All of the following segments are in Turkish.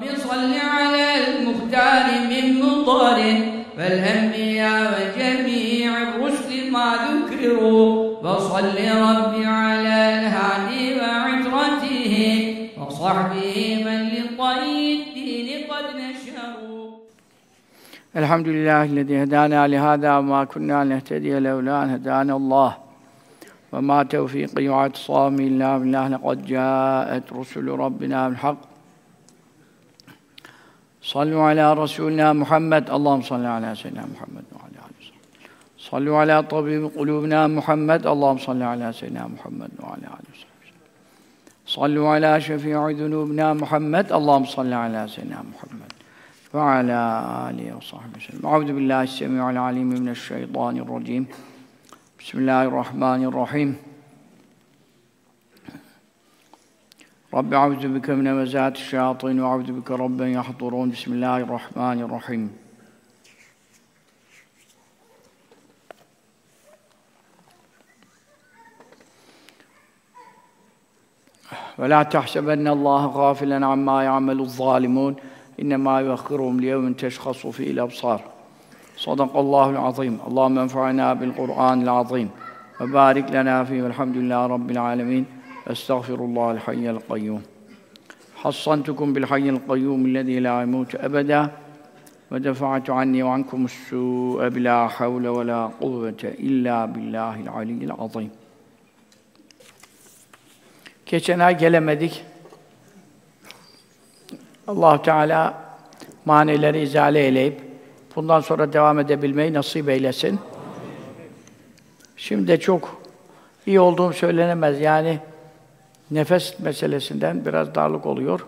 رب صل على المختار من مطر والأنبياء وجميع الرسل ما ذكروا وصل رب على الهادي وعترته وصحبه من لطي الدين قد نشروا. الحمد لله الذي هدانا لهذا وما كنا لنهتدي لولا أن هدانا الله. وما توفيقي واعتصامي إلا بالله لقد جاءت رسل ربنا بالحق Sallu ala Resulina Muhammed. Allahum salli ala seyyidina Muhammed ve ala alihi sahbihi. Sallu ala tabibi kulubina Muhammed. Allahum salli ala seyyidina Muhammed ve ala alihi sahbihi. Sallu ala şefii zunubina Muhammed. Allahum salli ala seyyidina Muhammed ve ala alihi ve sahbihi sellem. Euzu billahi semiul alim mineşşeytanirracim. Bismillahirrahmanirrahim. رب أعوذ بك من همزات الشياطين وأعوذ بك رب يحضرون. بسم الله الرحمن الرحيم. ولا تحسبن الله غافلا عما يعمل الظالمون. إنما يؤخرهم ليوم تشخص فيه الأبصار. صدق الله العظيم. اللهم انفعنا بالقرآن العظيم. وبارك لنا فيه. والحمد لله رب العالمين. أستغفر الله الحي القيوم حصنتكم بالحي القيوم الذي لا يموت أبدا ودفعت عني وعنكم السوء بلا حول ولا قوة إلا بالله العلي العظيم Geçen ay gelemedik. allah Teala manileri izale eyleyip bundan sonra devam edebilmeyi nasip eylesin. Şimdi de çok iyi olduğum söylenemez. Yani nefes meselesinden biraz darlık oluyor.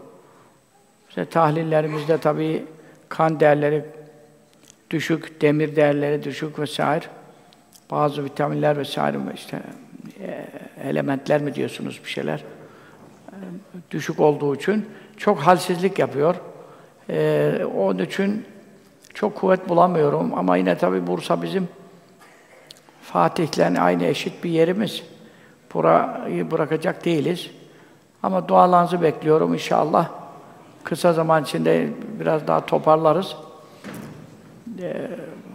İşte tahlillerimizde tabii kan değerleri düşük, demir değerleri düşük vesaire. Bazı vitaminler vesaire işte e, elementler mi diyorsunuz bir şeyler e, düşük olduğu için çok halsizlik yapıyor. Ee, onun için çok kuvvet bulamıyorum ama yine tabii Bursa bizim Fatih'le aynı eşit bir yerimiz. Burayı bırakacak değiliz. Ama dualarınızı bekliyorum inşallah. Kısa zaman içinde biraz daha toparlarız. Ee,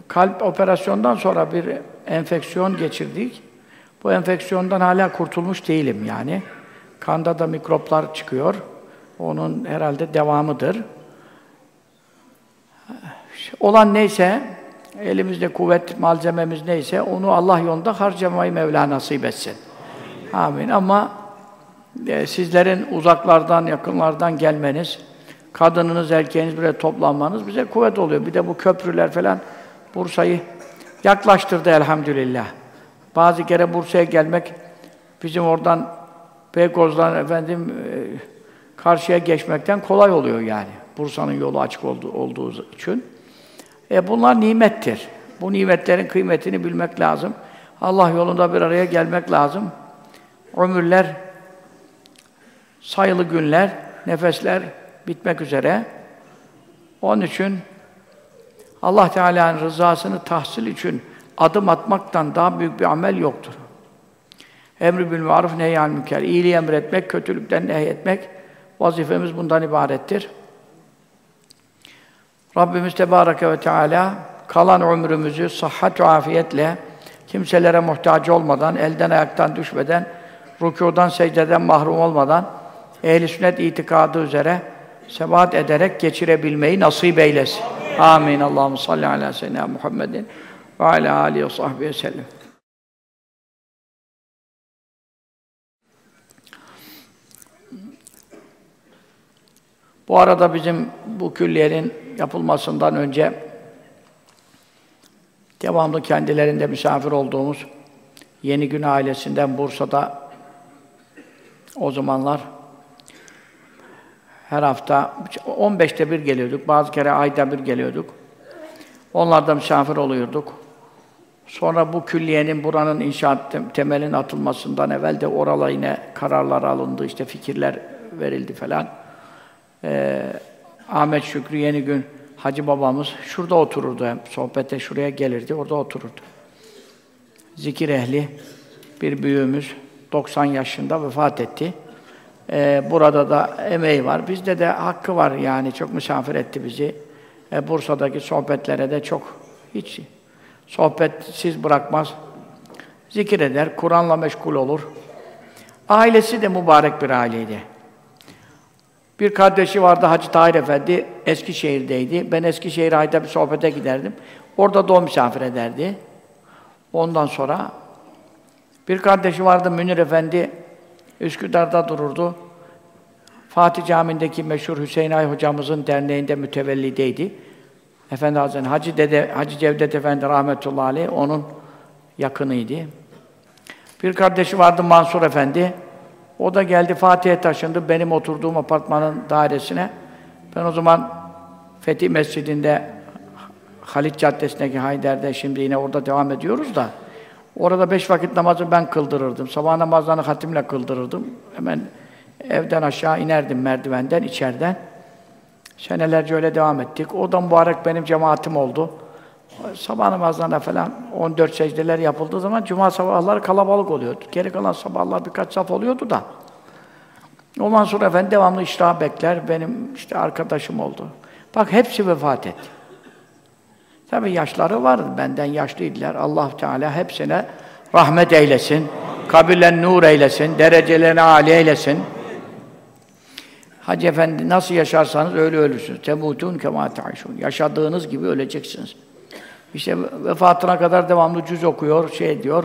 kalp operasyondan sonra bir enfeksiyon geçirdik. Bu enfeksiyondan hala kurtulmuş değilim yani. Kanda da mikroplar çıkıyor. Onun herhalde devamıdır. Olan neyse, elimizde kuvvet, malzememiz neyse, onu Allah yolunda harcamayı Mevla nasip etsin. Amin. Ama e, sizlerin uzaklardan, yakınlardan gelmeniz, kadınınız, erkeğiniz buraya toplanmanız bize kuvvet oluyor. Bir de bu köprüler falan Bursa'yı yaklaştırdı elhamdülillah. Bazı kere Bursa'ya gelmek, bizim oradan Beykoz'dan efendim e, karşıya geçmekten kolay oluyor yani. Bursa'nın yolu açık olduğu, olduğu için. E bunlar nimettir. Bu nimetlerin kıymetini bilmek lazım. Allah yolunda bir araya gelmek lazım. Ömürler, sayılı günler, nefesler bitmek üzere. Onun için Allah Teala'nın rızasını tahsil için adım atmaktan daha büyük bir amel yoktur. Emri bil maruf nehyan münker. İyiliği emretmek, kötülükten nehyetmek vazifemiz bundan ibarettir. Rabbimiz Tebareke ve Teala kalan ömrümüzü sıhhat ve afiyetle kimselere muhtaç olmadan, elden ayaktan düşmeden, rükûdan, secdeden mahrum olmadan ehl-i sünnet itikadı üzere sebat ederek geçirebilmeyi nasip eylesin. Amin. Allahu salli ala seyyidina Muhammedin ve ala alihi ve sahbihi sellem. Bu arada bizim bu külliyenin yapılmasından önce devamlı kendilerinde misafir olduğumuz Yeni Gün ailesinden Bursa'da o zamanlar her hafta 15'te bir geliyorduk. Bazı kere ayda bir geliyorduk. Onlarda misafir oluyorduk. Sonra bu külliyenin, buranın inşaat temelin atılmasından evvel de oralara yine kararlar alındı, işte fikirler verildi falan. Ee, Ahmet Şükrü yeni gün Hacı babamız şurada otururdu hem sohbete şuraya gelirdi, orada otururdu. Zikir ehli bir büyüğümüz 90 yaşında vefat etti. Ee, burada da emeği var. Bizde de hakkı var yani. Çok misafir etti bizi. Ee, Bursa'daki sohbetlere de çok hiç sohbetsiz bırakmaz. Zikir eder, Kur'an'la meşgul olur. Ailesi de mübarek bir aileydi. Bir kardeşi vardı Hacı Tahir Efendi, Eskişehir'deydi. Ben Eskişehir'e ayda bir sohbete giderdim. Orada doğum misafir ederdi. Ondan sonra bir kardeşi vardı Münir Efendi, Üsküdar'da dururdu. Fatih Camii'ndeki meşhur Hüseyin Ay hocamızın derneğinde mütevellideydi. Efendi Hazretleri, Hacı Dede, Hacı Cevdet Efendi rahmetullahi aleyh onun yakınıydı. Bir kardeşi vardı Mansur Efendi. O da geldi Fatih'e taşındı benim oturduğum apartmanın dairesine. Ben o zaman Fethi Mescidi'nde Halit Caddesi'ndeki Hayder'de şimdi yine orada devam ediyoruz da orada beş vakit namazı ben kıldırırdım. Sabah namazlarını hatimle kıldırırdım. Hemen evden aşağı inerdim merdivenden, içeriden. Senelerce öyle devam ettik. O da mübarek benim cemaatim oldu. Sabah namazlarına falan 14 secdeler yapıldığı zaman cuma sabahları kalabalık oluyordu. Geri kalan sabahlar birkaç saf oluyordu da. O Mansur Efendi devamlı iştah bekler. Benim işte arkadaşım oldu. Bak hepsi vefat etti. Tabii yaşları vardı. Benden yaşlıydılar. Allah Teala hepsine rahmet eylesin. Kabirlen nur eylesin. Derecelerini âli eylesin. Hacı Efendi nasıl yaşarsanız öyle ölürsünüz. Temutun kema ta'işun. Yaşadığınız gibi öleceksiniz. İşte vefatına kadar devamlı cüz okuyor, şey diyor.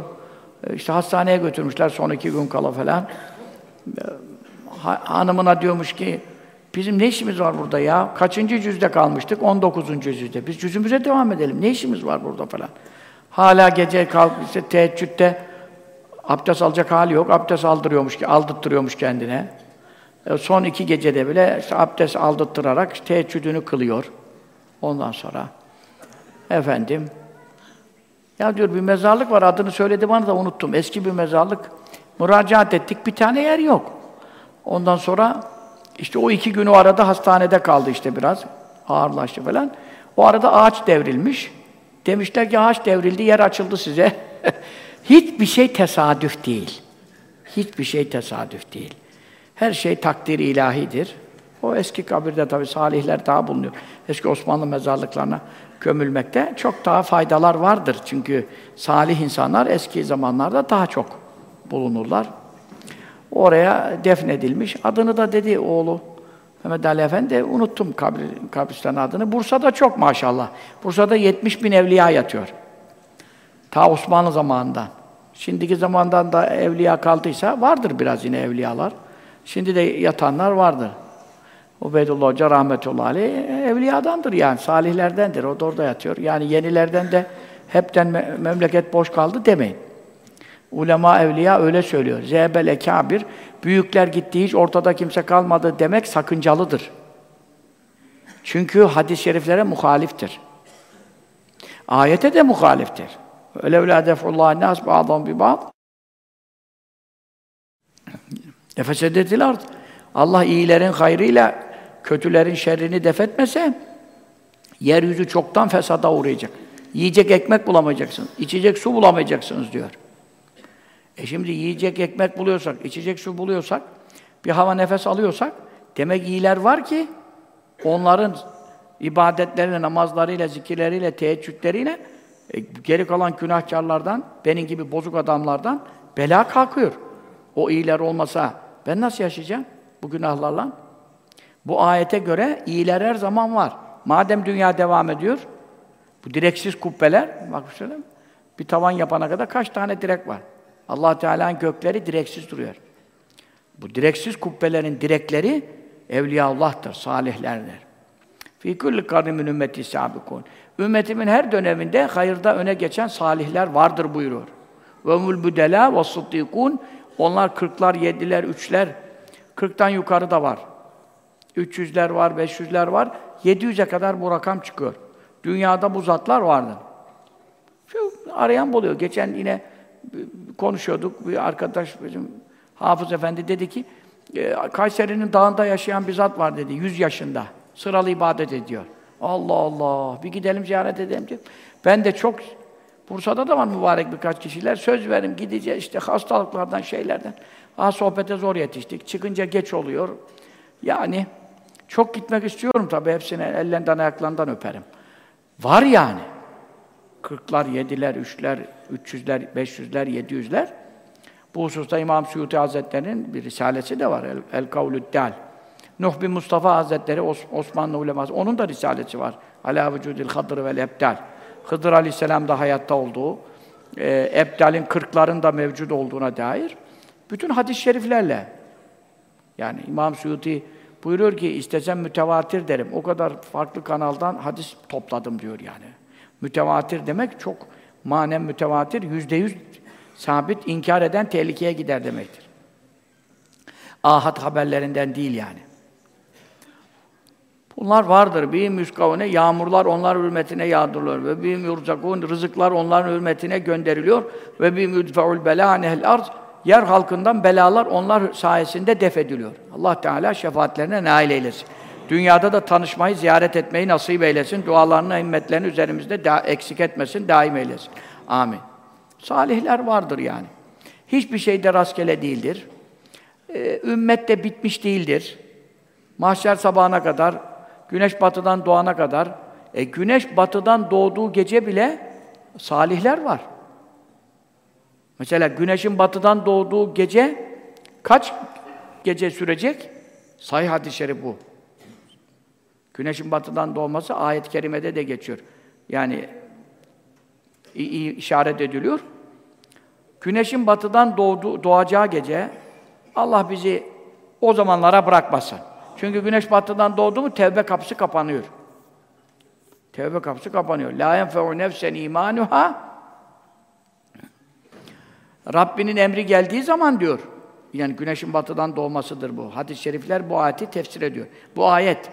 İşte hastaneye götürmüşler son iki gün kala falan. Hanımına diyormuş ki, bizim ne işimiz var burada ya? Kaçıncı cüzde kalmıştık? 19. cüzde. Biz cüzümüze devam edelim. Ne işimiz var burada falan. Hala gece kalk, işte teheccüde abdest alacak hali yok. Abdest aldırıyormuş, ki aldırtıyormuş kendine. E, son iki gecede bile işte abdest aldırttırarak teheccüdünü kılıyor. Ondan sonra efendim ya diyor bir mezarlık var adını söyledi bana da unuttum. Eski bir mezarlık. Müracaat ettik. Bir tane yer yok. Ondan sonra işte o iki günü arada hastanede kaldı işte biraz. Ağırlaştı falan. O arada ağaç devrilmiş. Demişler ki ağaç devrildi, yer açıldı size. Hiçbir şey tesadüf değil. Hiçbir şey tesadüf değil. Her şey takdir ilahidir. O eski kabirde tabi salihler daha bulunuyor. Eski Osmanlı mezarlıklarına gömülmekte çok daha faydalar vardır. Çünkü salih insanlar eski zamanlarda daha çok bulunurlar. Oraya defnedilmiş. Adını da dedi oğlu Mehmet Ali Efendi, unuttum kabri, kabristan adını. Bursa'da çok maşallah. Bursa'da 70 bin evliya yatıyor. Ta Osmanlı zamanından. Şimdiki zamandan da evliya kaldıysa vardır biraz yine evliyalar. Şimdi de yatanlar vardır. Ubeydullah Hoca rahmetullahi aleyh evliyadandır yani, salihlerdendir. O da orada yatıyor. Yani yenilerden de hepten me memleket boş kaldı demeyin. Ulema evliya öyle söylüyor. Zebel kabir büyükler gitti hiç ortada kimse kalmadı demek sakıncalıdır. Çünkü hadis-i şeriflere muhaliftir. Ayete de muhaliftir. Öyle öyle defullah nas ba'dan bi ba'd. Nefesedetil ard. Allah iyilerin hayrıyla kötülerin şerrini defetmese yeryüzü çoktan fesada uğrayacak. Yiyecek ekmek bulamayacaksınız, içecek su bulamayacaksınız diyor. E şimdi yiyecek ekmek buluyorsak, içecek su buluyorsak, bir hava nefes alıyorsak, demek iyiler var ki onların ibadetleriyle, namazlarıyla, zikirleriyle, teheccüdleriyle e, geri kalan günahkarlardan, benim gibi bozuk adamlardan bela kalkıyor. O iyiler olmasa ben nasıl yaşayacağım bu günahlarla? Bu ayete göre iyiler her zaman var. Madem dünya devam ediyor, bu direksiz kubbeler, bak bir tavan yapana kadar kaç tane direk var? Allah Teala'nın gökleri direksiz duruyor. Bu direksiz kubbelerin direkleri Evliyaullah'tır, salihlerdir. Fî kulli karnimin ümmeti sabikun. Ümmetimin her döneminde hayırda öne geçen salihler vardır buyuruyor. Ve mul budela ve sıddîkûn. Onlar kırklar, yediler, üçler. Kırktan yukarı da var. 300'ler var, 500'ler var. 700'e kadar bu rakam çıkıyor. Dünyada bu zatlar vardı. Şu arayan buluyor. Geçen yine konuşuyorduk. Bir arkadaş bizim Hafız Efendi dedi ki e, Kayseri'nin dağında yaşayan bir zat var dedi. 100 yaşında. Sıralı ibadet ediyor. Allah Allah. Bir gidelim ziyaret edelim diyor. Ben de çok Bursa'da da var mübarek birkaç kişiler. Söz verim gideceğiz işte hastalıklardan, şeylerden. Ah sohbete zor yetiştik. Çıkınca geç oluyor. Yani çok gitmek istiyorum tabii hepsine ellerinden ayaklarından öperim. Var yani. Kırklar, yediler, üçler, üç yüzler, beş yüzler, yedi yüzler. Bu hususta İmam Suyuti Hazretleri'nin bir risalesi de var. El, El Kavlüddal. Nuh bin Mustafa Hazretleri, Os Osmanlı uleması, onun da risalesi var. Ala vücudil hadır vel ebdal. Hıdır Aleyhisselam da hayatta olduğu, e, ebdalin kırkların da mevcut olduğuna dair bütün hadis-i şeriflerle. Yani İmam Suyuti buyuruyor ki istesem mütevatir derim. O kadar farklı kanaldan hadis topladım diyor yani. Mütevatir demek çok manen mütevatir, yüzde yüz sabit, inkar eden tehlikeye gider demektir. Ahad haberlerinden değil yani. Bunlar vardır. Bir müskavune yağmurlar onlar hürmetine yağdırılıyor. Ve bir yurzakun rızıklar onların hürmetine gönderiliyor. Ve bir müdfeul bela nehl arz yer halkından belalar onlar sayesinde def ediliyor. Allah Teala şefaatlerine nail eylesin. Dünyada da tanışmayı, ziyaret etmeyi nasip eylesin. Dualarını, himmetlerini üzerimizde da eksik etmesin, daim eylesin. Amin. Salihler vardır yani. Hiçbir şey de rastgele değildir. Ee, ümmet de bitmiş değildir. Mahşer sabahına kadar, güneş batıdan doğana kadar, e, güneş batıdan doğduğu gece bile salihler var. Mesela güneşin batıdan doğduğu gece kaç gece sürecek? Sahih hadis-i şerif bu. Güneşin batıdan doğması ayet-i kerimede de geçiyor. Yani işaret ediliyor. Güneşin batıdan doğdu, doğacağı gece Allah bizi o zamanlara bırakmasın. Çünkü güneş batıdan doğdu mu tevbe kapısı kapanıyor. Tevbe kapısı kapanıyor. La yenfe'u nefsen imanuha Rabbinin emri geldiği zaman diyor. Yani güneşin batıdan doğmasıdır bu. Hadis-i şerifler bu ayeti tefsir ediyor. Bu ayet.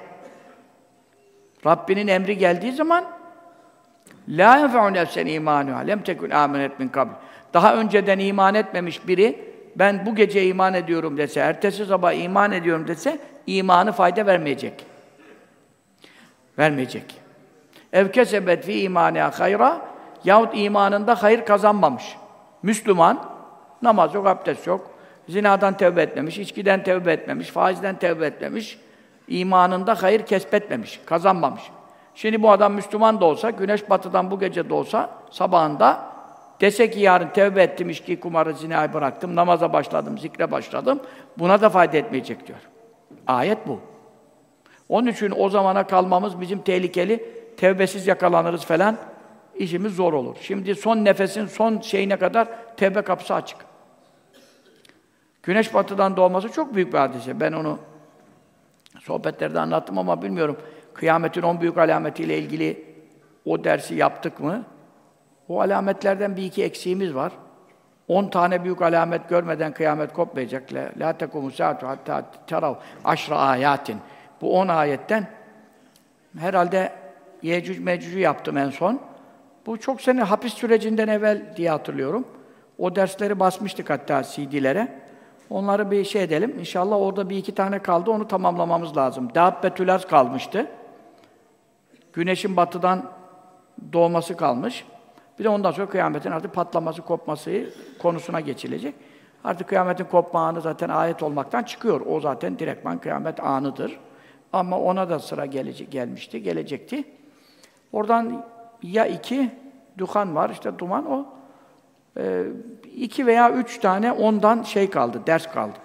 Rabbinin emri geldiği zaman La yenfe'u nefsen imanuha lem tekun amenet min kabl. Daha önceden iman etmemiş biri ben bu gece iman ediyorum dese, ertesi sabah iman ediyorum dese imanı fayda vermeyecek. Vermeyecek. Ev kesebet fi imaniha hayra yahut imanında hayır kazanmamış. Müslüman, namaz yok, abdest yok, zinadan tevbe etmemiş, içkiden tevbe etmemiş, faizden tevbe etmemiş, imanında hayır kesbetmemiş, kazanmamış. Şimdi bu adam Müslüman da olsa, güneş batıdan bu gece de olsa, sabahında dese ki yarın tevbe ettim, içki, kumarı, zinayı bıraktım, namaza başladım, zikre başladım, buna da fayda etmeyecek diyor. Ayet bu. Onun için o zamana kalmamız bizim tehlikeli, tevbesiz yakalanırız falan, işimiz zor olur. Şimdi son nefesin son şeyine kadar tevbe kapısı açık. Güneş batıdan doğması çok büyük bir hadise. Ben onu sohbetlerde anlattım ama bilmiyorum. Kıyametin on büyük alametiyle ilgili o dersi yaptık mı? O alametlerden bir iki eksiğimiz var. On tane büyük alamet görmeden kıyamet kopmayacak. La, tekumu saatu hatta terav aşra ayatin. Bu on ayetten herhalde Yecüc Mecüc'ü yaptım en son. Bu çok sene hapis sürecinden evvel diye hatırlıyorum. O dersleri basmıştık hatta CD'lere. Onları bir şey edelim. İnşallah orada bir iki tane kaldı, onu tamamlamamız lazım. Dabbetül az kalmıştı. Güneşin batıdan doğması kalmış. Bir de ondan sonra kıyametin artık patlaması, kopması konusuna geçilecek. Artık kıyametin kopma anı zaten ayet olmaktan çıkıyor. O zaten direktman kıyamet anıdır. Ama ona da sıra gelecek, gelmişti, gelecekti. Oradan ya iki duhan var, işte duman o. E, iki veya üç tane ondan şey kaldı, ders kaldı.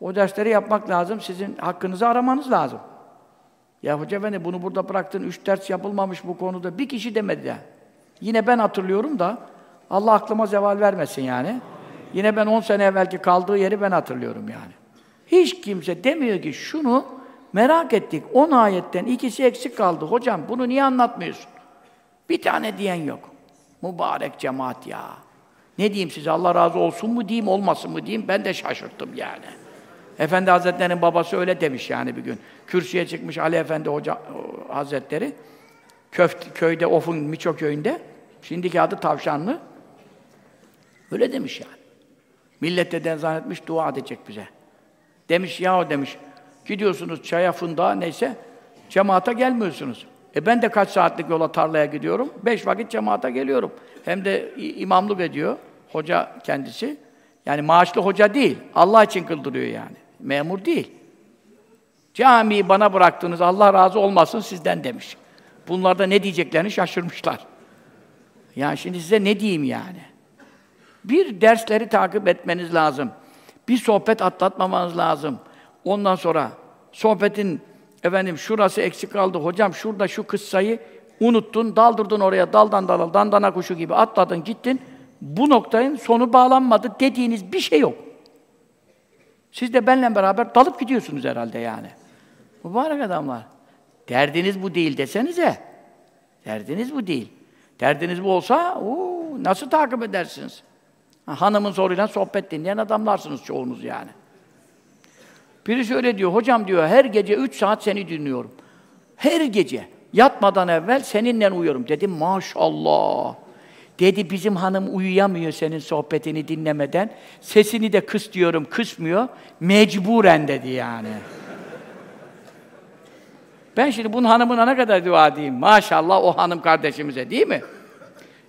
O dersleri yapmak lazım, sizin hakkınızı aramanız lazım. Ya Hoca Efendi bunu burada bıraktın, üç ders yapılmamış bu konuda. Bir kişi demedi ya. Yine ben hatırlıyorum da, Allah aklıma zeval vermesin yani. Yine ben on sene evvelki kaldığı yeri ben hatırlıyorum yani. Hiç kimse demiyor ki şunu merak ettik. On ayetten ikisi eksik kaldı. Hocam bunu niye anlatmıyorsun? Bir tane diyen yok. Mübarek cemaat ya. Ne diyeyim size Allah razı olsun mu diyeyim, olmasın mı diyeyim ben de şaşırttım yani. Efendi Hazretleri'nin babası öyle demiş yani bir gün. Kürsüye çıkmış Ali Efendi Hoca Hazretleri. Köft, köyde, Of'un Miço köyünde. Şimdiki adı Tavşanlı. Öyle demiş yani. Millet de zannetmiş dua edecek bize. Demiş ya o demiş. Gidiyorsunuz çaya, fındığa neyse. Cemaata gelmiyorsunuz. E ben de kaç saatlik yola tarlaya gidiyorum. Beş vakit cemaata geliyorum. Hem de imamlık ediyor hoca kendisi. Yani maaşlı hoca değil. Allah için kıldırıyor yani. Memur değil. Camiyi bana bıraktınız, Allah razı olmasın sizden demiş. Bunlar da ne diyeceklerini şaşırmışlar. Yani şimdi size ne diyeyim yani? Bir dersleri takip etmeniz lazım. Bir sohbet atlatmamanız lazım. Ondan sonra sohbetin efendim şurası eksik kaldı. Hocam şurada şu kıssayı unuttun, daldırdın oraya daldan dala, dandana kuşu gibi atladın, gittin. Bu noktanın sonu bağlanmadı dediğiniz bir şey yok. Siz de benimle beraber dalıp gidiyorsunuz herhalde yani. Mübarek adamlar. Derdiniz bu değil desenize. Derdiniz bu değil. Derdiniz bu olsa, oo, nasıl takip edersiniz? Ha, hanımın soruyla sohbet dinleyen adamlarsınız çoğunuz yani. Biri şöyle diyor, hocam diyor, her gece üç saat seni dinliyorum. Her gece. Yatmadan evvel seninle uyuyorum. Dedim, maşallah. Dedi, bizim hanım uyuyamıyor senin sohbetini dinlemeden. Sesini de kıs diyorum, kısmıyor. Mecburen dedi yani. Ben şimdi bunun hanımına ne kadar dua edeyim? Maşallah o hanım kardeşimize değil mi?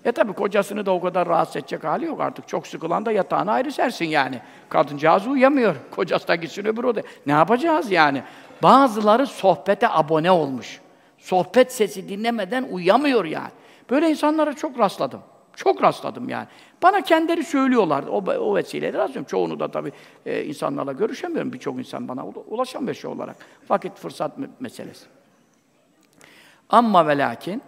E tabi kocasını da o kadar rahatsız edecek hali yok artık. Çok sıkılan da yatağına ayrı sersin yani. Kadıncağız uyuyamıyor. Kocası da gitsin öbür odaya. Ne yapacağız yani? Bazıları sohbete abone olmuş. Sohbet sesi dinlemeden uyuyamıyor yani. Böyle insanlara çok rastladım. Çok rastladım yani. Bana kendileri söylüyorlar. O, o vesileyle rastlıyorum. Çoğunu da tabii e, insanlarla görüşemiyorum. Birçok insan bana ulaşamıyor şey olarak. Vakit, fırsat meselesi. Ama ve lakin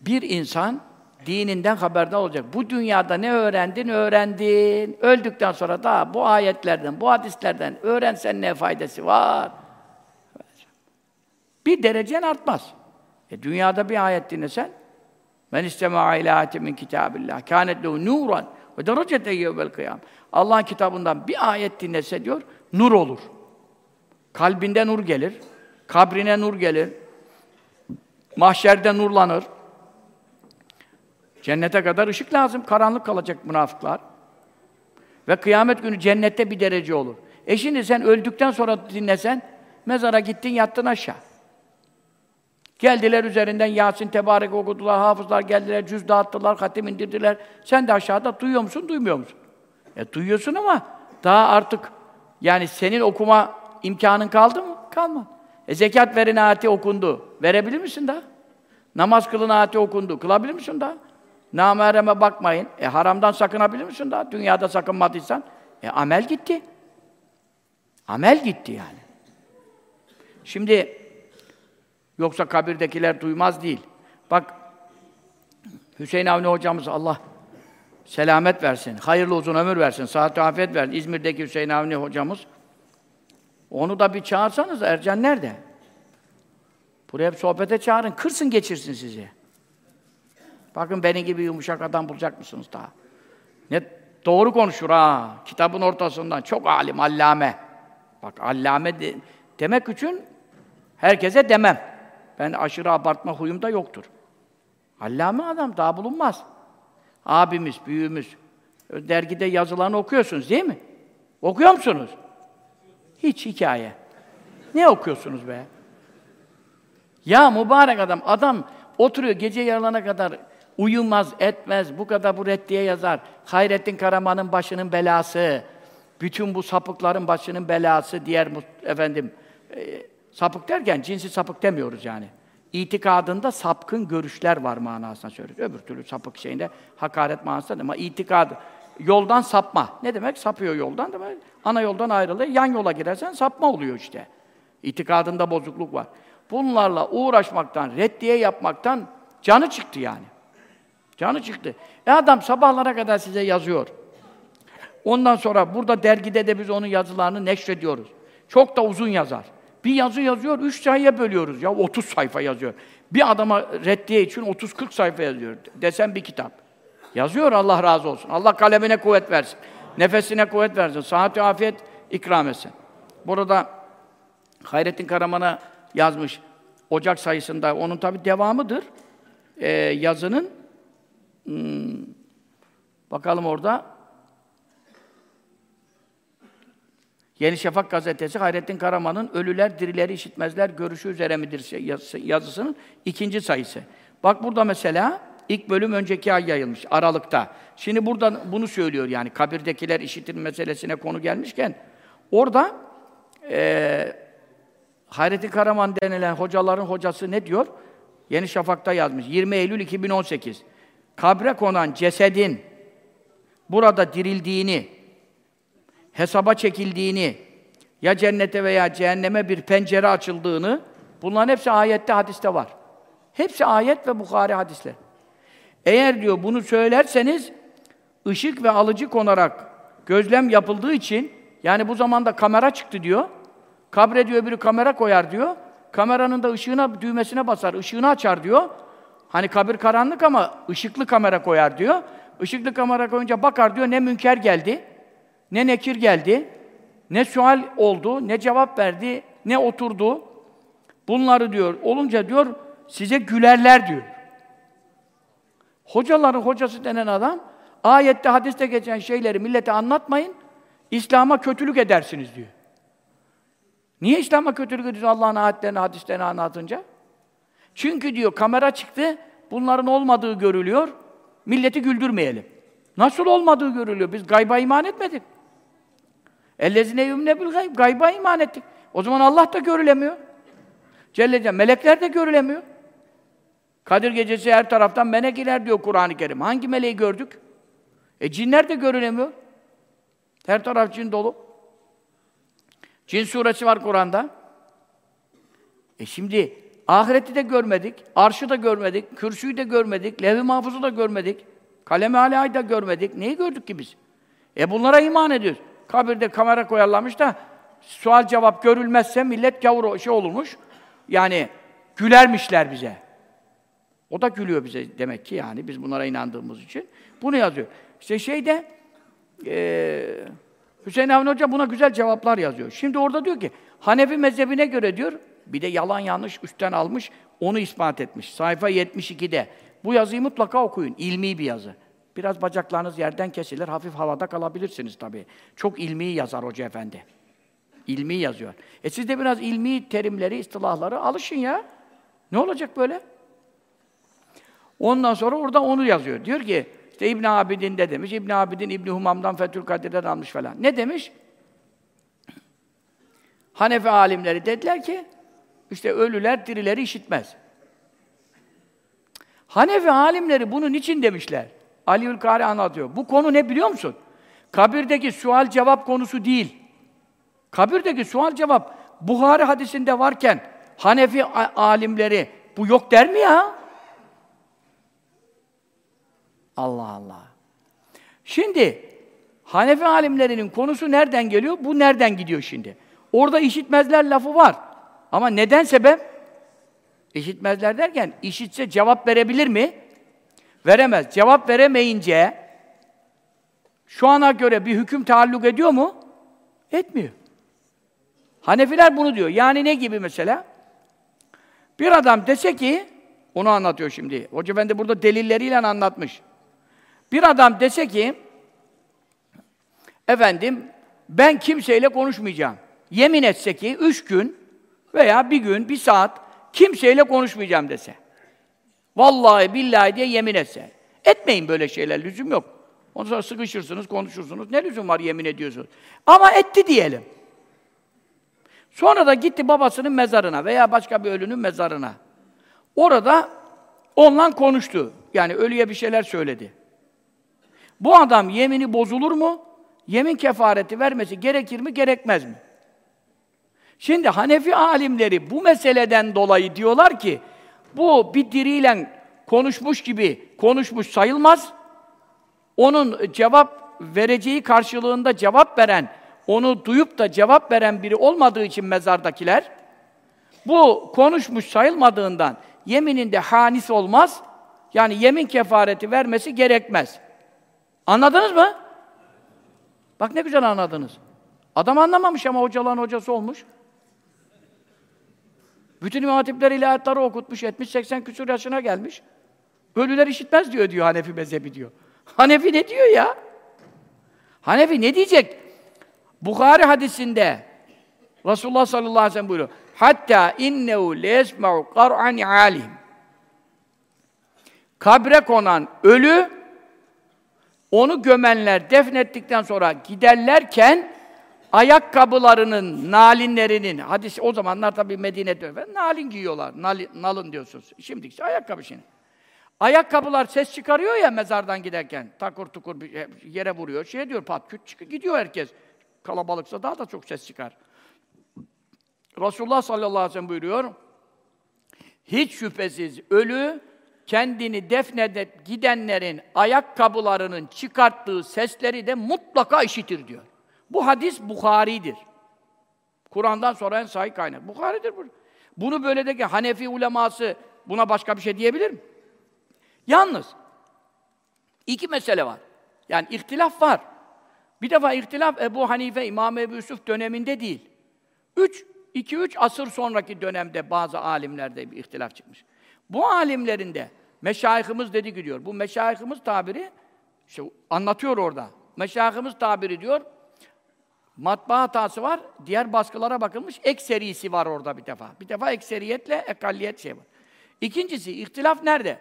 bir insan dininden haberdar olacak. Bu dünyada ne öğrendin, öğrendin. Öldükten sonra da bu ayetlerden, bu hadislerden öğrensen ne faydası var? Bir derecen artmaz. E dünyada bir ayet dinlesen, men istema'a ila ayetin min kitabillah, kânet lehu nuran ve derecete yevvel kıyam. Allah'ın kitabından bir ayet dinlese diyor, nur olur. Kalbinde nur gelir, kabrine nur gelir, mahşerde nurlanır, Cennete kadar ışık lazım. Karanlık kalacak münafıklar. Ve kıyamet günü cennette bir derece olur. E şimdi sen öldükten sonra dinlesen, mezara gittin yattın aşağı. Geldiler üzerinden Yasin Tebarek okudular, hafızlar geldiler, cüz dağıttılar, hatim indirdiler. Sen de aşağıda duyuyor musun, duymuyor musun? E duyuyorsun ama daha artık yani senin okuma imkanın kaldı mı? Kalmadı. E zekat verin ayeti okundu. Verebilir misin daha? Namaz kılın ayeti okundu. Kılabilir misin daha? Namereme bakmayın. E haramdan sakınabilir misin daha? Dünyada sakınmadıysan. E amel gitti. Amel gitti yani. Şimdi yoksa kabirdekiler duymaz değil. Bak Hüseyin Avni hocamız Allah selamet versin, hayırlı uzun ömür versin, sıhhat afiyet versin. İzmir'deki Hüseyin Avni hocamız. Onu da bir çağırsanız Ercan nerede? Buraya bir sohbete çağırın, kırsın geçirsin sizi. Bakın benim gibi yumuşak adam bulacak mısınız daha? Ne doğru konuşur ha. Kitabın ortasından çok alim, allame. Bak allame de, demek için herkese demem. Ben aşırı abartma huyum da yoktur. Allame adam daha bulunmaz. Abimiz, büyüğümüz. Dergide yazılarını okuyorsunuz değil mi? Okuyor musunuz? Hiç hikaye. Ne okuyorsunuz be? Ya mübarek adam, adam oturuyor gece yarılana kadar Uyumaz, etmez, bu kadar bu reddiye yazar. Hayrettin Karaman'ın başının belası, bütün bu sapıkların başının belası, diğer efendim, e, sapık derken cinsi sapık demiyoruz yani. İtikadında sapkın görüşler var manasına söylüyoruz. Öbür türlü sapık şeyinde hakaret manasında ama itikad yoldan sapma. Ne demek? Sapıyor yoldan demek. Ana yoldan ayrılıyor. Yan yola girersen sapma oluyor işte. İtikadında bozukluk var. Bunlarla uğraşmaktan, reddiye yapmaktan canı çıktı yani. Canı çıktı. E adam sabahlara kadar size yazıyor. Ondan sonra burada dergide de biz onun yazılarını neşrediyoruz. Çok da uzun yazar. Bir yazı yazıyor, üç sayıya bölüyoruz ya, 30 sayfa yazıyor. Bir adama reddiye için 30-40 sayfa yazıyor. Desen bir kitap. Yazıyor Allah razı olsun. Allah kalemine kuvvet versin. Nefesine kuvvet versin. Sıhhat afiyet ikram etsin. Burada Hayrettin Karaman'a yazmış Ocak sayısında. Onun tabi devamıdır. Ee, yazının Hmm. Bakalım orada. Yeni Şafak gazetesi Hayrettin Karaman'ın Ölüler Dirileri işitmezler görüşü üzere midir yazısı, yazısının ikinci sayısı. Bak burada mesela İlk bölüm önceki ay yayılmış, Aralık'ta. Şimdi buradan bunu söylüyor yani, kabirdekiler işitir meselesine konu gelmişken, orada e, Hayrettin Karaman denilen hocaların hocası ne diyor? Yeni Şafak'ta yazmış, 20 Eylül 2018. Kabre konan cesedin burada dirildiğini, hesaba çekildiğini, ya cennete veya cehenneme bir pencere açıldığını, bunların hepsi ayette, hadiste var. Hepsi ayet ve Bukhari hadisler. Eğer diyor bunu söylerseniz, ışık ve alıcı konarak gözlem yapıldığı için, yani bu zamanda kamera çıktı diyor, kabre diyor biri kamera koyar diyor, kameranın da ışığına, düğmesine basar, ışığını açar diyor. Hani kabir karanlık ama ışıklı kamera koyar diyor. Işıklı kamera koyunca bakar diyor, ne münker geldi, ne nekir geldi, ne sual oldu, ne cevap verdi, ne oturdu. Bunları diyor, olunca diyor, size gülerler diyor. Hocaların hocası denen adam, ayette, hadiste geçen şeyleri millete anlatmayın, İslam'a kötülük edersiniz diyor. Niye İslam'a kötülük ediyorsun Allah'ın ayetlerini, hadislerini anlatınca? Çünkü diyor, kamera çıktı, bunların olmadığı görülüyor, milleti güldürmeyelim. Nasıl olmadığı görülüyor? Biz gayba iman etmedik. Ellezine yumne bil gayb. Gayba iman ettik. O zaman Allah da görülemiyor. Celle Celle. Melekler de görülemiyor. Kadir gecesi her taraftan melek diyor Kur'an-ı Kerim. Hangi meleği gördük? E cinler de görülemiyor. Her taraf cin dolu. Cin suresi var Kur'an'da. E şimdi ahireti de görmedik, arşı da görmedik, kürsüyü de görmedik, levh-i mahfuzu da görmedik, kalem-i alâyı da görmedik. Neyi gördük ki biz? E bunlara iman ediyoruz. Kabirde kamera koyarlamış da sual cevap görülmezse millet gavur şey olurmuş. Yani gülermişler bize. O da gülüyor bize demek ki yani biz bunlara inandığımız için. Bunu yazıyor. İşte şeyde e, Hüseyin Avni Hoca buna güzel cevaplar yazıyor. Şimdi orada diyor ki Hanefi mezhebine göre diyor bir de yalan yanlış üstten almış onu ispat etmiş. Sayfa 72'de. Bu yazıyı mutlaka okuyun. İlmi bir yazı. Biraz bacaklarınız yerden kesilir, hafif havada kalabilirsiniz tabii. Çok ilmi yazar Hoca Efendi. İlmi yazıyor. E siz de biraz ilmi terimleri, istilahları alışın ya. Ne olacak böyle? Ondan sonra orada onu yazıyor. Diyor ki, işte İbn Abidin de demiş, İbn Abidin İbn Humam'dan Fethül Kadir'den almış falan. Ne demiş? Hanefi alimleri dediler ki, işte ölüler dirileri işitmez. Hanefi alimleri bunun için demişler. Aliül Kari anlatıyor. Bu konu ne biliyor musun? Kabirdeki sual cevap konusu değil. Kabirdeki sual cevap Buhari hadisinde varken Hanefi alimleri bu yok der mi ya? Allah Allah. Şimdi Hanefi alimlerinin konusu nereden geliyor? Bu nereden gidiyor şimdi? Orada işitmezler lafı var. Ama neden sebep? İşitmezler derken işitse cevap verebilir mi? Veremez. Cevap veremeyince şu ana göre bir hüküm taalluk ediyor mu? Etmiyor. Hanefiler bunu diyor. Yani ne gibi mesela? Bir adam dese ki, onu anlatıyor şimdi. Hoca Efendi burada delilleriyle anlatmış. Bir adam dese ki, efendim, ben kimseyle konuşmayacağım. Yemin etse ki, üç gün veya bir gün, bir saat kimseyle konuşmayacağım dese. Vallahi billahi diye yemin etse. Etmeyin böyle şeyler, lüzum yok. Ondan sonra sıkışırsınız, konuşursunuz. Ne lüzum var yemin ediyorsunuz? Ama etti diyelim. Sonra da gitti babasının mezarına veya başka bir ölünün mezarına. Orada onunla konuştu. Yani ölüye bir şeyler söyledi. Bu adam yemini bozulur mu? Yemin kefareti vermesi gerekir mi, gerekmez mi? Şimdi Hanefi alimleri bu meseleden dolayı diyorlar ki bu bir diriyle konuşmuş gibi konuşmuş sayılmaz. Onun cevap vereceği karşılığında cevap veren, onu duyup da cevap veren biri olmadığı için mezardakiler, bu konuşmuş sayılmadığından yemininde hanis olmaz, yani yemin kefareti vermesi gerekmez. Anladınız mı? Bak ne güzel anladınız. Adam anlamamış ama hocaların hocası olmuş. Bütün imam hatipler ilahiyatları okutmuş, 70-80 küsur yaşına gelmiş. Ölüler işitmez diyor, diyor Hanefi mezhebi diyor. Hanefi ne diyor ya? Hanefi ne diyecek? Bukhari hadisinde Resulullah sallallahu aleyhi ve sellem buyuruyor. Hatta innehu leyesma'u qar'an alim. kabre konan ölü, onu gömenler defnettikten sonra giderlerken ayakkabılarının, nalinlerinin, hadis o zamanlar tabii Medine'de nalin giyiyorlar, nalin, nalın diyorsunuz. Şimdi işte ayakkabı şimdi. Ayakkabılar ses çıkarıyor ya mezardan giderken, takur tukur bir yere vuruyor, şey diyor pat küt çıkıyor, gidiyor herkes. Kalabalıksa daha da çok ses çıkar. Resulullah sallallahu aleyhi ve sellem buyuruyor, hiç şüphesiz ölü, kendini defnedip gidenlerin ayakkabılarının çıkarttığı sesleri de mutlaka işitir diyor. Bu hadis Bukhari'dir. Kur'an'dan sonra en sahih kaynak. Bukhari'dir bu. Bunu böyle de ki Hanefi uleması buna başka bir şey diyebilir mi? Yalnız iki mesele var. Yani ihtilaf var. Bir defa ihtilaf Ebu Hanife, İmam Ebu Yusuf döneminde değil. Üç, iki, üç asır sonraki dönemde bazı alimlerde bir ihtilaf çıkmış. Bu alimlerinde meşayihimiz dedi gidiyor. Bu meşayihimiz tabiri işte anlatıyor orada. Meşayihimiz tabiri diyor. Matbaa hatası var. Diğer baskılara bakılmış. Ekserisi var orada bir defa. Bir defa ekseriyetle ekalliyet şey var. İkincisi ihtilaf nerede?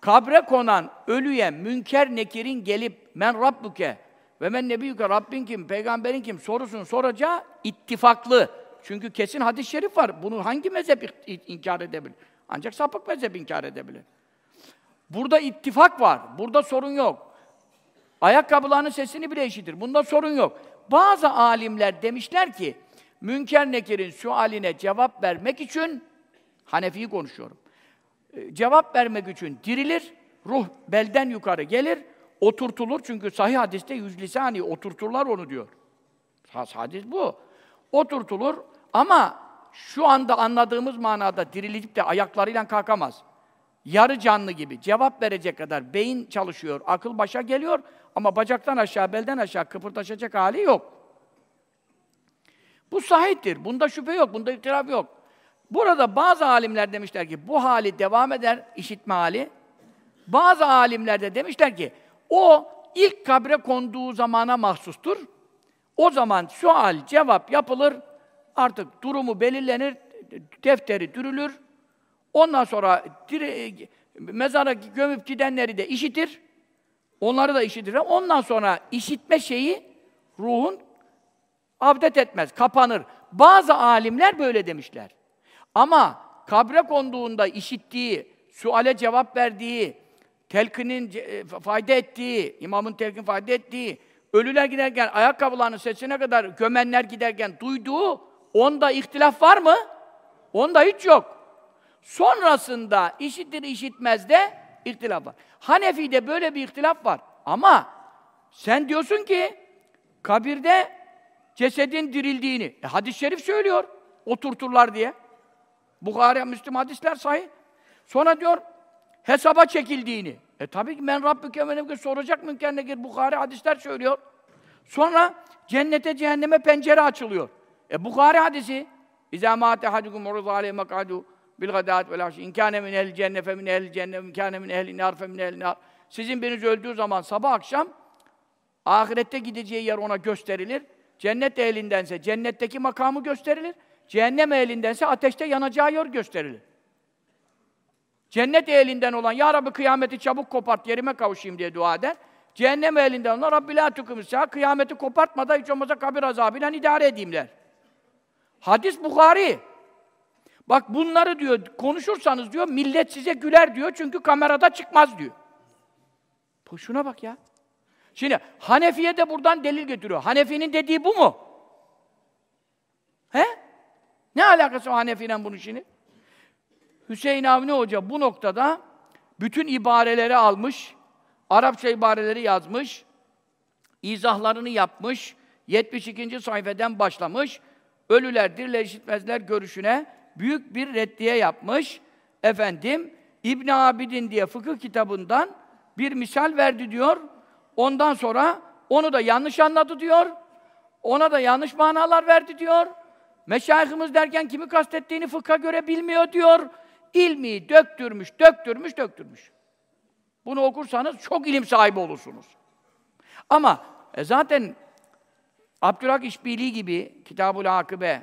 Kabre konan ölüye münker nekirin gelip men rabbuke ve men nebiyüke Rabbin kim, peygamberin kim sorusun soracağı ittifaklı. Çünkü kesin hadis-i şerif var. Bunu hangi mezhep inkar edebilir? Ancak sapık mezhep inkar edebilir. Burada ittifak var. Burada sorun yok. Ayakkabılarının sesini bile işitir. Bunda sorun yok. Bazı alimler demişler ki, Münker Nekir'in sualine cevap vermek için, Hanefi'yi konuşuyorum, e, cevap vermek için dirilir, ruh belden yukarı gelir, oturtulur çünkü sahih hadiste yüz lisani oturturlar onu diyor. Hadis bu. Oturtulur ama şu anda anladığımız manada dirilip de ayaklarıyla kalkamaz. Yarı canlı gibi cevap verecek kadar beyin çalışıyor, akıl başa geliyor ama bacaktan aşağı, belden aşağı kıpırdaşacak hali yok. Bu sahiptir. Bunda şüphe yok, bunda itiraf yok. Burada bazı alimler demişler ki bu hali devam eder, işitme hali. Bazı alimler de demişler ki o ilk kabre konduğu zamana mahsustur. O zaman sual, cevap yapılır, artık durumu belirlenir, defteri dürülür. Ondan sonra dire, mezara gömüp gidenleri de işitir. Onları da işitir. Ondan sonra işitme şeyi ruhun abdet etmez, kapanır. Bazı alimler böyle demişler. Ama kabre konduğunda işittiği, suale cevap verdiği, telkinin e, fayda ettiği, imamın telkin fayda ettiği, ölüler giderken ayakkabılarının sesine kadar gömenler giderken duyduğu, onda ihtilaf var mı? Onda hiç yok. Sonrasında işitir işitmez de ihtilaf var. Hanefi'de böyle bir ihtilaf var. Ama sen diyorsun ki kabirde cesedin dirildiğini. E, hadis-i şerif söylüyor. Oturturlar diye. Bukhari, Müslüm hadisler sahih. Sonra diyor hesaba çekildiğini. E tabii ki men Rabbüke ve soracak münker nekir. Bukhari hadisler söylüyor. Sonra cennete cehenneme pencere açılıyor. E Bukhari hadisi İzâ mâte hadukum uruz mek'adu bil gadât vel aşi. İnkâne min ehl cennet fe min ehl cennet, inkâne min ehl nar fe min ehl nar. Sizin biriniz öldüğü zaman sabah akşam ahirette gideceği yer ona gösterilir. Cennet ehlindense cennetteki makamı gösterilir. Cehennem ehlindense ateşte yanacağı yer gösterilir. Cennet ehlinden olan Ya Rabbi kıyameti çabuk kopart yerime kavuşayım diye dua eder. Cehennem ehlinden olan Rabbi la tukumisa kıyameti kopartma da hiç olmazsa kabir azabıyla idare edeyim der. Hadis Bukhari. Bak bunları diyor konuşursanız diyor millet size güler diyor çünkü kamerada çıkmaz diyor. Şuna bak ya. Şimdi Hanefiye de buradan delil getiriyor. Hanefi'nin dediği bu mu? He? Ne alakası var Hanefi'yle bunun şimdi? Hüseyin Avni Hoca bu noktada bütün ibareleri almış, Arapça ibareleri yazmış, izahlarını yapmış, 72. sayfeden başlamış, ölüler dirler işitmezler görüşüne büyük bir reddiye yapmış. Efendim, İbn Abidin diye fıkıh kitabından bir misal verdi diyor. Ondan sonra onu da yanlış anladı diyor. Ona da yanlış manalar verdi diyor. Meşayihimiz derken kimi kastettiğini fıkha göre bilmiyor diyor. İlmi döktürmüş, döktürmüş, döktürmüş. Bunu okursanız çok ilim sahibi olursunuz. Ama e zaten Abdülhak İşbili gibi Kitabul Akibe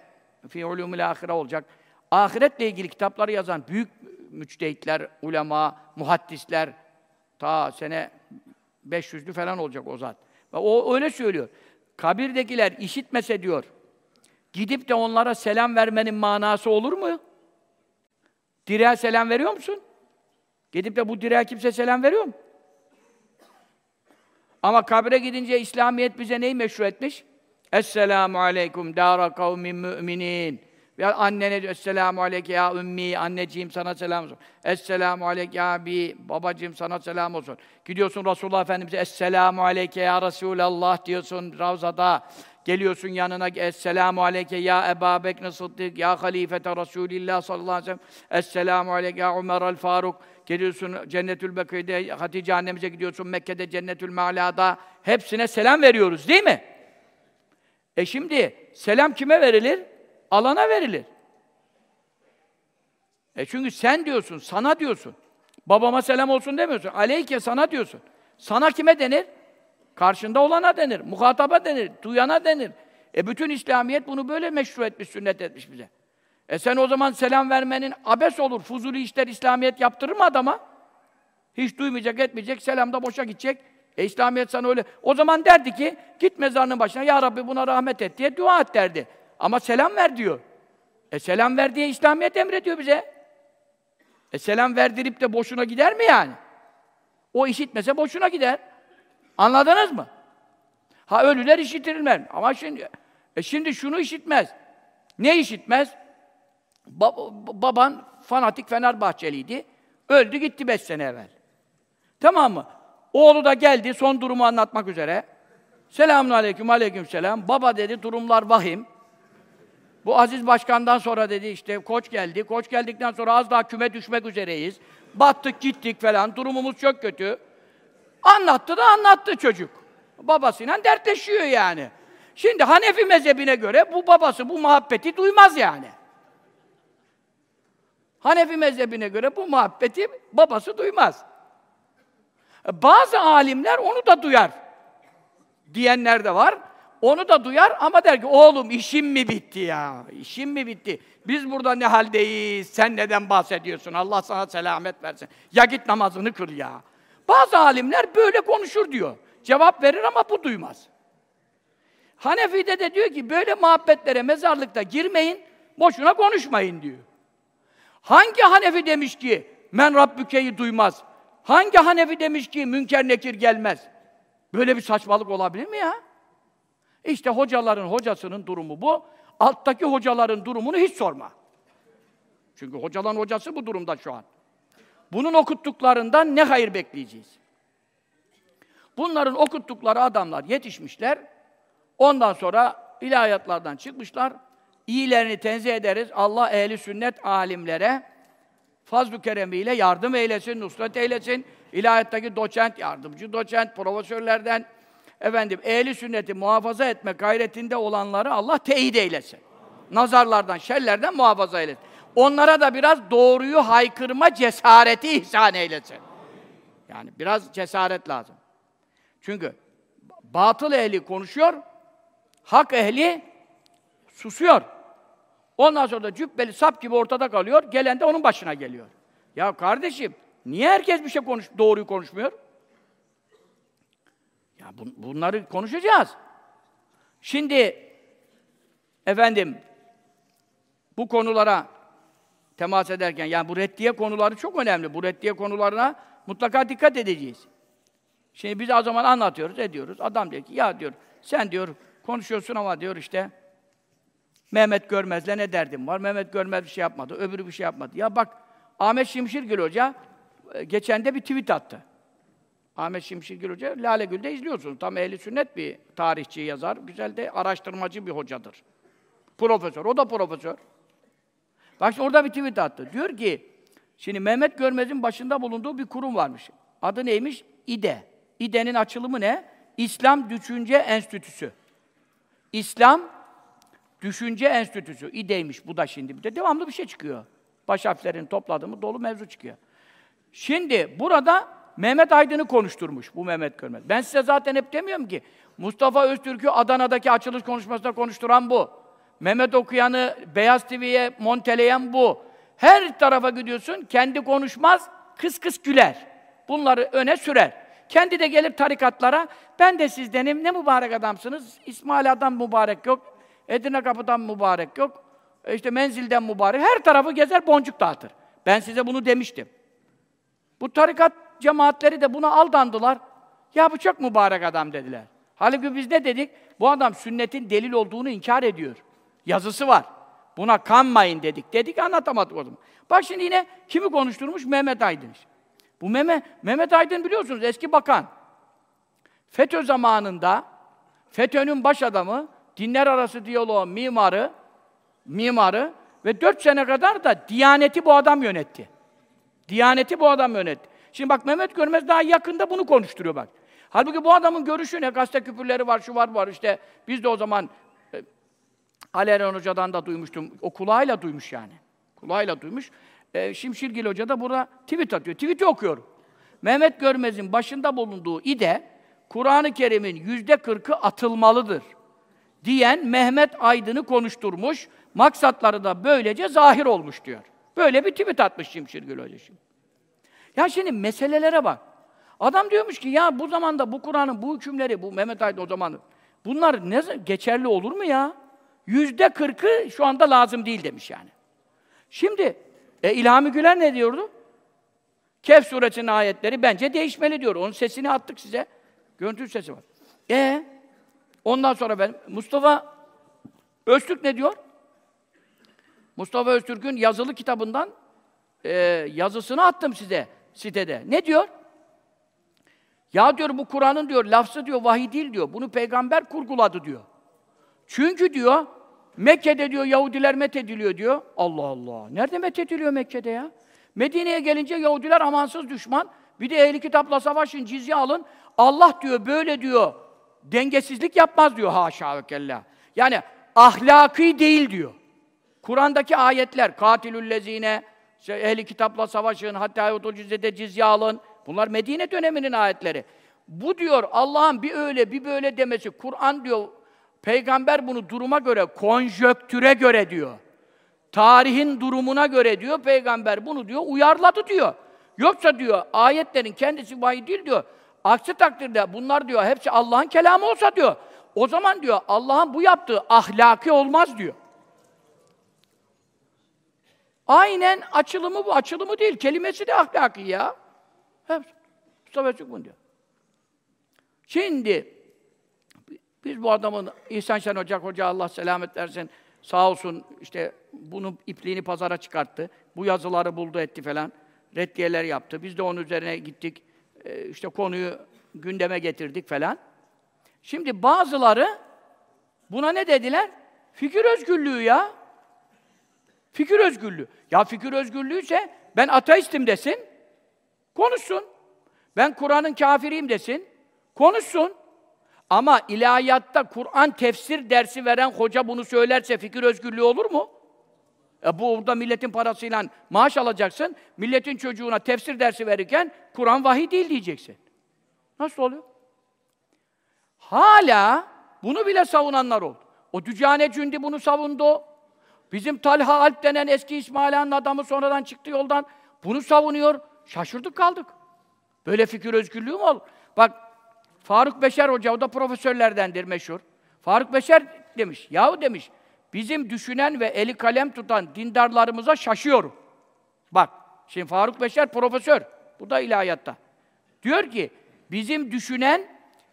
fi ulumul ahire olacak. Ahiretle ilgili kitapları yazan büyük müçtehitler, ulema, muhaddisler ta sene 500'lü falan olacak o zat. O öyle söylüyor. Kabirdekiler işitmese diyor. Gidip de onlara selam vermenin manası olur mu? Direğe selam veriyor musun? Gidip de bu direğe kimse selam veriyor mu? Ama kabre gidince İslamiyet bize neyi meşru etmiş? Esselamu aleyküm dâra kavmin müminin. Ya annene diyor, Esselamu aleyke ya ümmi, anneciğim sana selam olsun. Esselamu aleyke ya abi, babacığım sana selam olsun. Gidiyorsun Resulullah Efendimiz'e Esselamu aleyke ya Resulallah diyorsun Ravza'da. Geliyorsun yanına Esselamu aleyke ya Ebu Bekr Sıddık ya halifete Resulillah sallallahu aleyhi ve sellem. Esselamu aleyke ya Ömer el Faruk. Geliyorsun Cennetül Bekir'de Hatice annemize gidiyorsun Mekke'de Cennetül Mala'da. Hepsine selam veriyoruz değil mi? E şimdi selam kime verilir? Alana verilir. E çünkü sen diyorsun, sana diyorsun. Babama selam olsun demiyorsun. Aleyke sana diyorsun. Sana kime denir? Karşında olana denir, muhataba denir, duyana denir. E bütün İslamiyet bunu böyle meşru etmiş, sünnet etmiş bize. E sen o zaman selam vermenin abes olur, fuzuli işler İslamiyet yaptırır mı adama? Hiç duymayacak, etmeyecek, selam da boşa gidecek. E İslamiyet sana öyle... O zaman derdi ki, git mezarının başına, Ya Rabbi buna rahmet et diye dua et derdi. Ama selam ver diyor. E selam ver diye İslamiyet emrediyor bize. E selam verdirip de boşuna gider mi yani? O işitmese boşuna gider. Anladınız mı? Ha ölüler işitirilmez. Ama şimdi e şimdi şunu işitmez. Ne işitmez? Ba baban fanatik Fenerbahçeliydi. Öldü gitti beş sene evvel. Tamam mı? Oğlu da geldi son durumu anlatmak üzere. Selamun aleyküm, aleyküm selam. Baba dedi durumlar vahim. Bu Aziz Başkan'dan sonra dedi işte koç geldi. Koç geldikten sonra az daha küme düşmek üzereyiz. Battık gittik falan. Durumumuz çok kötü. Anlattı da anlattı çocuk. Babasıyla dertleşiyor yani. Şimdi Hanefi mezhebine göre bu babası bu muhabbeti duymaz yani. Hanefi mezhebine göre bu muhabbeti babası duymaz. Bazı alimler onu da duyar. Diyenler de var. Onu da duyar ama der ki oğlum işim mi bitti ya? İşim mi bitti? Biz burada ne haldeyiz? Sen neden bahsediyorsun? Allah sana selamet versin. Ya git namazını kıl ya. Bazı alimler böyle konuşur diyor. Cevap verir ama bu duymaz. Hanefi'de de diyor ki böyle muhabbetlere mezarlıkta girmeyin, boşuna konuşmayın diyor. Hangi Hanefi demiş ki men Rabbüke'yi duymaz? Hangi Hanefi demiş ki münker nekir gelmez? Böyle bir saçmalık olabilir mi ya? İşte hocaların hocasının durumu bu. Alttaki hocaların durumunu hiç sorma. Çünkü hocaların hocası bu durumda şu an. Bunun okuttuklarından ne hayır bekleyeceğiz? Bunların okuttukları adamlar yetişmişler. Ondan sonra ilahiyatlardan çıkmışlar. İyilerini tenzih ederiz. Allah ehli sünnet alimlere fazl-ı keremiyle yardım eylesin, nusret eylesin. İlahiyattaki doçent, yardımcı doçent, profesörlerden efendim ehli sünneti muhafaza etme gayretinde olanları Allah teyit eylesin. Nazarlardan, şerlerden muhafaza eylesin. Onlara da biraz doğruyu haykırma cesareti ihsan eylesin. Yani biraz cesaret lazım. Çünkü batıl ehli konuşuyor, hak ehli susuyor. Ondan sonra da cübbeli sap gibi ortada kalıyor, gelen de onun başına geliyor. Ya kardeşim, niye herkes bir şey konuş, doğruyu konuşmuyor? Ya bun, bunları konuşacağız. Şimdi efendim bu konulara temas ederken yani bu reddiye konuları çok önemli. Bu reddiye konularına mutlaka dikkat edeceğiz. Şimdi biz o zaman anlatıyoruz, ediyoruz. Adam diyor ki ya diyor sen diyor konuşuyorsun ama diyor işte Mehmet Görmez'le ne derdim var? Mehmet Görmez bir şey yapmadı, öbürü bir şey yapmadı. Ya bak Ahmet Şimşirgil Hoca e, geçen de bir tweet attı. Ahmet Şimşirgil Hoca Lale Gül'de izliyorsunuz. Tam ehli sünnet bir tarihçi yazar. Güzel de araştırmacı bir hocadır. Profesör, o da profesör. Bak şimdi orada bir tweet attı. Diyor ki, şimdi Mehmet Görmez'in başında bulunduğu bir kurum varmış. Adı neymiş? İDE. İDE'nin açılımı ne? İslam Düşünce Enstitüsü. İslam Düşünce Enstitüsü. İDE'ymiş bu da şimdi. Bir de devamlı bir şey çıkıyor. Baş harflerini topladığımı dolu mevzu çıkıyor. Şimdi burada Mehmet Aydın'ı konuşturmuş bu Mehmet Görmez. Ben size zaten hep demiyorum ki Mustafa Öztürk'ü Adana'daki açılış konuşmasında konuşturan bu. Mehmet Okuyan'ı Beyaz TV'ye monteleyen bu. Her tarafa gidiyorsun, kendi konuşmaz, kıs kıs güler. Bunları öne sürer. Kendi de gelir tarikatlara, ben de sizdenim, ne mübarek adamsınız, İsmail adam mübarek yok, Edirne kapıdan mübarek yok, işte menzilden mübarek, her tarafı gezer boncuk dağıtır. Ben size bunu demiştim. Bu tarikat cemaatleri de buna aldandılar. Ya bu çok mübarek adam dediler. Halbuki biz ne dedik? Bu adam sünnetin delil olduğunu inkar ediyor. Yazısı var. Buna kanmayın dedik. Dedik anlatamadık o zaman. Bak şimdi yine kimi konuşturmuş? Mehmet Aydın. Bu Mehmet, Mehmet Aydın biliyorsunuz eski bakan. FETÖ zamanında FETÖ'nün baş adamı, dinler arası diyaloğun mimarı, mimarı ve dört sene kadar da Diyaneti bu adam yönetti. Diyaneti bu adam yönetti. Şimdi bak Mehmet Görmez daha yakında bunu konuşturuyor bak. Halbuki bu adamın görüşü ne? Gazete küpürleri var, şu var, var işte. Biz de o zaman e, Ali Eren Hoca'dan da duymuştum. O kulağıyla duymuş yani. Kulağıyla duymuş. E, Şimşirgil Hoca da burada tweet atıyor. Tweet'i okuyorum. Mehmet Görmez'in başında bulunduğu ide, Kur'an-ı Kerim'in yüzde kırkı atılmalıdır diyen Mehmet Aydın'ı konuşturmuş. Maksatları da böylece zahir olmuş diyor. Böyle bir tweet atmış Şimşirgil Hoca şimdi. Ya şimdi meselelere bak. Adam diyormuş ki ya bu zamanda bu Kur'an'ın bu hükümleri, bu Mehmet Aydın o zaman bunlar ne geçerli olur mu ya? Yüzde kırkı şu anda lazım değil demiş yani. Şimdi e, İlhami Güler ne diyordu? Kehf suresinin ayetleri bence değişmeli diyor. Onun sesini attık size. Görüntü sesi var. E ondan sonra ben Mustafa Öztürk ne diyor? Mustafa Öztürk'ün yazılı kitabından e, yazısını attım size sitede. Ne diyor? Ya diyor bu Kur'an'ın diyor lafzı diyor vahiy değil diyor. Bunu peygamber kurguladı diyor. Çünkü diyor Mekke'de diyor Yahudiler methediliyor diyor. Allah Allah. Nerede methediliyor Mekke'de ya? Medine'ye gelince Yahudiler amansız düşman. Bir de ehli kitapla savaşın, cizye alın. Allah diyor böyle diyor. Dengesizlik yapmaz diyor haşa ve kella. Yani ahlaki değil diyor. Kur'an'daki ayetler katilüllezine işte ehli kitapla savaşın, hatta yutul cizyede cizye alın. Bunlar Medine döneminin ayetleri. Bu diyor Allah'ın bir öyle bir böyle demesi. Kur'an diyor peygamber bunu duruma göre, konjöktüre göre diyor. Tarihin durumuna göre diyor peygamber bunu diyor uyarladı diyor. Yoksa diyor ayetlerin kendisi vahiy değil diyor. Aksi takdirde bunlar diyor hepsi Allah'ın kelamı olsa diyor. O zaman diyor Allah'ın bu yaptığı ahlaki olmaz diyor. Aynen açılımı bu. Açılımı değil. Kelimesi de ahlaki ya. Hep Mustafa Öztürk bunu diyor. Şimdi biz bu adamın İhsan Şen Hoca, Hoca Allah selamet versin, sağ olsun işte bunun ipliğini pazara çıkarttı. Bu yazıları buldu etti falan. Reddiyeler yaptı. Biz de onun üzerine gittik. E, işte konuyu gündeme getirdik falan. Şimdi bazıları buna ne dediler? Fikir özgürlüğü ya. Fikir özgürlüğü. Ya fikir özgürlüğüyse ben ateistim desin, konuşsun. Ben Kur'an'ın kafiriyim desin, konuşsun. Ama ilahiyatta Kur'an tefsir dersi veren hoca bunu söylerse fikir özgürlüğü olur mu? E bu burada milletin parasıyla maaş alacaksın, milletin çocuğuna tefsir dersi verirken Kur'an vahiy değil diyeceksin. Nasıl oluyor? Hala bunu bile savunanlar oldu. O Dücane Cündi bunu savundu. Bizim Talha Alp denen eski İsmail Han'ın adamı sonradan çıktı yoldan. Bunu savunuyor. Şaşırdık kaldık. Böyle fikir özgürlüğü mü olur? Bak Faruk Beşer Hoca, o da profesörlerdendir meşhur. Faruk Beşer demiş, yahu demiş, bizim düşünen ve eli kalem tutan dindarlarımıza şaşıyorum. Bak, şimdi Faruk Beşer profesör, bu da ilahiyatta. Diyor ki, bizim düşünen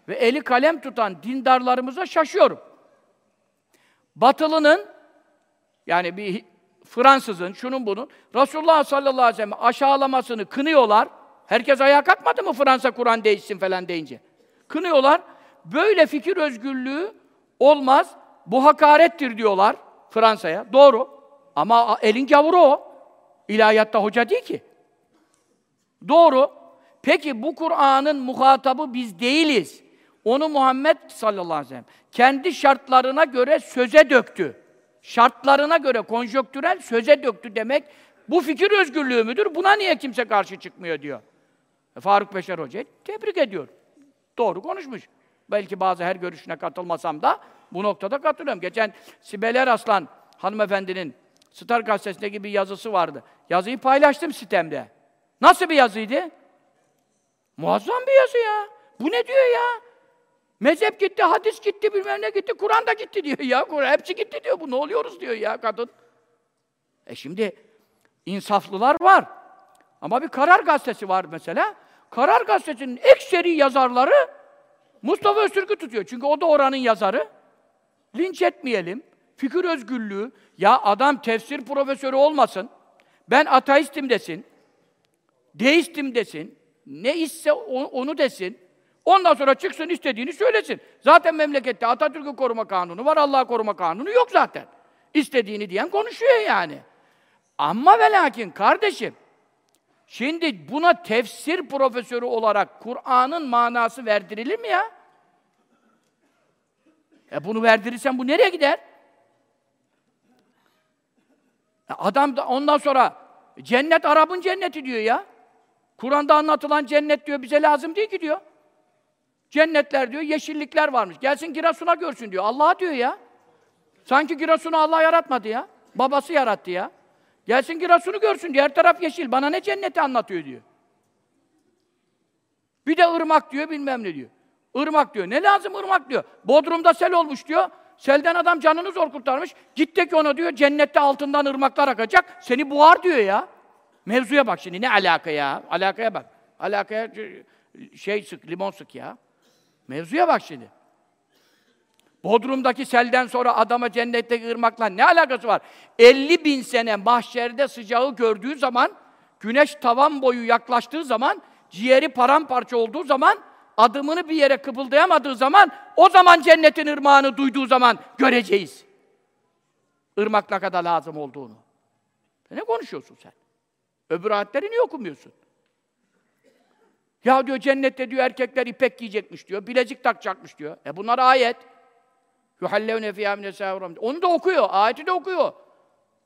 ve eli kalem tutan dindarlarımıza şaşıyorum. Batılının, yani bir Fransızın, şunun bunun, Resulullah sallallahu aleyhi ve sellem aşağılamasını kınıyorlar. Herkes ayağa kalkmadı mı Fransa Kur'an değişsin falan deyince? Kınıyorlar. Böyle fikir özgürlüğü olmaz. Bu hakarettir diyorlar Fransa'ya. Doğru. Ama elin gavuru o. İlahiyatta hoca değil ki. Doğru. Peki bu Kur'an'ın muhatabı biz değiliz. Onu Muhammed sallallahu aleyhi ve sellem kendi şartlarına göre söze döktü. Şartlarına göre konjonktürel söze döktü demek bu fikir özgürlüğü müdür? Buna niye kimse karşı çıkmıyor diyor. E, Faruk Beşer Hoca'yı tebrik ediyor. Doğru konuşmuş. Belki bazı her görüşüne katılmasam da bu noktada katılıyorum. Geçen Sibel Aslan hanımefendinin Star gazetesindeki bir yazısı vardı. Yazıyı paylaştım sitemde. Nasıl bir yazıydı? Muazzam bir yazı ya. Bu ne diyor ya? Mezhep gitti, hadis gitti, bilmem ne gitti, Kur'an da gitti diyor ya. Kur'an hepsi gitti diyor. Bu ne oluyoruz diyor ya kadın. E şimdi insaflılar var. Ama bir karar gazetesi var mesela. Karar gazetesinin ekseri yazarları Mustafa Öztürk'ü tutuyor. Çünkü o da oranın yazarı. Linç etmeyelim. Fikir özgürlüğü. Ya adam tefsir profesörü olmasın. Ben ateistim desin. Deistim desin. Ne ise onu desin. Ondan sonra çıksın istediğini söylesin. Zaten memlekette Atatürk'ü koruma kanunu var, Allah'ı koruma kanunu yok zaten. İstediğini diyen konuşuyor yani. Ama ve lakin kardeşim, şimdi buna tefsir profesörü olarak Kur'an'ın manası verdirilir mi ya? E bunu verdirirsen bu nereye gider? E adam da ondan sonra cennet Arap'ın cenneti diyor ya. Kur'an'da anlatılan cennet diyor bize lazım değil ki diyor. Cennetler diyor, yeşillikler varmış. Gelsin Giresun'a görsün diyor. Allah diyor ya. Sanki Giresun'u Allah yaratmadı ya. Babası yarattı ya. Gelsin Giresun'u görsün diyor. Her taraf yeşil. Bana ne cenneti anlatıyor diyor. Bir de ırmak diyor, bilmem ne diyor. Irmak diyor. Ne lazım ırmak diyor. Bodrum'da sel olmuş diyor. Selden adam canını zor kurtarmış. Git ki ona diyor, cennette altından ırmaklar akacak. Seni buhar diyor ya. Mevzuya bak şimdi. Ne alaka ya? Alakaya bak. Alakaya şey sık, limon sık ya. Mevzuya bak şimdi. Bodrum'daki selden sonra adama cennetteki ırmakla ne alakası var? 50 bin sene mahşerde sıcağı gördüğü zaman, güneş tavan boyu yaklaştığı zaman, ciğeri paramparça olduğu zaman, adımını bir yere kıpıldayamadığı zaman, o zaman cennetin ırmağını duyduğu zaman göreceğiz. Irmak kadar lazım olduğunu. Ne konuşuyorsun sen? Öbür ayetleri niye okumuyorsun? Ya diyor cennette diyor erkekler ipek giyecekmiş diyor, bilezik takacakmış diyor. E bunlar ayet. Yuhallevne fiyâ mine Onu da okuyor, ayeti de okuyor.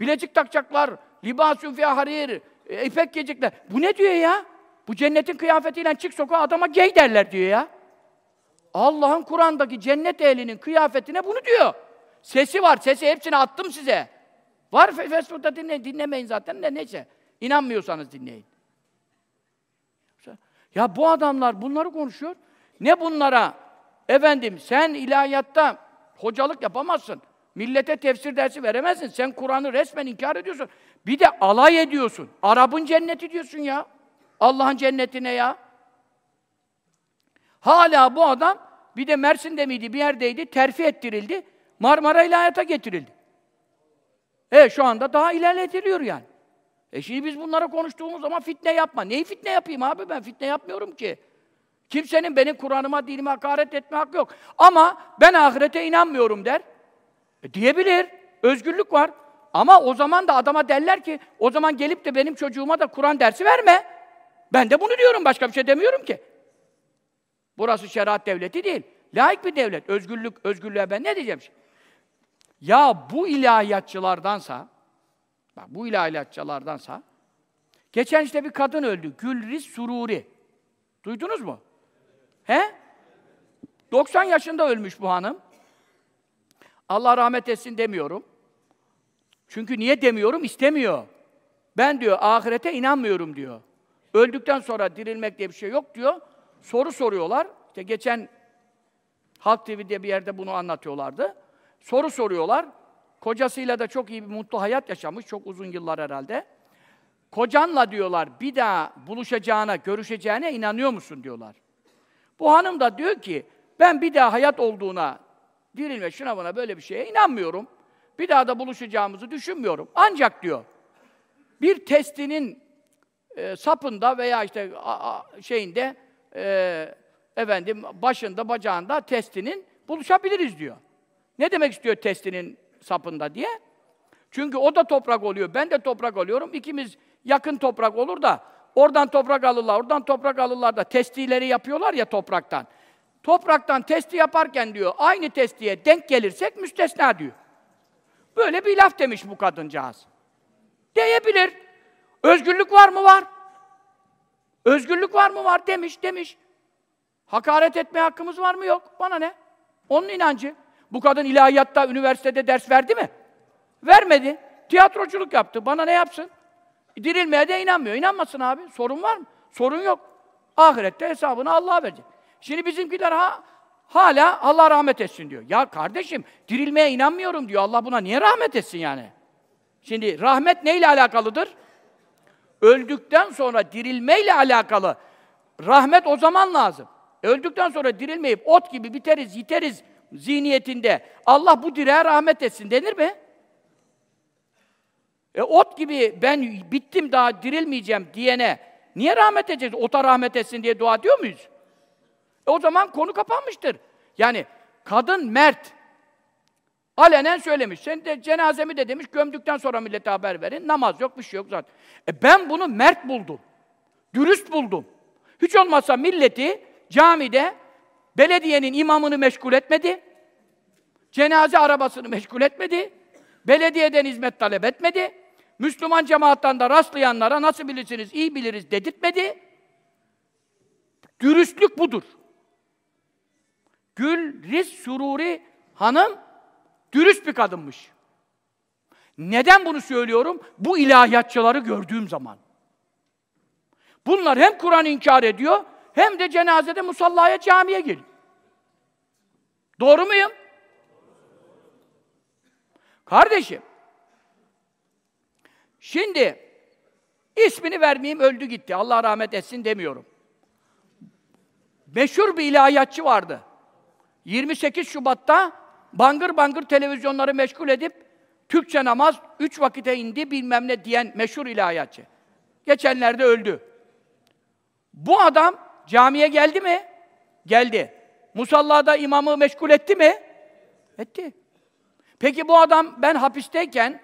Bilezik takacaklar, libâsün fiyâ harir, e, ipek giyecekler. Bu ne diyor ya? Bu cennetin kıyafetiyle çık sokağa adama gay derler diyor ya. Allah'ın Kur'an'daki cennet ehlinin kıyafetine bunu diyor. Sesi var, sesi hepsini attım size. Var Facebook'ta dinle, dinlemeyin zaten de neyse. İnanmıyorsanız dinleyin. Ya bu adamlar bunları konuşuyor. Ne bunlara? Efendim sen ilahiyatta hocalık yapamazsın. Millete tefsir dersi veremezsin. Sen Kur'an'ı resmen inkar ediyorsun. Bir de alay ediyorsun. Arap'ın cenneti diyorsun ya. Allah'ın cennetine ya. Hala bu adam bir de Mersin'de miydi bir yerdeydi terfi ettirildi. Marmara ilahiyata getirildi. E şu anda daha ilerletiliyor yani. E şimdi biz bunlara konuştuğumuz zaman fitne yapma. Neyi fitne yapayım abi ben? Fitne yapmıyorum ki. Kimsenin benim Kur'an'ıma, dinime hakaret etme hakkı yok. Ama ben ahirete inanmıyorum der. E diyebilir. Özgürlük var. Ama o zaman da adama derler ki, o zaman gelip de benim çocuğuma da Kur'an dersi verme. Ben de bunu diyorum, başka bir şey demiyorum ki. Burası şeriat devleti değil. Laik bir devlet. Özgürlük, özgürlüğe ben ne diyeceğim şimdi? Ya bu ilahiyatçılardansa, Bak bu ilahiyatçılardansa geçen işte bir kadın öldü. Gülriz Sururi. Duydunuz mu? He? 90 yaşında ölmüş bu hanım. Allah rahmet etsin demiyorum. Çünkü niye demiyorum? İstemiyor. Ben diyor ahirete inanmıyorum diyor. Öldükten sonra dirilmek diye bir şey yok diyor. Soru soruyorlar. İşte geçen Halk TV'de bir yerde bunu anlatıyorlardı. Soru soruyorlar. Kocasıyla da çok iyi bir mutlu hayat yaşamış, çok uzun yıllar herhalde. Kocanla diyorlar, bir daha buluşacağına, görüşeceğine inanıyor musun diyorlar. Bu hanım da diyor ki, ben bir daha hayat olduğuna, dirilme, şuna buna böyle bir şeye inanmıyorum. Bir daha da buluşacağımızı düşünmüyorum. Ancak diyor, bir testinin e, sapında veya işte a, a, şeyinde, e, efendim başında, bacağında testinin buluşabiliriz diyor. Ne demek istiyor testinin sapında diye. Çünkü o da toprak oluyor, ben de toprak oluyorum. İkimiz yakın toprak olur da oradan toprak alırlar, oradan toprak alırlar da testileri yapıyorlar ya topraktan. Topraktan testi yaparken diyor, aynı testiye denk gelirsek müstesna diyor. Böyle bir laf demiş bu kadıncağız. Diyebilir. Özgürlük var mı? Var. Özgürlük var mı? Var demiş, demiş. Hakaret etme hakkımız var mı? Yok. Bana ne? Onun inancı. Bu kadın ilahiyatta, üniversitede ders verdi mi? Vermedi. tiyatroculuk yaptı. Bana ne yapsın? Dirilmeye de inanmıyor. İnanmasın abi. Sorun var mı? Sorun yok. Ahirette hesabını Allah'a verecek. Şimdi bizimkiler ha, hala Allah rahmet etsin diyor. Ya kardeşim dirilmeye inanmıyorum diyor. Allah buna niye rahmet etsin yani? Şimdi rahmet neyle alakalıdır? Öldükten sonra dirilmeyle alakalı. Rahmet o zaman lazım. Öldükten sonra dirilmeyip ot gibi biteriz, yiteriz zihniyetinde Allah bu direğe rahmet etsin denir mi? E ot gibi ben bittim daha dirilmeyeceğim diyene niye rahmet edeceğiz? Ota rahmet etsin diye dua ediyor muyuz? E o zaman konu kapanmıştır. Yani kadın mert. Alenen söylemiş. Sen de cenazemi de demiş, gömdükten sonra millete haber verin. Namaz yok, bir şey yok zaten. E ben bunu mert buldum. Dürüst buldum. Hiç olmazsa milleti camide belediyenin imamını meşgul etmedi. Cenaze arabasını meşgul etmedi. Belediyeden hizmet talep etmedi. Müslüman cemaattan da rastlayanlara nasıl bilirsiniz, iyi biliriz dedirtmedi. Dürüstlük budur. Gül Riz Sururi hanım dürüst bir kadınmış. Neden bunu söylüyorum? Bu ilahiyatçıları gördüğüm zaman. Bunlar hem Kur'an inkar ediyor, hem de cenazede musallaya camiye geliyor. Doğru muyum? Kardeşim, şimdi ismini vermeyeyim, öldü gitti. Allah rahmet etsin demiyorum. Meşhur bir ilahiyatçı vardı. 28 Şubat'ta bangır bangır televizyonları meşgul edip Türkçe namaz üç vakite indi bilmem ne diyen meşhur ilahiyatçı. Geçenlerde öldü. Bu adam camiye geldi mi? Geldi. Musallada imamı meşgul etti mi? Etti. Peki bu adam ben hapisteyken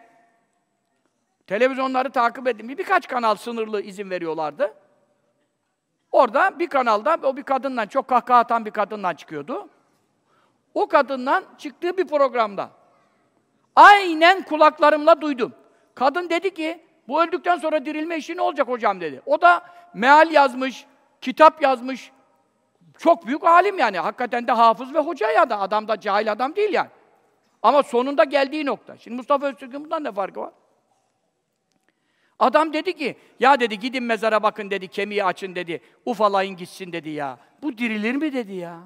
televizyonları takip ettim. Birkaç kanal sınırlı izin veriyorlardı. Orada bir kanalda o bir kadından çok kahkaha atan bir kadından çıkıyordu. O kadından çıktığı bir programda aynen kulaklarımla duydum. Kadın dedi ki bu öldükten sonra dirilme işi ne olacak hocam dedi. O da meal yazmış, kitap yazmış. Çok büyük alim yani. Hakikaten de hafız ve hoca ya da adam da cahil adam değil yani. Ama sonunda geldiği nokta. Şimdi Mustafa Öztürk'ün bundan ne farkı var? Adam dedi ki, ya dedi gidin mezara bakın dedi, kemiği açın dedi, ufalayın gitsin dedi ya. Bu dirilir mi dedi ya.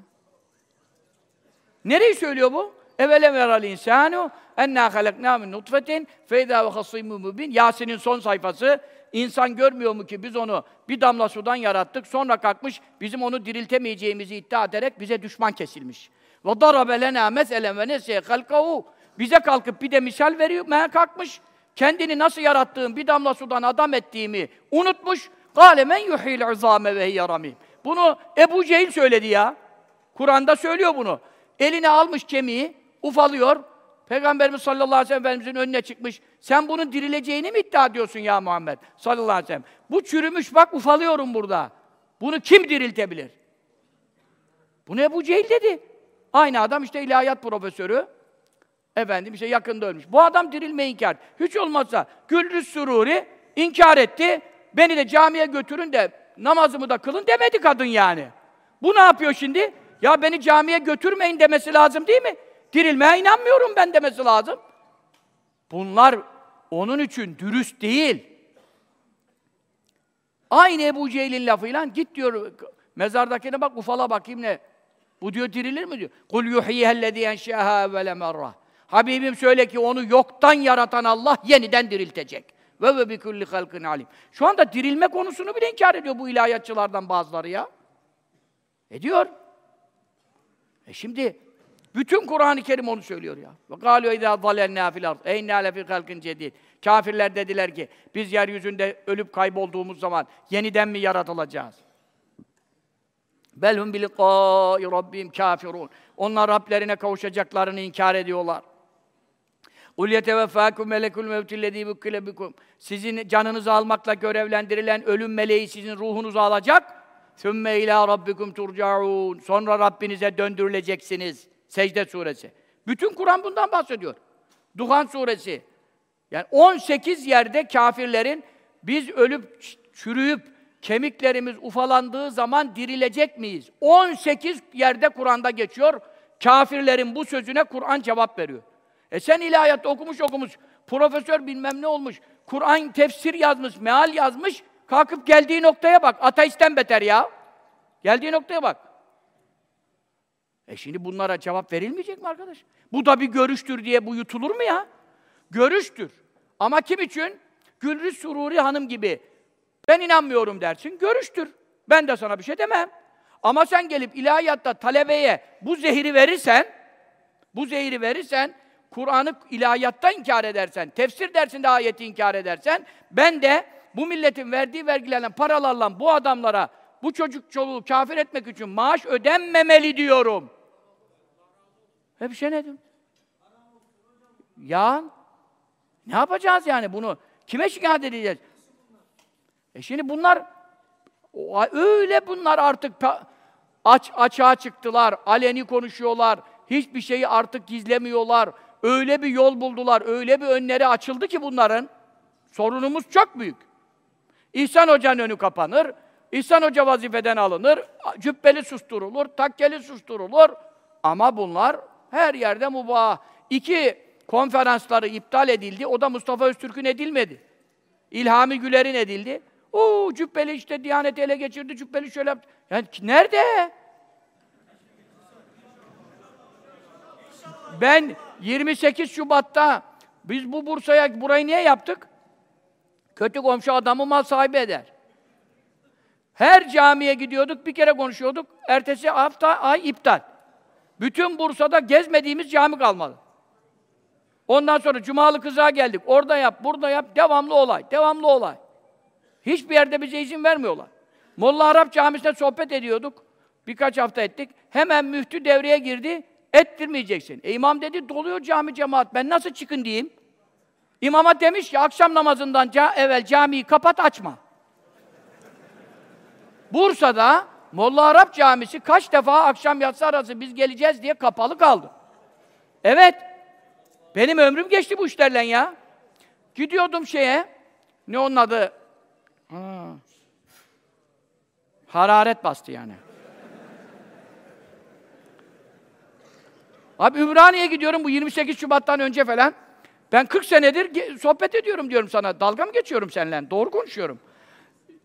Nereyi söylüyor bu? Evvelem yaral insanu enna halakna min nutfetin feyda ve hasimun mubin. Yasin'in son sayfası. İnsan görmüyor mu ki biz onu bir damla sudan yarattık, sonra kalkmış bizim onu diriltemeyeceğimizi iddia ederek bize düşman kesilmiş. Ve darabe lena meselen ve nesiye halkahu. Bize kalkıp bir de misal veriyor, meğer kalkmış. Kendini nasıl yarattığım, bir damla sudan adam ettiğimi unutmuş. Kâle men yuhil izâme ve hiye Bunu Ebu Cehil söyledi ya. Kur'an'da söylüyor bunu. Eline almış kemiği, ufalıyor. Peygamberimiz sallallahu aleyhi ve sellem önüne çıkmış. Sen bunun dirileceğini mi iddia ediyorsun ya Muhammed sallallahu aleyhi ve sellem? Bu çürümüş bak ufalıyorum burada. Bunu kim diriltebilir? Bunu Ebu Cehil dedi. Aynı adam işte ilahiyat profesörü. Efendim işte yakında ölmüş. Bu adam dirilme inkar. Hiç olmazsa Gülrüz Sururi inkar etti. Beni de camiye götürün de namazımı da kılın demedi kadın yani. Bu ne yapıyor şimdi? Ya beni camiye götürmeyin demesi lazım değil mi? Dirilmeye inanmıyorum ben demesi lazım. Bunlar onun için dürüst değil. Aynı Ebu Cehil'in lafıyla git diyor mezardakine bak ufala bakayım ne. Bu diyor dirilir mi diyor. Kul yuhyihellezî enşâhâ evvele merrah. Habibim söyle ki onu yoktan yaratan Allah yeniden diriltecek. Ve ve bi kulli halkın alim. Şu anda dirilme konusunu bile inkar ediyor bu ilahiyatçılardan bazıları ya. Ediyor. E şimdi bütün Kur'an-ı Kerim onu söylüyor ya. Ve kâlû idâ zalennâ fil ard. Eynnâ lefî halkın cedîd. Kafirler dediler ki biz yeryüzünde ölüp kaybolduğumuz zaman yeniden mi yaratılacağız? Belhum bi liqâi rabbihim kâfirûn. Onlar Rablerine kavuşacaklarını inkar ediyorlar. قُلْ يَتَوَفَّاكُمْ مَلَكُ الْمَوْتِ الَّذ۪ي بُكِّلَ بِكُمْ Sizin canınızı almakla görevlendirilen ölüm meleği sizin ruhunuzu alacak. ثُمَّ اِلٰى رَبِّكُمْ تُرْجَعُونَ Sonra Rabbinize döndürüleceksiniz. Secde suresi. Bütün Kur'an bundan bahsediyor. Duhan suresi. Yani 18 yerde kafirlerin biz ölüp çürüyüp kemiklerimiz ufalandığı zaman dirilecek miyiz? 18 yerde Kur'an'da geçiyor. Kafirlerin bu sözüne Kur'an cevap veriyor. E sen ilahiyatta okumuş okumuş profesör bilmem ne olmuş, Kur'an tefsir yazmış, meal yazmış, kalkıp geldiği noktaya bak. Ateistten beter ya. Geldiği noktaya bak. E şimdi bunlara cevap verilmeyecek mi arkadaş? Bu da bir görüştür diye bu yutulur mu ya? Görüştür. Ama kim için? Gülriz Sururi Hanım gibi. Ben inanmıyorum dersin, görüştür. Ben de sana bir şey demem. Ama sen gelip ilahiyatta talebeye bu zehiri verirsen, bu zehiri verirsen, Kur'an'ı ilahiyatta inkar edersen, tefsir dersinde ayeti inkar edersen, ben de bu milletin verdiği vergilerle, paralarla bu adamlara, bu çocuk çoluğu kafir etmek için maaş ödenmemeli diyorum. Hep şey ne dedim? Ya ne yapacağız yani bunu? Kime şikayet edeceğiz? E şimdi bunlar öyle bunlar artık aç açığa çıktılar, aleni konuşuyorlar, hiçbir şeyi artık gizlemiyorlar. Öyle bir yol buldular, öyle bir önleri açıldı ki bunların. Sorunumuz çok büyük. İhsan Hoca'nın önü kapanır, İhsan Hoca vazifeden alınır, cübbeli susturulur, takkeli susturulur. Ama bunlar her yerde mubah. İki konferansları iptal edildi, o da Mustafa Öztürk'ün edilmedi. İlhami Güler'in edildi. O cübbeli işte Diyanet ele geçirdi, cübbeli şöyle yaptı. Yani nerede? Ben 28 Şubat'ta biz bu Bursa'ya burayı niye yaptık? Kötü komşu adamı mal sahibi eder. Her camiye gidiyorduk, bir kere konuşuyorduk. Ertesi hafta ay iptal. Bütün Bursa'da gezmediğimiz cami kalmadı. Ondan sonra Cumalı Kızığa geldik. Orada yap, burada yap. Devamlı olay, devamlı olay. Hiçbir yerde bize izin vermiyorlar. Molla Arap Camisi'nde sohbet ediyorduk. Birkaç hafta ettik. Hemen müftü devreye girdi. Ettirmeyeceksin. E imam dedi doluyor cami cemaat. Ben nasıl çıkın diyeyim? İmama demiş ki akşam namazından ca evvel camiyi kapat açma. Bursa'da Molla Arap Camisi kaç defa akşam yatsı arası biz geleceğiz diye kapalı kaldı. Evet. Benim ömrüm geçti bu işlerle ya. Gidiyordum şeye, ne onun adı? Ha. Hararet bastı yani. Abi Ümraniye'ye gidiyorum bu 28 Şubat'tan önce falan. Ben 40 senedir sohbet ediyorum diyorum sana. Dalga mı geçiyorum seninle? Doğru konuşuyorum.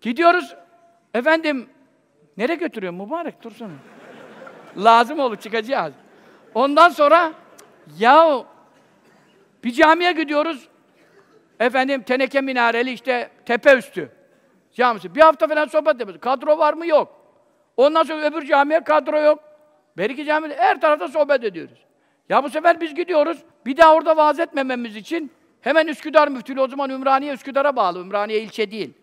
Gidiyoruz. Efendim nereye götürüyorum mübarek dursana. Lazım olur çıkacağız. Ondan sonra ya bir camiye gidiyoruz. Efendim teneke minareli işte tepe üstü camisi. Bir hafta falan sohbet yapıyoruz. Kadro var mı? Yok. Ondan sonra öbür camiye kadro yok. Beriki camide her tarafta sohbet ediyoruz. Ya bu sefer biz gidiyoruz, bir daha orada vaaz etmememiz için hemen Üsküdar müftülüğü, o zaman Ümraniye Üsküdar'a bağlı, Ümraniye ilçe değil.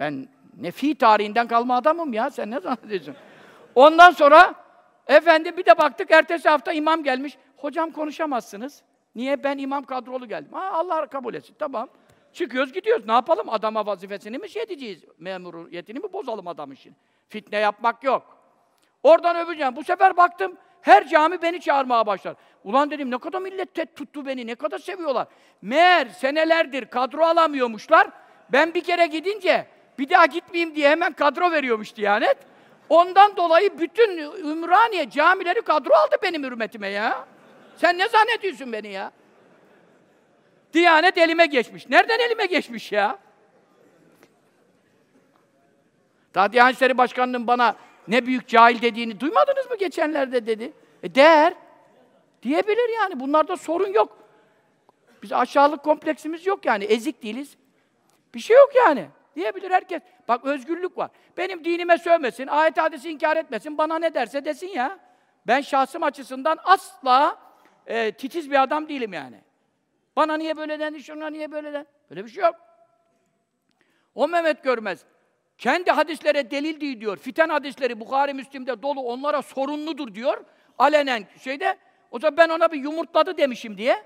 Ben nefi tarihinden kalma adamım ya, sen ne zannediyorsun? Ondan sonra, efendi bir de baktık, ertesi hafta imam gelmiş, hocam konuşamazsınız. Niye? Ben imam kadrolu geldim. Ha, Allah kabul etsin, tamam. Çıkıyoruz gidiyoruz. Ne yapalım? Adama vazifesini mi şey edeceğiz? Memuriyetini mi bozalım adam için? Fitne yapmak yok. Oradan öbüreceğim. Bu sefer baktım her cami beni çağırmaya başlar. Ulan dedim ne kadar millet tet tuttu beni, ne kadar seviyorlar. Meğer senelerdir kadro alamıyormuşlar. Ben bir kere gidince bir daha gitmeyeyim diye hemen kadro veriyormuş Diyanet. Ondan dolayı bütün Ümraniye camileri kadro aldı benim hürmetime ya. Sen ne zannediyorsun beni ya? Diyanet elime geçmiş. Nereden elime geçmiş ya? Daha Diyanet İşleri Başkanı'nın bana ne büyük cahil dediğini duymadınız mı geçenlerde dedi. E der. Diyebilir yani. Bunlarda sorun yok. Biz aşağılık kompleksimiz yok yani. Ezik değiliz. Bir şey yok yani. Diyebilir herkes. Bak özgürlük var. Benim dinime sövmesin, ayet hadisi inkar etmesin, bana ne derse desin ya. Ben şahsım açısından asla e, titiz bir adam değilim yani. Bana niye böyle dendi, şuna niye böyle dendi? Böyle bir şey yok. O Mehmet Görmez. Kendi hadislere delil değil diyor. Fiten hadisleri Bukhari Müslim'de dolu onlara sorunludur diyor. Alenen şeyde. O zaman ben ona bir yumurtladı demişim diye.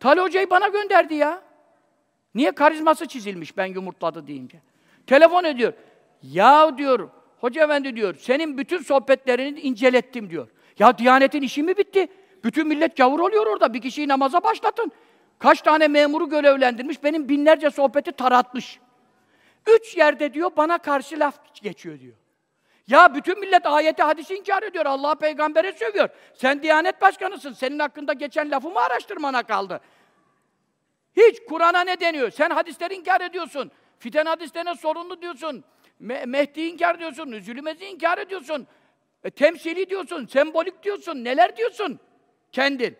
Tali Hoca'yı bana gönderdi ya. Niye karizması çizilmiş ben yumurtladı deyince. Telefon ediyor. Ya diyor, Hoca Efendi diyor, senin bütün sohbetlerini incelettim diyor. Ya Diyanet'in işi mi bitti? Bütün millet gavur oluyor orada. Bir kişiyi namaza başlatın. Kaç tane memuru görevlendirmiş, benim binlerce sohbeti taratmış. Üç yerde diyor, bana karşı laf geçiyor diyor. Ya bütün millet ayeti hadisi inkar ediyor, Allah peygambere sövüyor. Sen Diyanet Başkanısın, senin hakkında geçen lafımı araştırmana kaldı. Hiç Kur'an'a ne deniyor? Sen hadisleri inkar ediyorsun. Fiten hadislerine sorunlu diyorsun. Me Mehdi'yi inkar ediyorsun. Nüzülümezi inkar ediyorsun. E, temsili diyorsun. Sembolik diyorsun. Neler diyorsun? Kendin.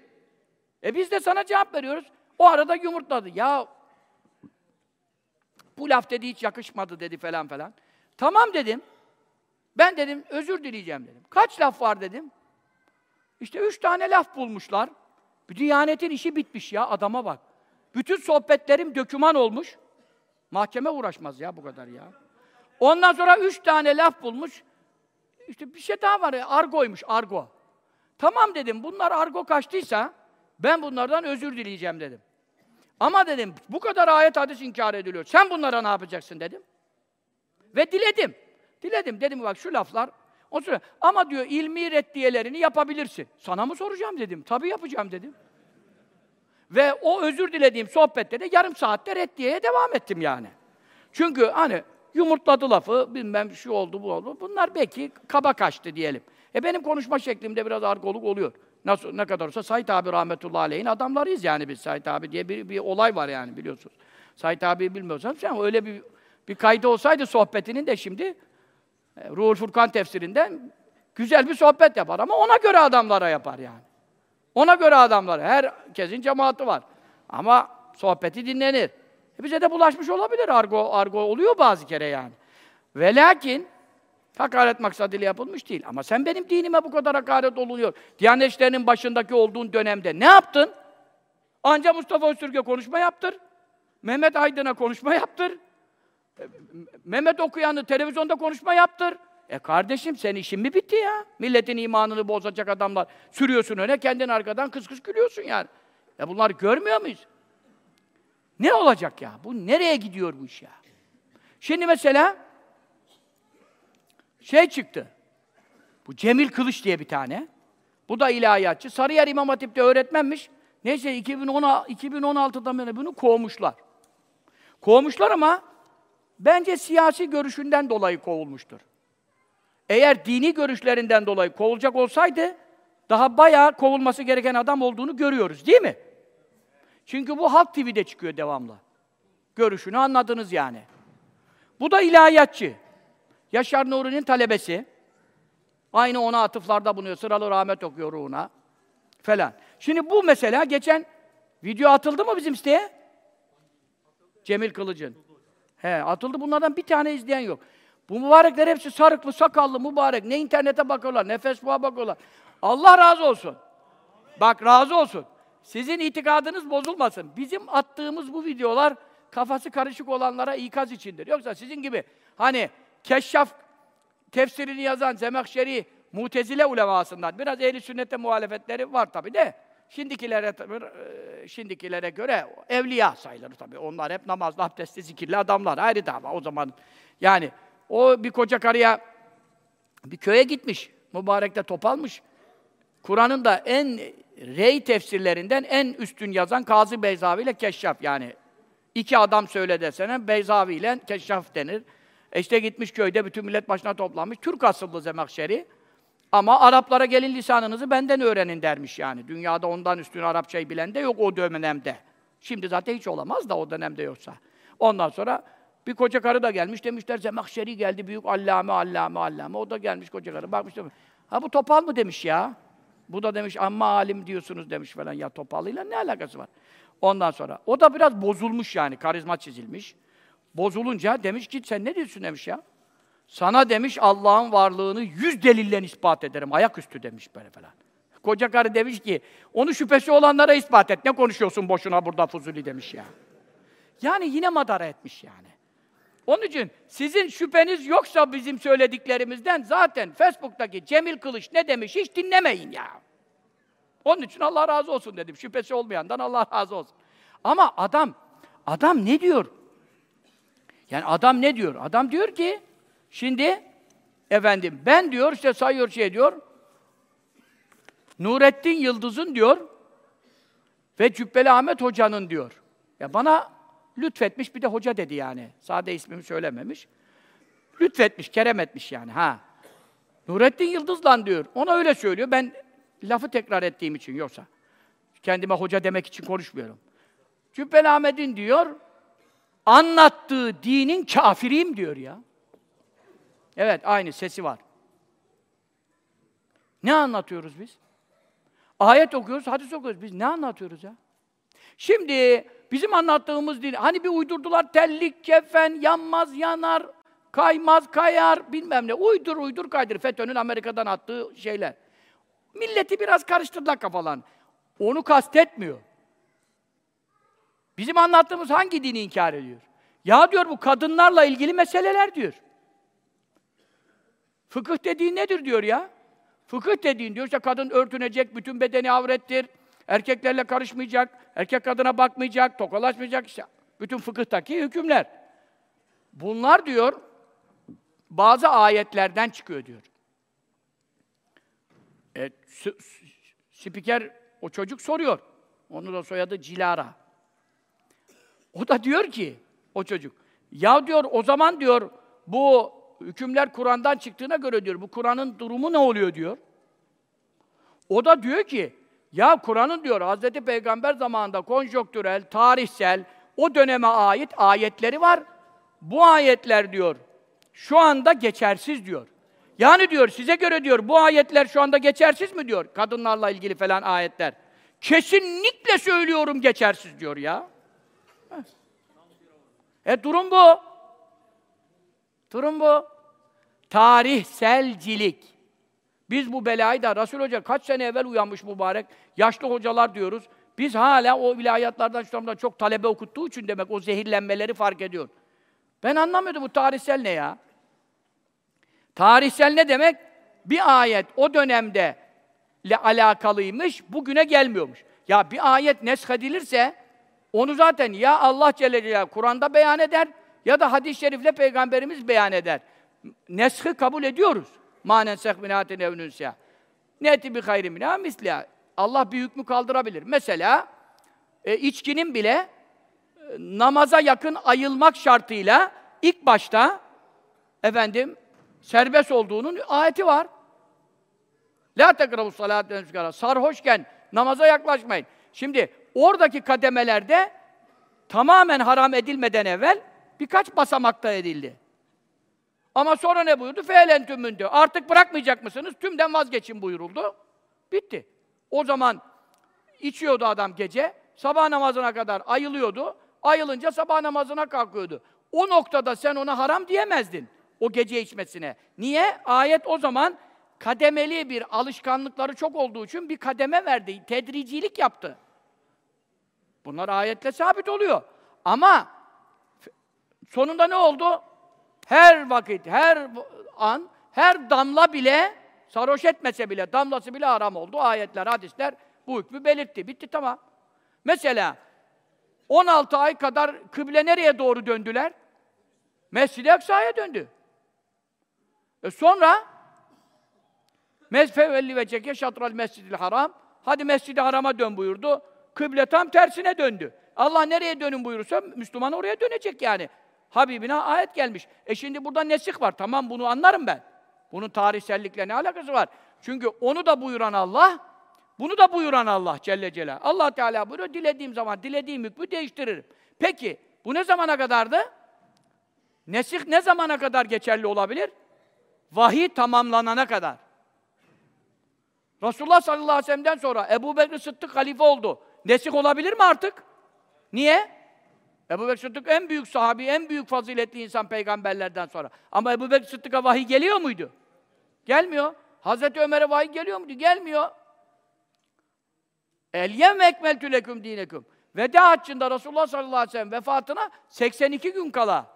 E biz de sana cevap veriyoruz. O arada yumurtladı. Ya bu laf dedi hiç yakışmadı dedi falan falan. Tamam dedim. Ben dedim özür dileyeceğim dedim. Kaç laf var dedim. İşte üç tane laf bulmuşlar. Diyanetin işi bitmiş ya adama bak. Bütün sohbetlerim döküman olmuş. Mahkeme uğraşmaz ya bu kadar ya. Ondan sonra üç tane laf bulmuş. İşte bir şey daha var ya, argoymuş, argo. Tamam dedim, bunlar argo kaçtıysa ben bunlardan özür dileyeceğim dedim. Ama dedim, bu kadar ayet hadis inkar ediliyor. Sen bunlara ne yapacaksın dedim. Ve diledim. Diledim. Dedim bak şu laflar o süre. Ama diyor ilmi reddiyelerini yapabilirsin. Sana mı soracağım dedim. Tabii yapacağım dedim. Ve o özür dilediğim sohbette de yarım saatte reddiyeye devam ettim yani. Çünkü hani yumurtladı lafı, bilmem şu oldu, bu oldu. Bunlar belki kaba kaçtı diyelim. E benim konuşma şeklimde biraz argoluk oluyor. Nasıl, ne kadar olsa Said abi rahmetullahi aleyhin adamlarıyız yani biz. Said abi diye bir, bir olay var yani biliyorsunuz. Said abi bilmiyorsan sen öyle bir bir kaydı olsaydı sohbetinin de şimdi e, Ruhul Furkan tefsirinden güzel bir sohbet yapar ama ona göre adamlara yapar yani. Ona göre adamlar. Herkesin cemaati var. Ama sohbeti dinlenir. E bize de bulaşmış olabilir. Argo, argo oluyor bazı kere yani. Ve lakin hakaret maksadıyla yapılmış değil. Ama sen benim dinime bu kadar hakaret oluyor. Diyanet İşleri'nin başındaki olduğun dönemde ne yaptın? Anca Mustafa Öztürk'e konuşma yaptır. Mehmet Aydın'a konuşma yaptır. Mehmet Okuyan'ı televizyonda konuşma yaptır. E kardeşim senin işin mi bitti ya? Milletin imanını bozacak adamlar. Sürüyorsun öne, kendin arkadan kıs kıs gülüyorsun yani. Ya bunları görmüyor muyuz? Ne olacak ya? Bu nereye gidiyor bu iş ya? Şimdi mesela şey çıktı. Bu Cemil Kılıç diye bir tane. Bu da ilahiyatçı. Sarıyer İmam Hatip'te öğretmenmiş. Neyse 2010, 2016'da beri bunu kovmuşlar. Kovmuşlar ama bence siyasi görüşünden dolayı kovulmuştur. Eğer dini görüşlerinden dolayı kovulacak olsaydı, daha bayağı kovulması gereken adam olduğunu görüyoruz, değil mi? Çünkü bu Halk TV'de çıkıyor devamlı. Görüşünü anladınız yani. Bu da ilahiyatçı. Yaşar Nuri'nin talebesi. Aynı ona atıflarda bulunuyor. Sıralı rahmet okuyor ruhuna. Falan. Şimdi bu mesela geçen video atıldı mı bizim siteye? Cemil Kılıç'ın. He, atıldı. Bunlardan bir tane izleyen yok. Bu mübarekler hepsi sarıklı, sakallı, mübarek. Ne internete bakıyorlar, ne Facebook'a bakıyorlar. Allah razı olsun. Bak razı olsun. Sizin itikadınız bozulmasın. Bizim attığımız bu videolar kafası karışık olanlara ikaz içindir. Yoksa sizin gibi hani keşşaf tefsirini yazan Zemekşeri Mutezile ulemasından biraz ehli sünnete muhalefetleri var tabi de şimdikilere e, şimdikilere göre evliya sayılır tabi. Onlar hep namazlı, abdestli, zikirli adamlar. Ayrı dava o zaman. Yani o bir koca karıya bir köye gitmiş. Mübarekte topalmış. Kur'an'ın da en rey tefsirlerinden en üstün yazan Kazı Beyzavi ile Keşşaf yani. iki adam söyle desene Beyzavi ile Keşşaf denir. E işte gitmiş köyde bütün millet başına toplanmış. Türk asıllı Zemekşeri. Ama Araplara gelin lisanınızı benden öğrenin dermiş yani. Dünyada ondan üstün Arapçayı bilen de yok o dönemde. Şimdi zaten hiç olamaz da o dönemde yoksa. Ondan sonra bir koca karı da gelmiş demişler Zemahşeri geldi büyük allame allame allame. O da gelmiş koca karı bakmış demiş. Ha bu topal mı demiş ya. Bu da demiş amma alim diyorsunuz demiş falan. Ya topalıyla ne alakası var? Ondan sonra o da biraz bozulmuş yani karizma çizilmiş. Bozulunca demiş ki sen ne diyorsun demiş ya. Sana demiş Allah'ın varlığını yüz delille ispat ederim. Ayaküstü demiş böyle falan. Koca karı demiş ki onu şüphesi olanlara ispat et. Ne konuşuyorsun boşuna burada Fuzuli demiş ya. Yani yine madara etmiş yani. Onun için sizin şüpheniz yoksa bizim söylediklerimizden zaten Facebook'taki Cemil Kılıç ne demiş hiç dinlemeyin ya. Onun için Allah razı olsun dedim. Şüphesi olmayandan Allah razı olsun. Ama adam, adam ne diyor? Yani adam ne diyor? Adam diyor ki, şimdi efendim ben diyor işte sayıyor şey diyor, Nurettin Yıldız'ın diyor ve Cübbeli Ahmet Hoca'nın diyor. Ya bana lütfetmiş bir de hoca dedi yani. Sade ismimi söylememiş. Lütfetmiş, kerem etmiş yani ha. Nurettin Yıldızlan diyor. Ona öyle söylüyor. Ben lafı tekrar ettiğim için yoksa. Kendime hoca demek için konuşmuyorum. Cübbeli Ahmet'in diyor, anlattığı dinin kafiriyim diyor ya. Evet, aynı sesi var. Ne anlatıyoruz biz? Ayet okuyoruz, hadis okuyoruz. Biz ne anlatıyoruz ya? Şimdi bizim anlattığımız din, hani bir uydurdular tellik, kefen, yanmaz, yanar, kaymaz, kayar, bilmem ne. Uydur, uydur, kaydır. FETÖ'nün Amerika'dan attığı şeyler. Milleti biraz karıştırdılar kafalan. Onu kastetmiyor. Bizim anlattığımız hangi dini inkar ediyor? Ya diyor bu kadınlarla ilgili meseleler diyor. Fıkıh dediğin nedir diyor ya? Fıkıh dediğin diyor işte kadın örtünecek, bütün bedeni avrettir, erkeklerle karışmayacak, erkek kadına bakmayacak, tokalaşmayacak işte. Bütün fıkıhtaki hükümler. Bunlar diyor, bazı ayetlerden çıkıyor diyor. E, spiker, o çocuk soruyor. Onu da soyadı Cilara. O da diyor ki, o çocuk, ya diyor o zaman diyor, bu hükümler Kur'an'dan çıktığına göre diyor, bu Kur'an'ın durumu ne oluyor diyor. O da diyor ki, ya Kur'an'ın diyor Hz. Peygamber zamanında konjonktürel, tarihsel, o döneme ait ayetleri var. Bu ayetler diyor, şu anda geçersiz diyor. Yani diyor, size göre diyor, bu ayetler şu anda geçersiz mi diyor? Kadınlarla ilgili falan ayetler. Kesinlikle söylüyorum geçersiz diyor ya. E durum bu. Durum bu. Tarihselcilik. Biz bu belayı da Resul Hoca kaç sene evvel uyanmış mübarek. Yaşlı hocalar diyoruz. Biz hala o vilayetlerden şu çok talebe okuttuğu için demek o zehirlenmeleri fark ediyor. Ben anlamıyordum bu tarihsel ne ya? Tarihsel ne demek? Bir ayet o dönemde ile alakalıymış, bugüne gelmiyormuş. Ya bir ayet nesk edilirse onu zaten ya Allah Celle Celaluhu Kur'an'da beyan eder ya da hadis-i şerifle peygamberimiz beyan eder. Neshı kabul ediyoruz. Manen sekminatin evnünsiya. Neti bi hayri minâ misliha. Allah bir hükmü kaldırabilir. Mesela e, içkinin bile e, namaza yakın ayılmak şartıyla ilk başta efendim serbest olduğunun ayeti var. La tekravu salat Sarhoşken namaza yaklaşmayın. Şimdi oradaki kademelerde tamamen haram edilmeden evvel birkaç basamakta edildi. Ama sonra ne buyurdu? Fe'len tümündü. Artık bırakmayacak mısınız? Tümden vazgeçin buyuruldu. Bitti. O zaman içiyordu adam gece, sabah namazına kadar ayılıyordu. Ayılınca sabah namazına kalkıyordu. O noktada sen ona haram diyemezdin. O gece içmesine. Niye? Ayet o zaman kademeli bir alışkanlıkları çok olduğu için bir kademe verdi. Tedricilik yaptı. Bunlar ayetle sabit oluyor. Ama sonunda ne oldu? Her vakit, her an, her damla bile sarhoş etmese bile, damlası bile haram oldu. Ayetler, hadisler bu hükmü belirtti. Bitti tamam. Mesela 16 ay kadar kıble nereye doğru döndüler? Mescid-i Aksa'ya döndü. E sonra Mezfe velli ve çeke şatral mescidil haram. Hadi mescidi harama dön buyurdu. Kıble tam tersine döndü. Allah nereye dönün buyurursa Müslüman oraya dönecek yani. Habibine ayet gelmiş. E şimdi burada nesih var. Tamam bunu anlarım ben. Bunun tarihsellikle ne alakası var? Çünkü onu da buyuran Allah, bunu da buyuran Allah Celle Celal. Allah Teala buyuruyor, dilediğim zaman dilediğim hükmü değiştiririm. Peki, bu ne zamana kadardı? Nesih ne zamana kadar geçerli olabilir? Vahiy tamamlanana kadar. Resulullah sallallahu aleyhi ve sellem'den sonra Ebu Bekir Sıddık halife oldu. Nesih olabilir mi artık? Niye? Ebu Bekir Sıddık en büyük sahabi, en büyük faziletli insan peygamberlerden sonra. Ama Ebu Bekir Sıddık'a vahiy geliyor muydu? Gelmiyor. Hazreti Ömer'e vahiy geliyor muydu? Gelmiyor. El yem ekmeltü leküm dineküm. Veda haccında Resulullah sallallahu aleyhi ve sellem vefatına 82 gün kala.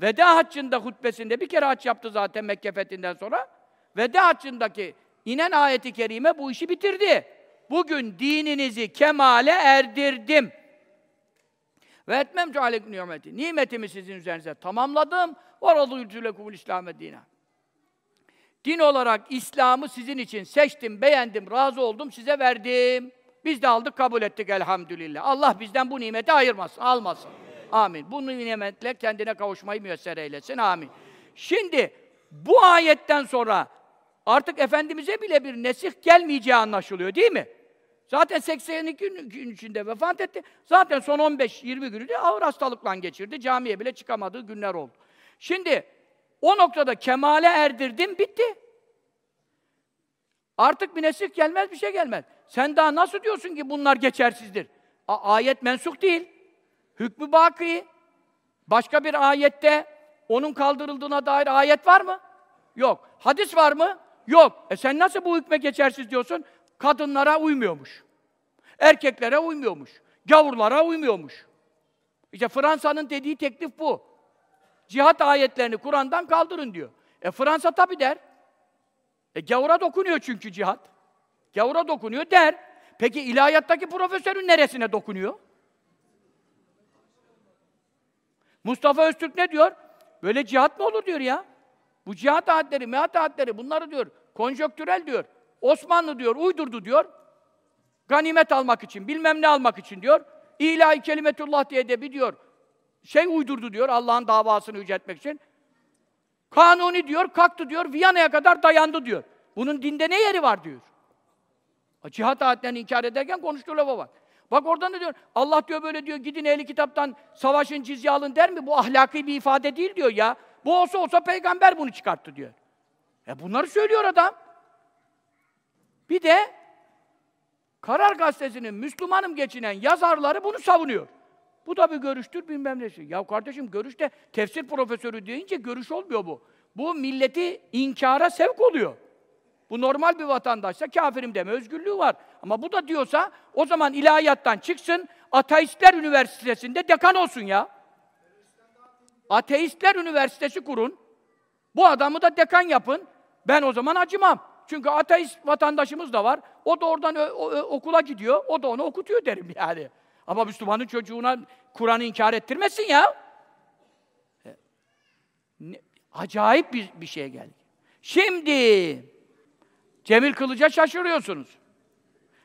Veda haccında hutbesinde bir kere hac yaptı zaten Mekke fethinden sonra. Veda haccındaki inen ayeti kerime bu işi bitirdi. Bugün dininizi kemale erdirdim. Ve etmemtu aleyküm nimeti. Nimetimi sizin üzerinize tamamladım. Ve radıytü lekumul İslam'e dina. Din olarak İslam'ı sizin için seçtim, beğendim, razı oldum, size verdim. Biz de aldık, kabul ettik elhamdülillah. Allah bizden bu nimeti ayırmasın, almasın. Amin. Bu nimetle kendine kavuşmayı müyesser eylesin. Amin. Şimdi bu ayetten sonra artık Efendimiz'e bile bir nesih gelmeyeceği anlaşılıyor değil mi? Zaten 82 gün içinde vefat etti. Zaten son 15-20 günü de ağır hastalıkla geçirdi. Camiye bile çıkamadığı günler oldu. Şimdi o noktada kemale erdirdim, bitti. Artık bir nesih gelmez, bir şey gelmez. Sen daha nasıl diyorsun ki bunlar geçersizdir? A ayet mensuk değil. Hükmü baki. Başka bir ayette onun kaldırıldığına dair ayet var mı? Yok. Hadis var mı? Yok. E sen nasıl bu hükme geçersiz diyorsun? Kadınlara uymuyormuş. Erkeklere uymuyormuş. Gavurlara uymuyormuş. İşte Fransa'nın dediği teklif bu. Cihat ayetlerini Kur'an'dan kaldırın diyor. E Fransa tabi der. E gavura dokunuyor çünkü cihat. Gavura dokunuyor der. Peki ilahiyattaki profesörün neresine dokunuyor? Mustafa Öztürk ne diyor? Böyle cihat mı olur diyor ya. Bu cihat ayetleri, mehat ayetleri bunları diyor. Konjöktürel diyor. Osmanlı diyor, uydurdu diyor. Ganimet almak için, bilmem ne almak için diyor. İlahi kelimetullah diye de bir diyor. Şey uydurdu diyor, Allah'ın davasını yüceltmek için. Kanuni diyor, kalktı diyor, Viyana'ya kadar dayandı diyor. Bunun dinde ne yeri var diyor. Cihat ayetlerini inkar ederken konuştuğu lafa bak. Bak orada ne diyor? Allah diyor böyle diyor, gidin ehli kitaptan savaşın cizye alın der mi? Bu ahlaki bir ifade değil diyor ya. Bu olsa olsa peygamber bunu çıkarttı diyor. E bunları söylüyor adam. Bir de Karar Gazetesi'nin Müslümanım geçinen yazarları bunu savunuyor. Bu da bir görüştür bilmem nesi. Ya kardeşim görüş de tefsir profesörü deyince görüş olmuyor bu. Bu milleti inkara sevk oluyor. Bu normal bir vatandaşsa kafirim deme özgürlüğü var. Ama bu da diyorsa o zaman ilahiyattan çıksın, ateistler üniversitesinde dekan olsun ya. Ateistler üniversitesi kurun. Bu adamı da dekan yapın. Ben o zaman acımam. Çünkü ateist vatandaşımız da var. O da oradan okula gidiyor. O da onu okutuyor derim yani. Ama Müslümanın çocuğuna Kur'an'ı inkar ettirmesin ya. E, ne, acayip bir, bir şeye geldi. Şimdi Cemil Kılıç'a şaşırıyorsunuz.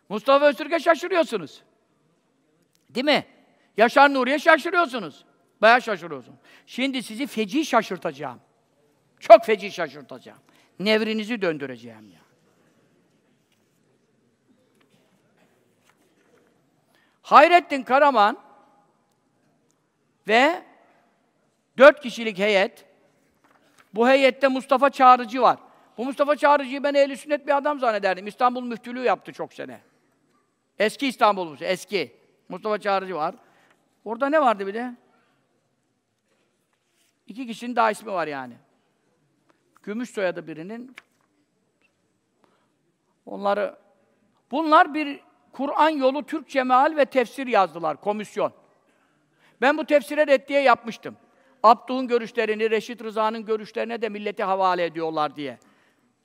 Mustafa Öztürk'e şaşırıyorsunuz. Değil mi? Yaşar Nuri'ye şaşırıyorsunuz. Bayağı şaşırıyorsunuz. Şimdi sizi feci şaşırtacağım. Çok feci şaşırtacağım. Nevrinizi döndüreceğim ya. Hayrettin Karaman ve dört kişilik heyet, bu heyette Mustafa Çağrıcı var. Bu Mustafa Çağrıcı'yı ben ehli sünnet bir adam zannederdim. İstanbul müftülüğü yaptı çok sene. Eski İstanbul eski. Mustafa Çağrıcı var. Orada ne vardı bir de? İki kişinin daha ismi var yani. Gümüş soyadı birinin. Onları bunlar bir Kur'an yolu Türkçe meal ve tefsir yazdılar komisyon. Ben bu tefsire reddiye yapmıştım. Abduh'un görüşlerini, Reşit Rıza'nın görüşlerine de milleti havale ediyorlar diye.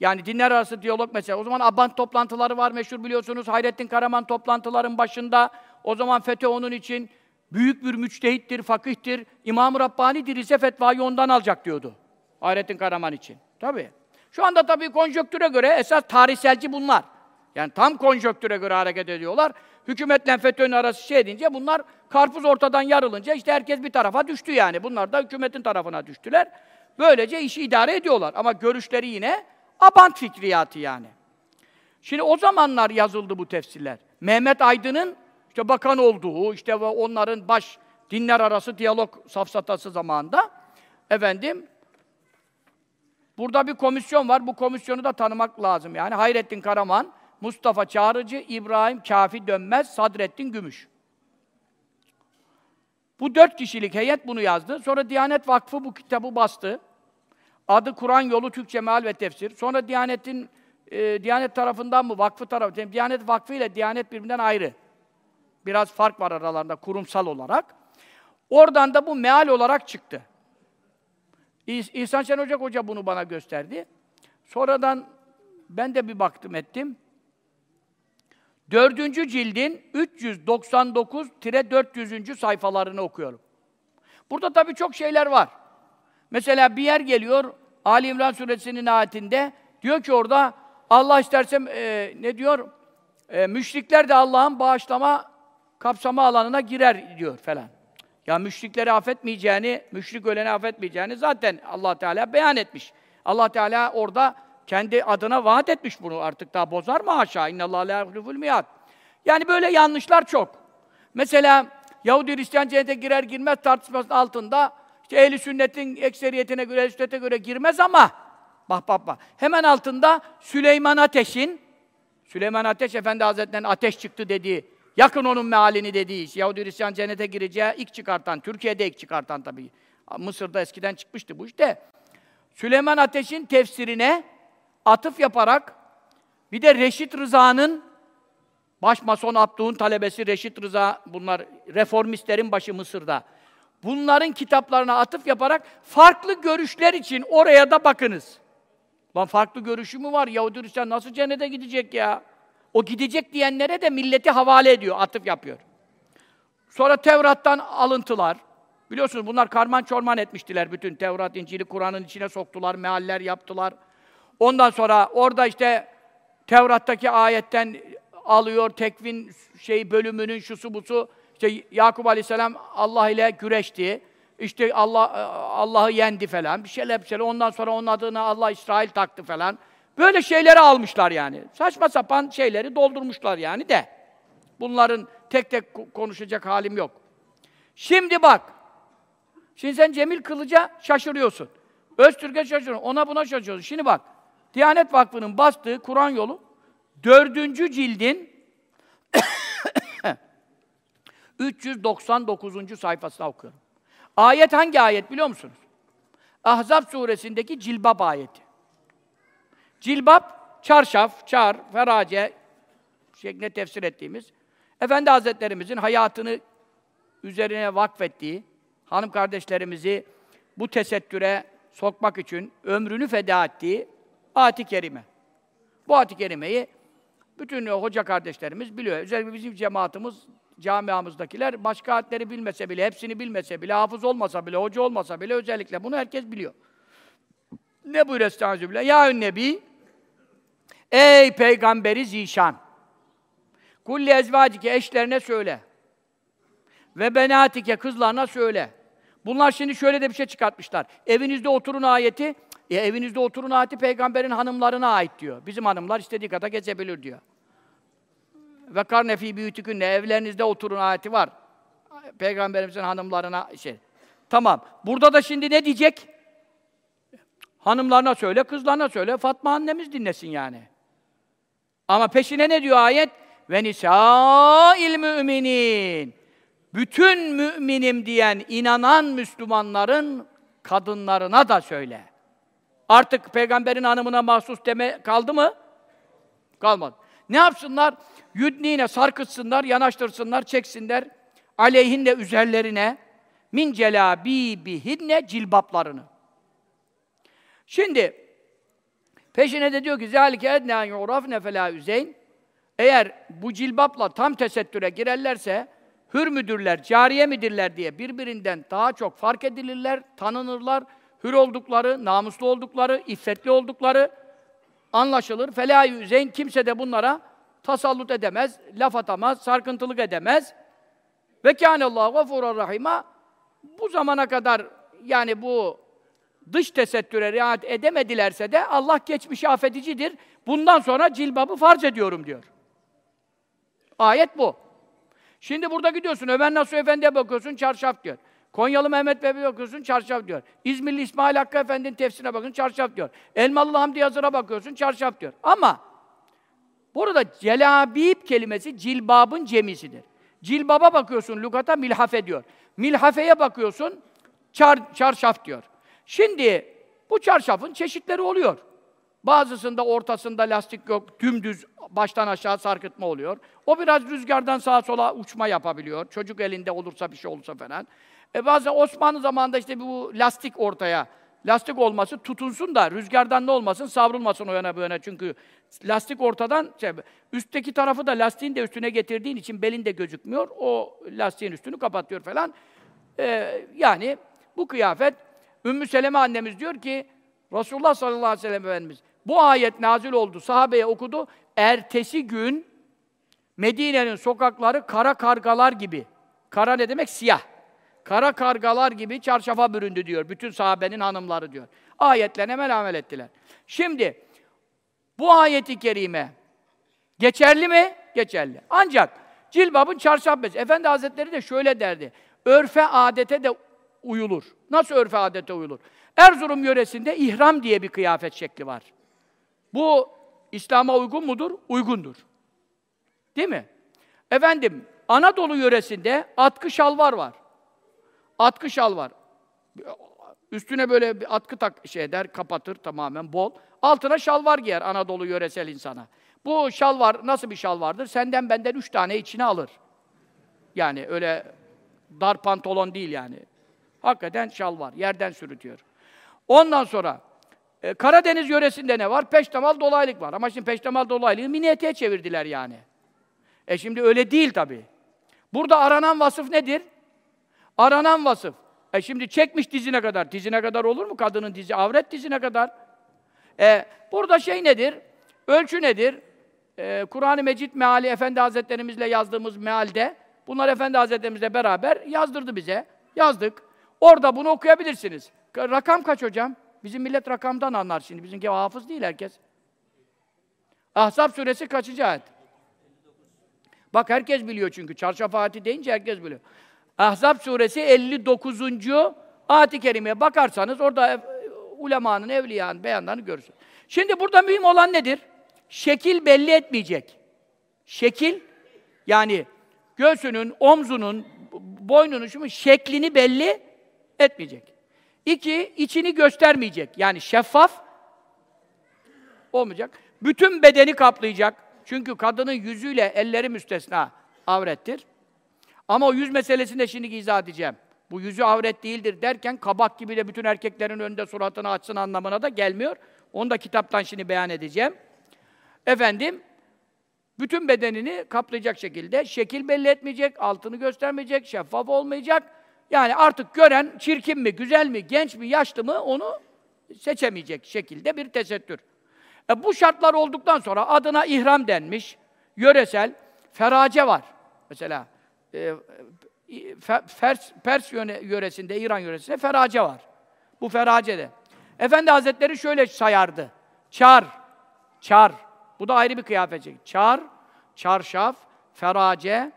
Yani dinler arası diyalog mesela. O zaman Abant toplantıları var meşhur biliyorsunuz. Hayrettin Karaman toplantıların başında. O zaman FETÖ onun için büyük bir müçtehittir, fakihtir. İmam-ı Rabbani'dir ise fetvayı ondan alacak diyordu. Hayrettin Karaman için. Tabii. Şu anda tabii konjöktüre göre esas tarihselci bunlar. Yani tam konjöktüre göre hareket ediyorlar. Hükümetle FETÖ'nün arası şey edince bunlar karpuz ortadan yarılınca işte herkes bir tarafa düştü yani. Bunlar da hükümetin tarafına düştüler. Böylece işi idare ediyorlar. Ama görüşleri yine abant fikriyatı yani. Şimdi o zamanlar yazıldı bu tefsirler. Mehmet Aydın'ın işte bakan olduğu, işte onların baş dinler arası diyalog safsatası zamanında efendim burada bir komisyon var. Bu komisyonu da tanımak lazım yani. Hayrettin Karaman, Mustafa Çağrıcı, İbrahim Kafi Dönmez, Sadrettin Gümüş. Bu dört kişilik heyet bunu yazdı. Sonra Diyanet Vakfı bu kitabı bastı. Adı Kur'an Yolu Türkçe Meal ve Tefsir. Sonra Diyanet'in e, Diyanet tarafından mı, vakfı tarafı, Diyanet Vakfı ile Diyanet birbirinden ayrı. Biraz fark var aralarında kurumsal olarak. Oradan da bu meal olarak çıktı. İh İhsan Şen Ocak Hoca bunu bana gösterdi. Sonradan ben de bir baktım ettim. Dördüncü cildin 399-400. sayfalarını okuyorum. Burada tabii çok şeyler var. Mesela bir yer geliyor, Ali İmran suresinin ayetinde, diyor ki orada, Allah isterse e, ne diyor? E, müşrikler de Allah'ın bağışlama kapsama alanına girer diyor falan. Ya müşrikleri affetmeyeceğini, müşrik öleni affetmeyeceğini zaten Allah Teala beyan etmiş. Allah Teala orada kendi adına vaat etmiş bunu artık daha bozar mı haşa? İnnallâhe lâ yuhliful miyad. Yani böyle yanlışlar çok. Mesela Yahudi Hristiyan cennete girer girmez tartışmasının altında işte ehli sünnetin ekseriyetine göre, sünnete göre girmez ama bak bak bak. Hemen altında Süleyman Ateş'in Süleyman Ateş Efendi Hazretleri'nin ateş çıktı dediği, yakın onun mealini dediği, Yahudi Hristiyan cennete gireceği ilk çıkartan, Türkiye'de ilk çıkartan tabii. Mısır'da eskiden çıkmıştı bu işte. Süleyman Ateş'in tefsirine atıf yaparak bir de Reşit Rıza'nın Başmason Abduh'un talebesi Reşit Rıza, bunlar reformistlerin başı Mısır'da. Bunların kitaplarına atıf yaparak farklı görüşler için oraya da bakınız. Lan farklı görüşü mü var? Yahudi Hristiyan nasıl cennete gidecek ya? O gidecek diyenlere de milleti havale ediyor, atıf yapıyor. Sonra Tevrat'tan alıntılar. Biliyorsunuz bunlar karman çorman etmiştiler bütün Tevrat, İncil'i Kur'an'ın içine soktular, mealler yaptılar. Ondan sonra orada işte Tevrat'taki ayetten alıyor tekvin şey bölümünün şusu busu işte Yakup Aleyhisselam Allah ile güreşti. İşte Allah Allah'ı yendi falan. Bir şeyler bir şeyler. Ondan sonra onun adına Allah İsrail taktı falan. Böyle şeyleri almışlar yani. Saçma sapan şeyleri doldurmuşlar yani de. Bunların tek tek konuşacak halim yok. Şimdi bak. Şimdi sen Cemil Kılıç'a şaşırıyorsun. Öztürk'e şaşırıyorsun. Ona buna şaşırıyorsun. Şimdi bak. Diyanet Vakfı'nın bastığı Kur'an yolu dördüncü cildin 399. sayfasına okuyorum. Ayet hangi ayet biliyor musunuz? Ahzab suresindeki cilbab ayeti. Cilbab, çarşaf, çar, ferace şeklinde tefsir ettiğimiz Efendi Hazretlerimizin hayatını üzerine vakfettiği hanım kardeşlerimizi bu tesettüre sokmak için ömrünü feda ettiği ayet-i kerime. Bu ayet-i kerimeyi bütün hoca kardeşlerimiz biliyor. Özellikle bizim cemaatimiz, camiamızdakiler başka ayetleri bilmese bile, hepsini bilmese bile, hafız olmasa bile, hoca olmasa bile özellikle bunu herkes biliyor. Ne buyuruyor Estağfirullah? Ya Nebi Ey peygamberi zişan! Kulli ezvacike eşlerine söyle. Ve benatike kızlarına söyle. Bunlar şimdi şöyle de bir şey çıkartmışlar. Evinizde oturun ayeti, e, evinizde oturun ayeti peygamberin hanımlarına ait diyor. Bizim hanımlar istediği kadar gezebilir diyor. Ve karnefi büyütükünle evlerinizde oturun ayeti var. Peygamberimizin hanımlarına şey. Tamam. Burada da şimdi ne diyecek? Hanımlarına söyle, kızlarına söyle. Fatma annemiz dinlesin yani. Ama peşine ne diyor ayet? Ve nisâil müminin. Bütün müminim diyen inanan Müslümanların kadınlarına da söyle. Artık peygamberin hanımına mahsus deme kaldı mı? Kalmadı. Ne yapsınlar? Yudnine sarkıtsınlar, yanaştırsınlar, çeksinler. Aleyhinle üzerlerine min celabibihinne cilbaplarını. Şimdi peşine de diyor ki zâlike ednâ yu'rafne felâ üzeyn eğer bu cilbapla tam tesettüre girerlerse hür müdürler, cariye midirler diye birbirinden daha çok fark edilirler, tanınırlar, hür oldukları, namuslu oldukları, iffetli oldukları anlaşılır. Felâ yüzeyn kimse de bunlara tasallut edemez, laf atamaz, sarkıntılık edemez. Ve kânallâhu gafûran rahîmâ bu zamana kadar yani bu dış tesettüre riayet edemedilerse de Allah geçmişi affedicidir. Bundan sonra cilbabı farz ediyorum diyor. Ayet bu. Şimdi burada gidiyorsun, Ömer Nasuh Efendi'ye bakıyorsun, çarşaf diyor. Konyalı Mehmet Bey'e bakıyorsun, çarşaf diyor. İzmirli İsmail Hakkı Efendi'nin tefsirine bakın, çarşaf diyor. Elmalı Hamdi Yazır'a bakıyorsun, çarşaf diyor. Ama burada celabib kelimesi cilbabın cemisidir. Cilbaba bakıyorsun, lugata milhafe diyor. Milhafeye bakıyorsun, çar, çarşaf diyor. Şimdi bu çarşafın çeşitleri oluyor. Bazısında ortasında lastik yok, dümdüz baştan aşağı sarkıtma oluyor. O biraz rüzgardan sağa sola uçma yapabiliyor. Çocuk elinde olursa bir şey olursa falan. E bazen Osmanlı zamanında işte bu lastik ortaya, lastik olması tutunsun da rüzgardan ne olmasın, savrulmasın o yana bu yana. Çünkü lastik ortadan, şey, üstteki tarafı da lastiğin de üstüne getirdiğin için belin de gözükmüyor. O lastiğin üstünü kapatıyor falan. E, yani bu kıyafet, Ümmü Seleme annemiz diyor ki, Resulullah sallallahu aleyhi ve sellem Efendimiz, bu ayet nazil oldu, sahabeye okudu. Ertesi gün Medine'nin sokakları kara kargalar gibi. Kara ne demek? Siyah. Kara kargalar gibi çarşafa büründü diyor. Bütün sahabenin hanımları diyor. Ayetlerine hemen ettiler. Şimdi bu ayeti kerime geçerli mi? geçerli. Ancak cilbabın çarşaf bezi. Efendi Hazretleri de şöyle derdi. Örfe adete de uyulur. Nasıl örfe adete uyulur? Erzurum yöresinde ihram diye bir kıyafet şekli var. Bu İslam'a uygun mudur? Uygundur. Değil mi? Efendim, Anadolu yöresinde atkı şalvar var. Atkı şalvar. Üstüne böyle bir atkı tak şey eder, kapatır tamamen bol. Altına şalvar giyer Anadolu yöresel insana. Bu şalvar nasıl bir şalvardır? Senden benden üç tane içine alır. Yani öyle dar pantolon değil yani. Hakikaten şalvar, yerden sürütüyor. Ondan sonra e, Karadeniz yöresinde ne var? Peştemal dolaylık var. Ama şimdi peştemal dolaylığı mini eteğe çevirdiler yani. E şimdi öyle değil tabii. Burada aranan vasıf nedir? Aranan vasıf. E şimdi çekmiş dizine kadar. Dizine kadar olur mu kadının dizi? Avret dizine kadar. E, burada şey nedir? Ölçü nedir? E, Kur'an-ı Mecid meali Efendi Hazretlerimizle yazdığımız mealde bunlar Efendi Hazretlerimizle beraber yazdırdı bize. Yazdık. Orada bunu okuyabilirsiniz. Rakam kaç hocam? Bizim millet rakamdan anlar şimdi. Bizimki hafız değil herkes. Ahzab suresi kaçıncı ayet? Bak herkes biliyor çünkü. Çarşaf Fatih deyince herkes biliyor. Ahzab suresi 59. ayet-i kerimeye bakarsanız orada ulemanın, evliyanın beyanlarını görürsünüz. Şimdi burada mühim olan nedir? Şekil belli etmeyecek. Şekil yani göğsünün, omzunun, boynunun şu şeklini belli etmeyecek. İki, içini göstermeyecek. Yani şeffaf olmayacak. Bütün bedeni kaplayacak. Çünkü kadının yüzüyle elleri müstesna avrettir. Ama o yüz meselesini de şimdi izah edeceğim. Bu yüzü avret değildir derken kabak gibi de bütün erkeklerin önünde suratını açsın anlamına da gelmiyor. Onu da kitaptan şimdi beyan edeceğim. Efendim, bütün bedenini kaplayacak şekilde şekil belli etmeyecek, altını göstermeyecek, şeffaf olmayacak. Yani artık gören çirkin mi, güzel mi, genç mi, yaşlı mı onu seçemeyecek şekilde bir tesettür. E bu şartlar olduktan sonra adına ihram denmiş, yöresel, ferace var. Mesela e, Fers, Pers yöresinde, İran yöresinde ferace var. Bu feracede. Efendi Hazretleri şöyle sayardı. Çar, çar. Bu da ayrı bir kıyafet. Çar, çarşaf, ferace,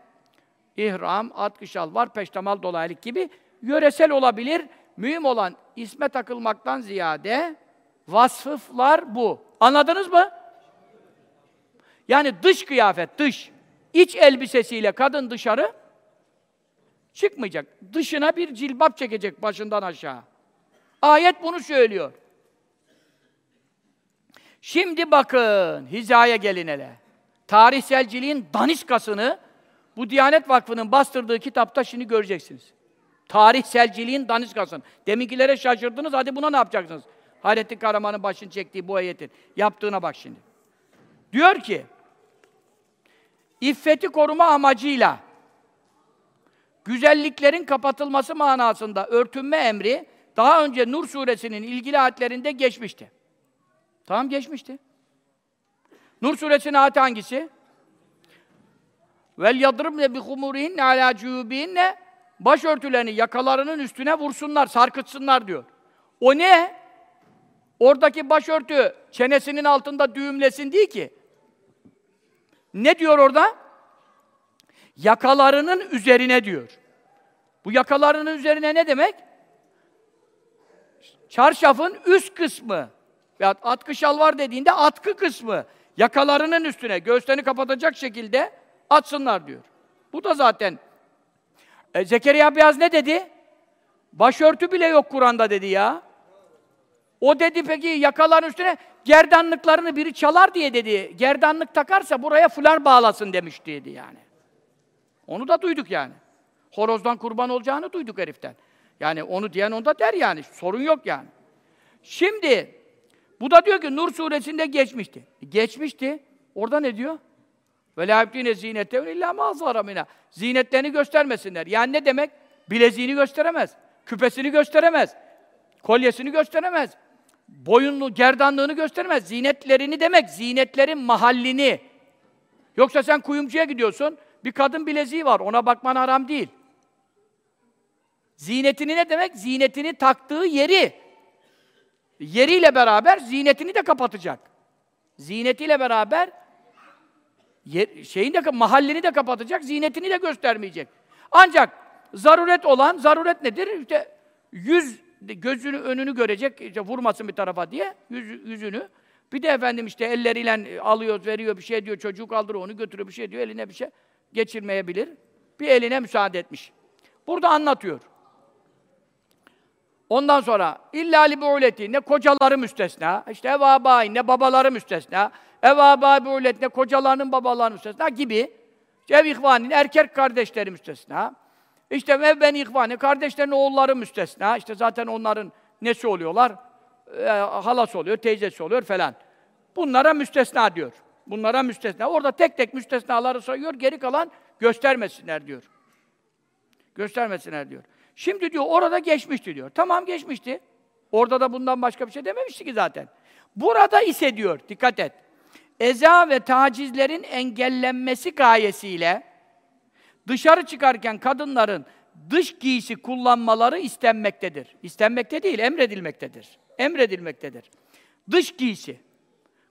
ihram, atkı var, peştemal dolaylık gibi yöresel olabilir. Mühim olan isme takılmaktan ziyade vasıflar bu. Anladınız mı? Yani dış kıyafet, dış. iç elbisesiyle kadın dışarı çıkmayacak. Dışına bir cilbap çekecek başından aşağı. Ayet bunu söylüyor. Şimdi bakın, hizaya gelin hele. Tarihselciliğin daniskasını bu Diyanet Vakfı'nın bastırdığı kitapta şimdi göreceksiniz. Tarihselciliğin daniskasını. Deminkilere şaşırdınız, hadi buna ne yapacaksınız? Hayrettin Karaman'ın başını çektiği bu ayetin yaptığına bak şimdi. Diyor ki, iffeti koruma amacıyla güzelliklerin kapatılması manasında örtünme emri daha önce Nur suresinin ilgili ayetlerinde geçmişti. Tamam geçmişti. Nur suresinin ayeti hangisi? Vel yadribne bi humurihinne ala cubinne başörtülerini yakalarının üstüne vursunlar, sarkıtsınlar diyor. O ne? Oradaki başörtü çenesinin altında düğümlesin değil ki. Ne diyor orada? Yakalarının üzerine diyor. Bu yakalarının üzerine ne demek? Çarşafın üst kısmı. Ya atkı şalvar dediğinde atkı kısmı. Yakalarının üstüne, göğüslerini kapatacak şekilde atsınlar diyor. Bu da zaten e, Zekeriya Beyaz ne dedi? Başörtü bile yok Kur'an'da dedi ya. O dedi peki yakaların üstüne gerdanlıklarını biri çalar diye dedi. Gerdanlık takarsa buraya fular bağlasın demiş dedi yani. Onu da duyduk yani. Horozdan kurban olacağını duyduk heriften. Yani onu diyen onda der yani. Sorun yok yani. Şimdi bu da diyor ki Nur suresinde geçmişti. Geçmişti. Orada ne diyor? Ve la yubdine zinetehun illa ma mina. Zinetlerini göstermesinler. Yani ne demek? Bileziğini gösteremez. Küpesini gösteremez. Kolyesini gösteremez. Boyunlu, gerdanlığını gösteremez. Zinetlerini demek, zinetlerin mahallini. Yoksa sen kuyumcuya gidiyorsun, bir kadın bileziği var, ona bakman haram değil. Zinetini ne demek? Zinetini taktığı yeri. Yeriyle beraber zinetini de kapatacak. Zinetiyle beraber şeyini de mahallini de kapatacak, zinetini de göstermeyecek. Ancak zaruret olan, zaruret nedir? İşte yüz gözünü önünü görecek, işte vurmasın bir tarafa diye yüz, yüzünü. Bir de efendim işte elleriyle alıyor, veriyor bir şey diyor, çocuğu kaldırıyor, onu götürüyor bir şey diyor, eline bir şey geçirmeyebilir. Bir eline müsaade etmiş. Burada anlatıyor. Ondan sonra illa li bu'leti ne kocaları müstesna, işte ev abai ne babaları müstesna, ev abai bu'let ne kocalarının babaları müstesna gibi ev ihvanin erkek kardeşleri müstesna. İşte ev ben ihvani kardeşlerin oğulları müstesna. İşte zaten onların nesi oluyorlar? E, halası oluyor, teyzesi oluyor falan. Bunlara müstesna diyor. Bunlara müstesna. Orada tek tek müstesnaları sayıyor, geri kalan göstermesinler diyor. Göstermesinler diyor. Şimdi diyor orada geçmişti diyor. Tamam geçmişti. Orada da bundan başka bir şey dememişti ki zaten. Burada ise diyor, dikkat et. Eza ve tacizlerin engellenmesi gayesiyle dışarı çıkarken kadınların dış giysi kullanmaları istenmektedir. İstenmekte değil, emredilmektedir. Emredilmektedir. Dış giysi.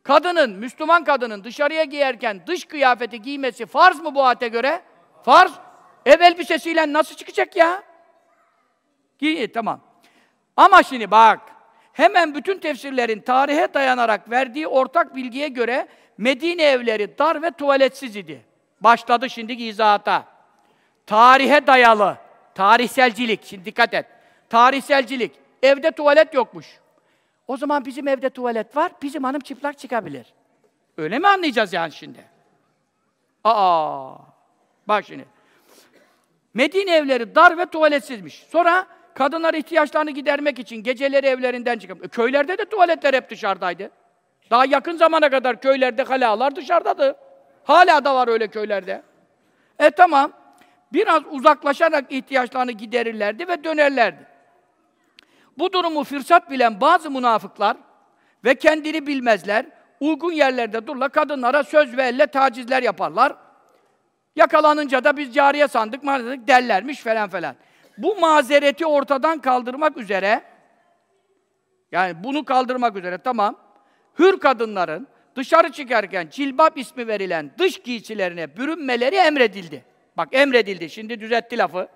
Kadının, Müslüman kadının dışarıya giyerken dış kıyafeti giymesi farz mı bu ayete göre? Farz. Ev elbisesiyle nasıl çıkacak ya? Giy, tamam. Ama şimdi bak, hemen bütün tefsirlerin tarihe dayanarak verdiği ortak bilgiye göre Medine evleri dar ve tuvaletsiz idi. Başladı şimdi izahata. Tarihe dayalı, tarihselcilik, şimdi dikkat et. Tarihselcilik, evde tuvalet yokmuş. O zaman bizim evde tuvalet var, bizim hanım çıplak çıkabilir. Öyle mi anlayacağız yani şimdi? Aa! Bak şimdi. Medine evleri dar ve tuvaletsizmiş. Sonra kadınlar ihtiyaçlarını gidermek için geceleri evlerinden çıkıp e, köylerde de tuvaletler hep dışarıdaydı. Daha yakın zamana kadar köylerde halalar dışarıdadı. Hala da var öyle köylerde. E tamam. Biraz uzaklaşarak ihtiyaçlarını giderirlerdi ve dönerlerdi. Bu durumu fırsat bilen bazı münafıklar ve kendini bilmezler, uygun yerlerde durla kadınlara söz ve elle tacizler yaparlar. Yakalanınca da biz cariye sandık, maalesef derlermiş falan falan. Bu mazereti ortadan kaldırmak üzere, yani bunu kaldırmak üzere tamam, hür kadınların dışarı çıkarken cilbap ismi verilen dış giysilerine bürünmeleri emredildi. Bak emredildi, şimdi düzeltti lafı.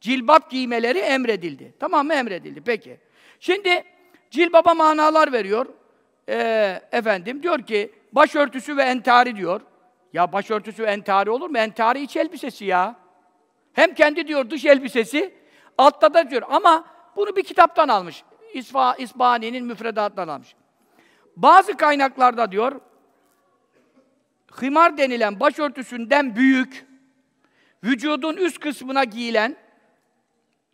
Cilbap giymeleri emredildi. Tamam mı emredildi? Peki. Şimdi cilbaba manalar veriyor. Ee, efendim diyor ki başörtüsü ve entari diyor. Ya başörtüsü ve entari olur mu? Entari iç elbisesi ya. Hem kendi diyor dış elbisesi, altta da diyor ama bunu bir kitaptan almış. İsfa, İsbani'nin müfredatından almış. Bazı kaynaklarda diyor, himar denilen başörtüsünden büyük, vücudun üst kısmına giyilen,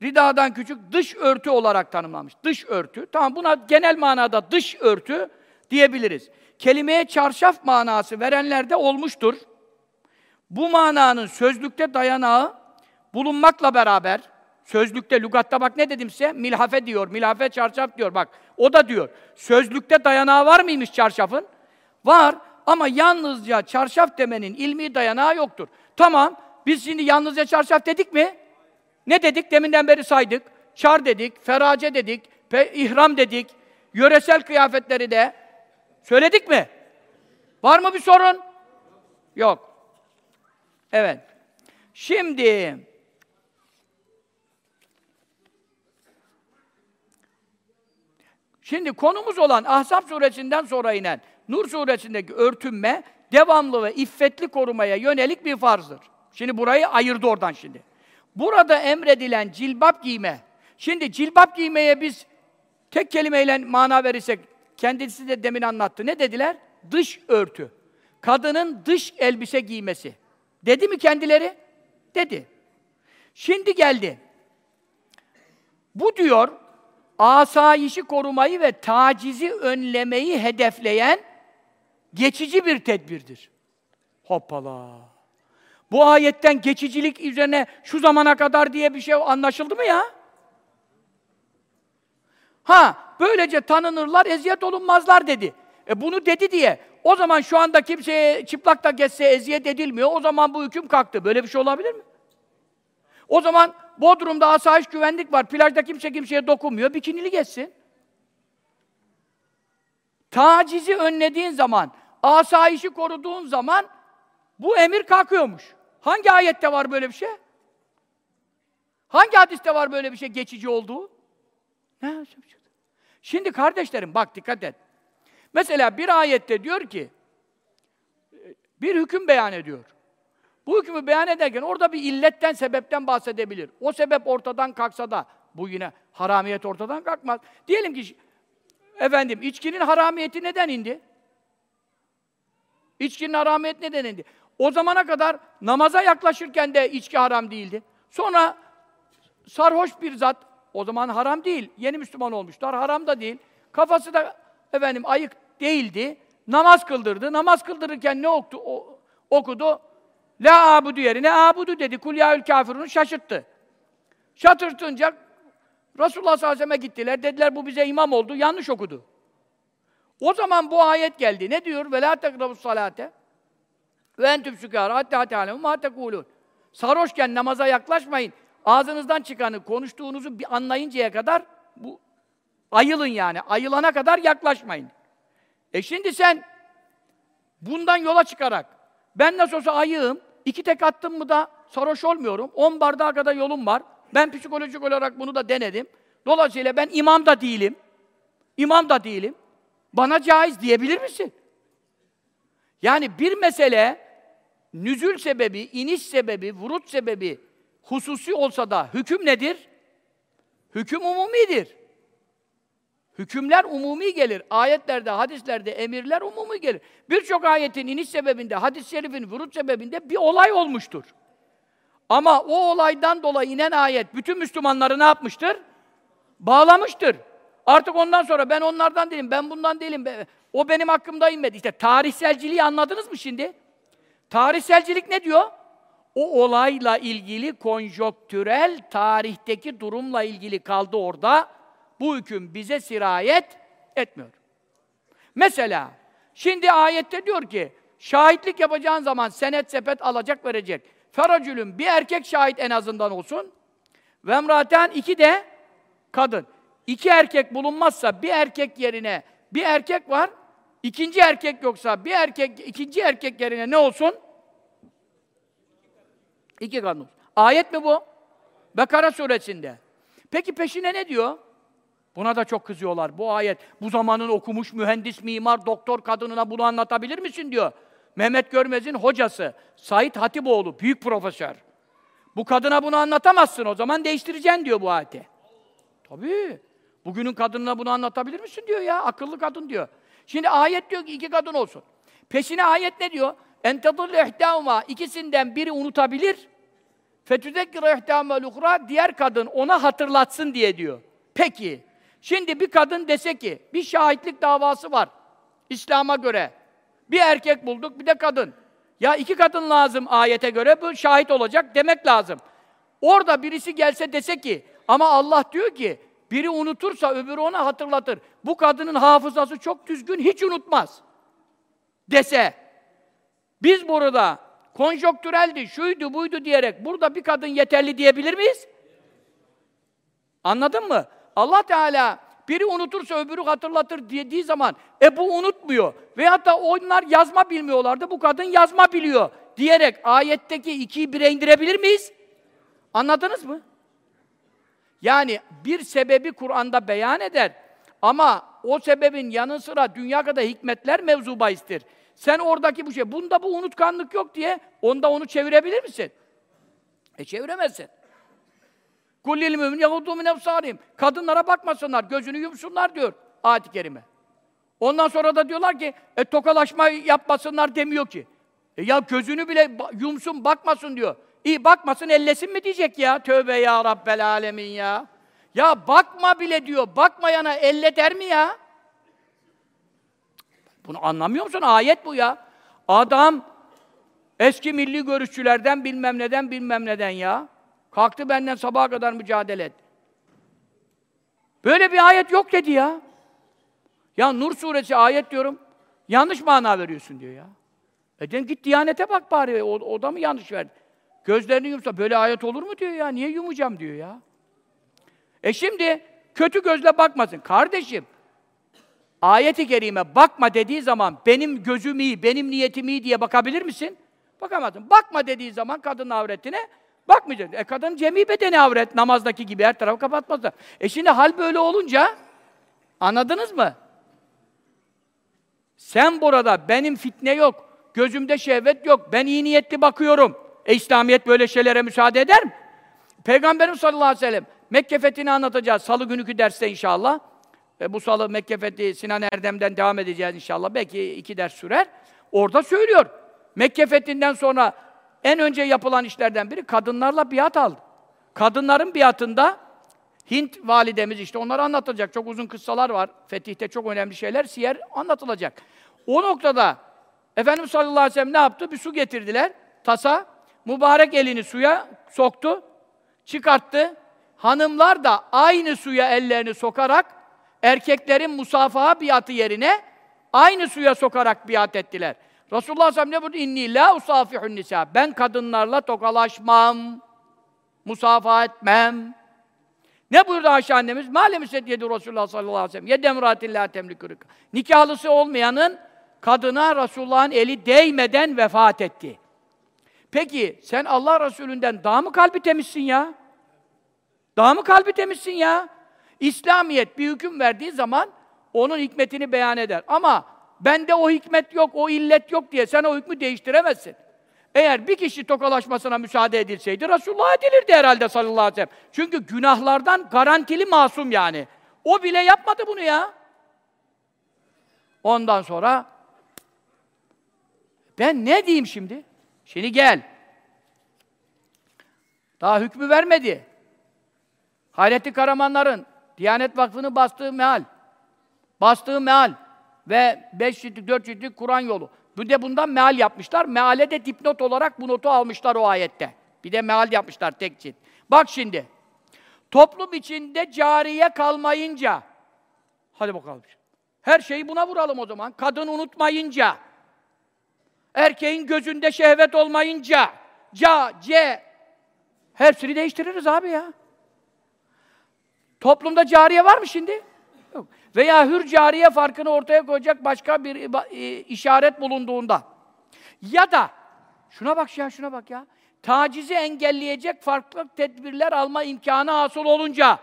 ridadan küçük dış örtü olarak tanımlanmış. Dış örtü. Tamam buna genel manada dış örtü diyebiliriz. Kelimeye çarşaf manası verenler de olmuştur. Bu mananın sözlükte dayanağı bulunmakla beraber sözlükte, lügatta bak ne dedim size? Milhafe diyor, milhafe çarşaf diyor bak. O da diyor. Sözlükte dayanağı var mıymış çarşafın? Var ama yalnızca çarşaf demenin ilmi dayanağı yoktur. Tamam, biz şimdi yalnızca çarşaf dedik mi? Ne dedik? Deminden beri saydık. Çar dedik, ferace dedik, ihram dedik, yöresel kıyafetleri de söyledik mi? Var mı bir sorun? Yok. Evet. Şimdi Şimdi konumuz olan Ahzab suresinden sonra inen Nur suresindeki örtünme devamlı ve iffetli korumaya yönelik bir farzdır. Şimdi burayı ayırdı oradan şimdi. Burada emredilen cilbap giyme. Şimdi cilbap giymeye biz tek kelimeyle mana verirsek kendisi de demin anlattı. Ne dediler? Dış örtü. Kadının dış elbise giymesi. Dedi mi kendileri? Dedi. Şimdi geldi. Bu diyor asayişi korumayı ve tacizi önlemeyi hedefleyen geçici bir tedbirdir. Hoppala. Bu ayetten geçicilik üzerine şu zamana kadar diye bir şey anlaşıldı mı ya? Ha, böylece tanınırlar, eziyet olunmazlar dedi. E bunu dedi diye, o zaman şu anda kimseye çıplak da geçse eziyet edilmiyor, o zaman bu hüküm kalktı. Böyle bir şey olabilir mi? O zaman Bodrum'da asayiş güvenlik var, plajda kimse kimseye dokunmuyor, bikinili geçsin. Tacizi önlediğin zaman, asayişi koruduğun zaman bu emir kalkıyormuş. Hangi ayette var böyle bir şey? Hangi hadiste var böyle bir şey geçici olduğu? Ne? Şimdi kardeşlerim bak dikkat et. Mesela bir ayette diyor ki bir hüküm beyan ediyor. Bu hükmü beyan ederken orada bir illetten, sebepten bahsedebilir. O sebep ortadan kalksa da bu yine haramiyet ortadan kalkmaz. Diyelim ki efendim içkinin haramiyeti neden indi? İçkinin haramiyeti neden indi? O zamana kadar namaza yaklaşırken de içki haram değildi. Sonra sarhoş bir zat, o zaman haram değil, yeni Müslüman olmuşlar, haram da değil. Kafası da efendim ayık değildi. Namaz kıldırdı. Namaz kıldırırken ne okudu? O, okudu. La abudu yerine abudu dedi. Kul yaül kafirunu şaşırttı. Şaşırtınca Resulullah sallallahu aleyhi ve sellem'e gittiler. Dediler bu bize imam oldu. Yanlış okudu. O zaman bu ayet geldi. Ne diyor? Ve la tekrabus salate ve entüm sükâr hatta te'alemu ma tekulûn. Sarhoşken namaza yaklaşmayın. Ağzınızdan çıkanı, konuştuğunuzu bir anlayıncaya kadar bu ayılın yani. Ayılana kadar yaklaşmayın. E şimdi sen bundan yola çıkarak ben nasıl olsa ayığım, iki tek attım mı da sarhoş olmuyorum. On bardağa kadar yolum var. Ben psikolojik olarak bunu da denedim. Dolayısıyla ben imam da değilim. İmam da değilim. Bana caiz diyebilir misin? Yani bir mesele nüzül sebebi, iniş sebebi, vurut sebebi hususi olsa da hüküm nedir? Hüküm umumidir. Hükümler umumi gelir. Ayetlerde, hadislerde emirler umumi gelir. Birçok ayetin iniş sebebinde, hadis-i şerifin vurut sebebinde bir olay olmuştur. Ama o olaydan dolayı inen ayet bütün Müslümanları ne yapmıştır? Bağlamıştır. Artık ondan sonra ben onlardan değilim, ben bundan değilim, o benim hakkımda inmedi. İşte tarihselciliği anladınız mı şimdi? Tarihselcilik ne diyor? O olayla ilgili konjonktürel tarihteki durumla ilgili kaldı orada. Bu hüküm bize sirayet etmiyor. Mesela şimdi ayette diyor ki şahitlik yapacağın zaman senet sepet alacak verecek. Feracülün bir erkek şahit en azından olsun. Ve emraten iki de kadın. İki erkek bulunmazsa bir erkek yerine bir erkek var. İkinci erkek yoksa bir erkek ikinci erkek yerine ne olsun? İki kadın. Ayet mi bu? Bekara suresinde. Peki peşine ne diyor? Buna da çok kızıyorlar. Bu ayet, bu zamanın okumuş mühendis, mimar, doktor kadınına bunu anlatabilir misin diyor. Mehmet Görmez'in hocası, Said Hatipoğlu, büyük profesör. Bu kadına bunu anlatamazsın, o zaman değiştireceksin diyor bu ayeti. Tabii. Bugünün kadınına bunu anlatabilir misin diyor ya, akıllı kadın diyor. Şimdi ayet diyor ki iki kadın olsun. Peşine ayet ne diyor? Entadullu ihtâhuma, ikisinden biri unutabilir. Fetüzekkire uhra, diğer kadın ona hatırlatsın diye diyor. Peki, şimdi bir kadın dese ki, bir şahitlik davası var, İslam'a göre. Bir erkek bulduk, bir de kadın. Ya iki kadın lazım ayete göre, bu şahit olacak demek lazım. Orada birisi gelse dese ki, ama Allah diyor ki, biri unutursa öbürü ona hatırlatır. Bu kadının hafızası çok düzgün, hiç unutmaz. Dese, biz burada konjonktüreldi, şuydu, buydu diyerek burada bir kadın yeterli diyebilir miyiz? Anladın mı? Allah Teala biri unutursa öbürü hatırlatır dediği zaman e bu unutmuyor. Veyahut da onlar yazma bilmiyorlardı, bu kadın yazma biliyor diyerek ayetteki ikiyi bire indirebilir miyiz? Anladınız mı? Yani bir sebebi Kur'an'da beyan eder ama o sebebin yanı sıra dünya kadar hikmetler mevzu bahistir. Sen oradaki bu şey, bunda bu unutkanlık yok diye onda onu çevirebilir misin? E çeviremezsin. Kullil mümin yahudû min Kadınlara bakmasınlar, gözünü yumsunlar diyor ayet-i kerime. Ondan sonra da diyorlar ki, e tokalaşma yapmasınlar demiyor ki. E ya gözünü bile yumsun, bakmasın diyor. İyi bakmasın, ellesin mi diyecek ya? Tövbe ya Rabbel alemin ya. Ya bakma bile diyor, bakmayana elle der mi ya? Bunu anlamıyor musun? Ayet bu ya. Adam eski milli görüşçülerden bilmem neden bilmem neden ya. Kalktı benden sabaha kadar mücadele et. Böyle bir ayet yok dedi ya. Ya Nur suresi ayet diyorum. Yanlış mana veriyorsun diyor ya. E dedim git Diyanete bak bari. O, o da mı yanlış verdi? Gözlerini yumsa böyle ayet olur mu diyor ya. Niye yumacağım diyor ya. E şimdi kötü gözle bakmasın. Kardeşim ayeti kerime bakma dediği zaman benim gözüm iyi, benim niyetim iyi diye bakabilir misin? Bakamazsın. Bakma dediği zaman kadının avretine bakmayacaksın. E kadın cemi bedeni avret, namazdaki gibi her tarafı kapatmazlar. E şimdi hal böyle olunca, anladınız mı? Sen burada, benim fitne yok, gözümde şehvet yok, ben iyi niyetli bakıyorum. E İslamiyet böyle şeylere müsaade eder mi? Peygamberimiz sallallahu aleyhi ve sellem, Mekke fethini anlatacağız, salı günüki derste inşallah. E, bu salı Mekke fethi Sinan Erdem'den devam edeceğiz inşallah. Belki iki ders sürer. Orada söylüyor. Mekke fethinden sonra en önce yapılan işlerden biri kadınlarla biat aldı. Kadınların biatında Hint validemiz işte onları anlatacak. Çok uzun kıssalar var. Fetihte çok önemli şeyler, siyer anlatılacak. O noktada Efendimiz sallallahu aleyhi ve sellem ne yaptı? Bir su getirdiler. Tasa. Mübarek elini suya soktu. Çıkarttı. Hanımlar da aynı suya ellerini sokarak erkeklerin musafaha biatı yerine aynı suya sokarak biat ettiler. Resulullah sallallahu aleyhi ve sellem ne buyurdu? İnni la usafihun nisa. Ben kadınlarla tokalaşmam. Musafaha etmem. Ne buyurdu Ayşe annemiz? Mâlem yedi Resulullah sallallahu aleyhi ve sellem. Yedem rahatillâ temlikürük. Nikahlısı olmayanın kadına Resulullah'ın eli değmeden vefat etti. Peki sen Allah Resulü'nden daha mı kalbi temizsin ya? Daha mı kalbi temizsin ya? İslamiyet bir hüküm verdiği zaman onun hikmetini beyan eder. Ama bende o hikmet yok, o illet yok diye sen o hükmü değiştiremezsin. Eğer bir kişi tokalaşmasına müsaade edilseydi Resulullah edilirdi herhalde sallallahu aleyhi ve sellem. Çünkü günahlardan garantili masum yani. O bile yapmadı bunu ya. Ondan sonra ben ne diyeyim şimdi? Şimdi gel. Daha hükmü vermedi. Hayretli Karamanların Diyanet Vakfı'nı bastığı meal, bastığı meal ve beş ciltlik, dört ciltlik Kur'an yolu. Bir de bundan meal yapmışlar. Meale de dipnot olarak bu notu almışlar o ayette. Bir de meal yapmışlar tek cilt. Bak şimdi. Toplum içinde cariye kalmayınca hadi bakalım. Her şeyi buna vuralım o zaman. Kadın unutmayınca erkeğin gözünde şehvet olmayınca ca, ce hepsini değiştiririz abi ya. Toplumda cariye var mı şimdi? Veya hür cariye farkını ortaya koyacak başka bir e, işaret bulunduğunda. Ya da, şuna bak ya, şuna bak ya. Tacizi engelleyecek farklı tedbirler alma imkanı hasıl olunca,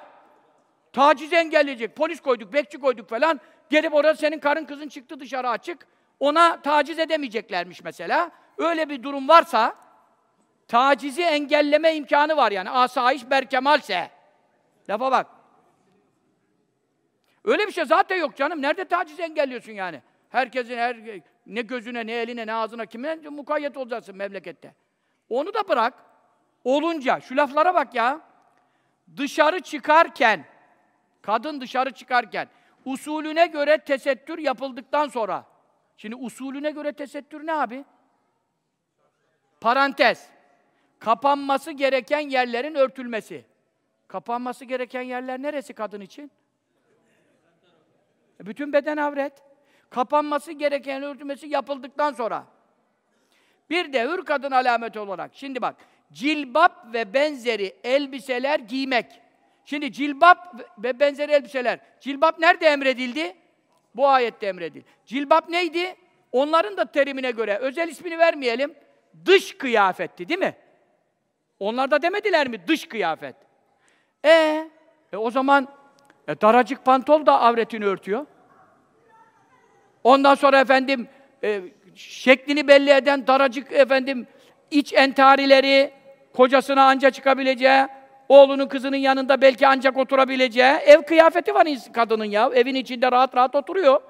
tacizi engelleyecek, polis koyduk, bekçi koyduk falan, gelip orada senin karın kızın çıktı dışarı açık, ona taciz edemeyeceklermiş mesela. Öyle bir durum varsa, tacizi engelleme imkanı var yani. Asayiş berkemalse. Lafa bak. Öyle bir şey zaten yok canım. Nerede taciz engelliyorsun yani? Herkesin her ne gözüne, ne eline, ne ağzına kime mukayyet olacaksın memlekette. Onu da bırak. Olunca şu laflara bak ya. Dışarı çıkarken kadın dışarı çıkarken usulüne göre tesettür yapıldıktan sonra şimdi usulüne göre tesettür ne abi? Parantez. Kapanması gereken yerlerin örtülmesi. Kapanması gereken yerler neresi kadın için? E, bütün beden avret. Kapanması gereken örtülmesi yapıldıktan sonra. Bir de hür kadın alameti olarak. Şimdi bak, cilbap ve benzeri elbiseler giymek. Şimdi cilbap ve benzeri elbiseler. Cilbap nerede emredildi? Bu ayette emredildi. Cilbap neydi? Onların da terimine göre, özel ismini vermeyelim, dış kıyafetti değil mi? Onlar da demediler mi dış kıyafet? E, e o zaman e, daracık pantol da avretini örtüyor. Ondan sonra efendim e, şeklini belli eden daracık efendim iç entarileri kocasına anca çıkabileceği, oğlunun kızının yanında belki ancak oturabileceği ev kıyafeti var kadının ya. Evin içinde rahat rahat oturuyor.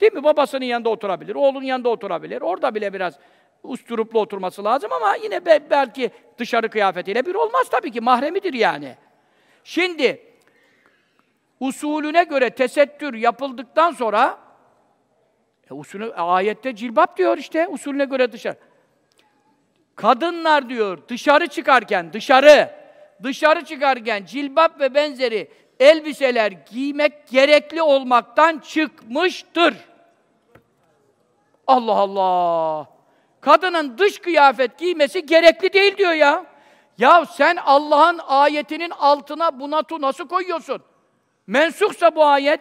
Değil mi? Babasının yanında oturabilir, oğlunun yanında oturabilir. Orada bile biraz usturuplu oturması lazım ama yine be belki dışarı kıyafetiyle bir olmaz tabii ki. Mahremidir yani. Şimdi usulüne göre tesettür yapıldıktan sonra e, usulü, ayette cilbap diyor işte usulüne göre dışarı. Kadınlar diyor dışarı çıkarken dışarı dışarı çıkarken cilbap ve benzeri elbiseler giymek gerekli olmaktan çıkmıştır. Allah Allah. Kadının dış kıyafet giymesi gerekli değil diyor ya. Ya sen Allah'ın ayetinin altına buna tu nasıl koyuyorsun? Mensuksa bu ayet,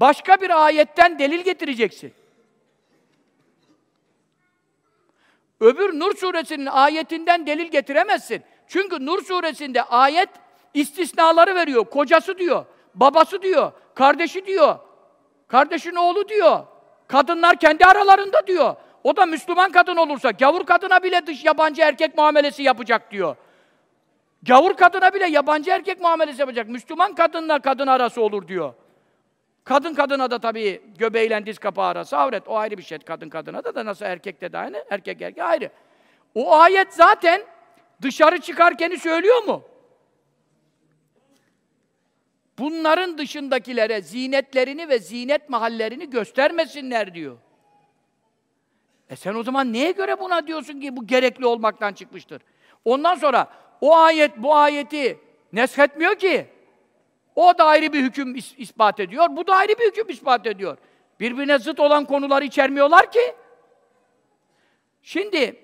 başka bir ayetten delil getireceksin. Öbür Nur suresinin ayetinden delil getiremezsin. Çünkü Nur suresinde ayet istisnaları veriyor. Kocası diyor, babası diyor, kardeşi diyor, kardeşin oğlu diyor. Kadınlar kendi aralarında diyor. O da Müslüman kadın olursa gavur kadına bile dış yabancı erkek muamelesi yapacak diyor. Gavur kadına bile yabancı erkek muamelesi yapacak. Müslüman kadınla kadın arası olur diyor. Kadın kadına da tabii göbeğiyle diz kapağı arası avret. O ayrı bir şey. Kadın kadına da da nasıl erkekte de aynı. Erkek erkek ayrı. O ayet zaten dışarı çıkarkeni söylüyor mu? Bunların dışındakilere zinetlerini ve zinet mahallerini göstermesinler diyor. E sen o zaman neye göre buna diyorsun ki bu gerekli olmaktan çıkmıştır? Ondan sonra o ayet bu ayeti neshetmiyor ki. O da ayrı bir hüküm is- ispat ediyor, bu da ayrı bir hüküm ispat ediyor. Birbirine zıt olan konuları içermiyorlar ki. Şimdi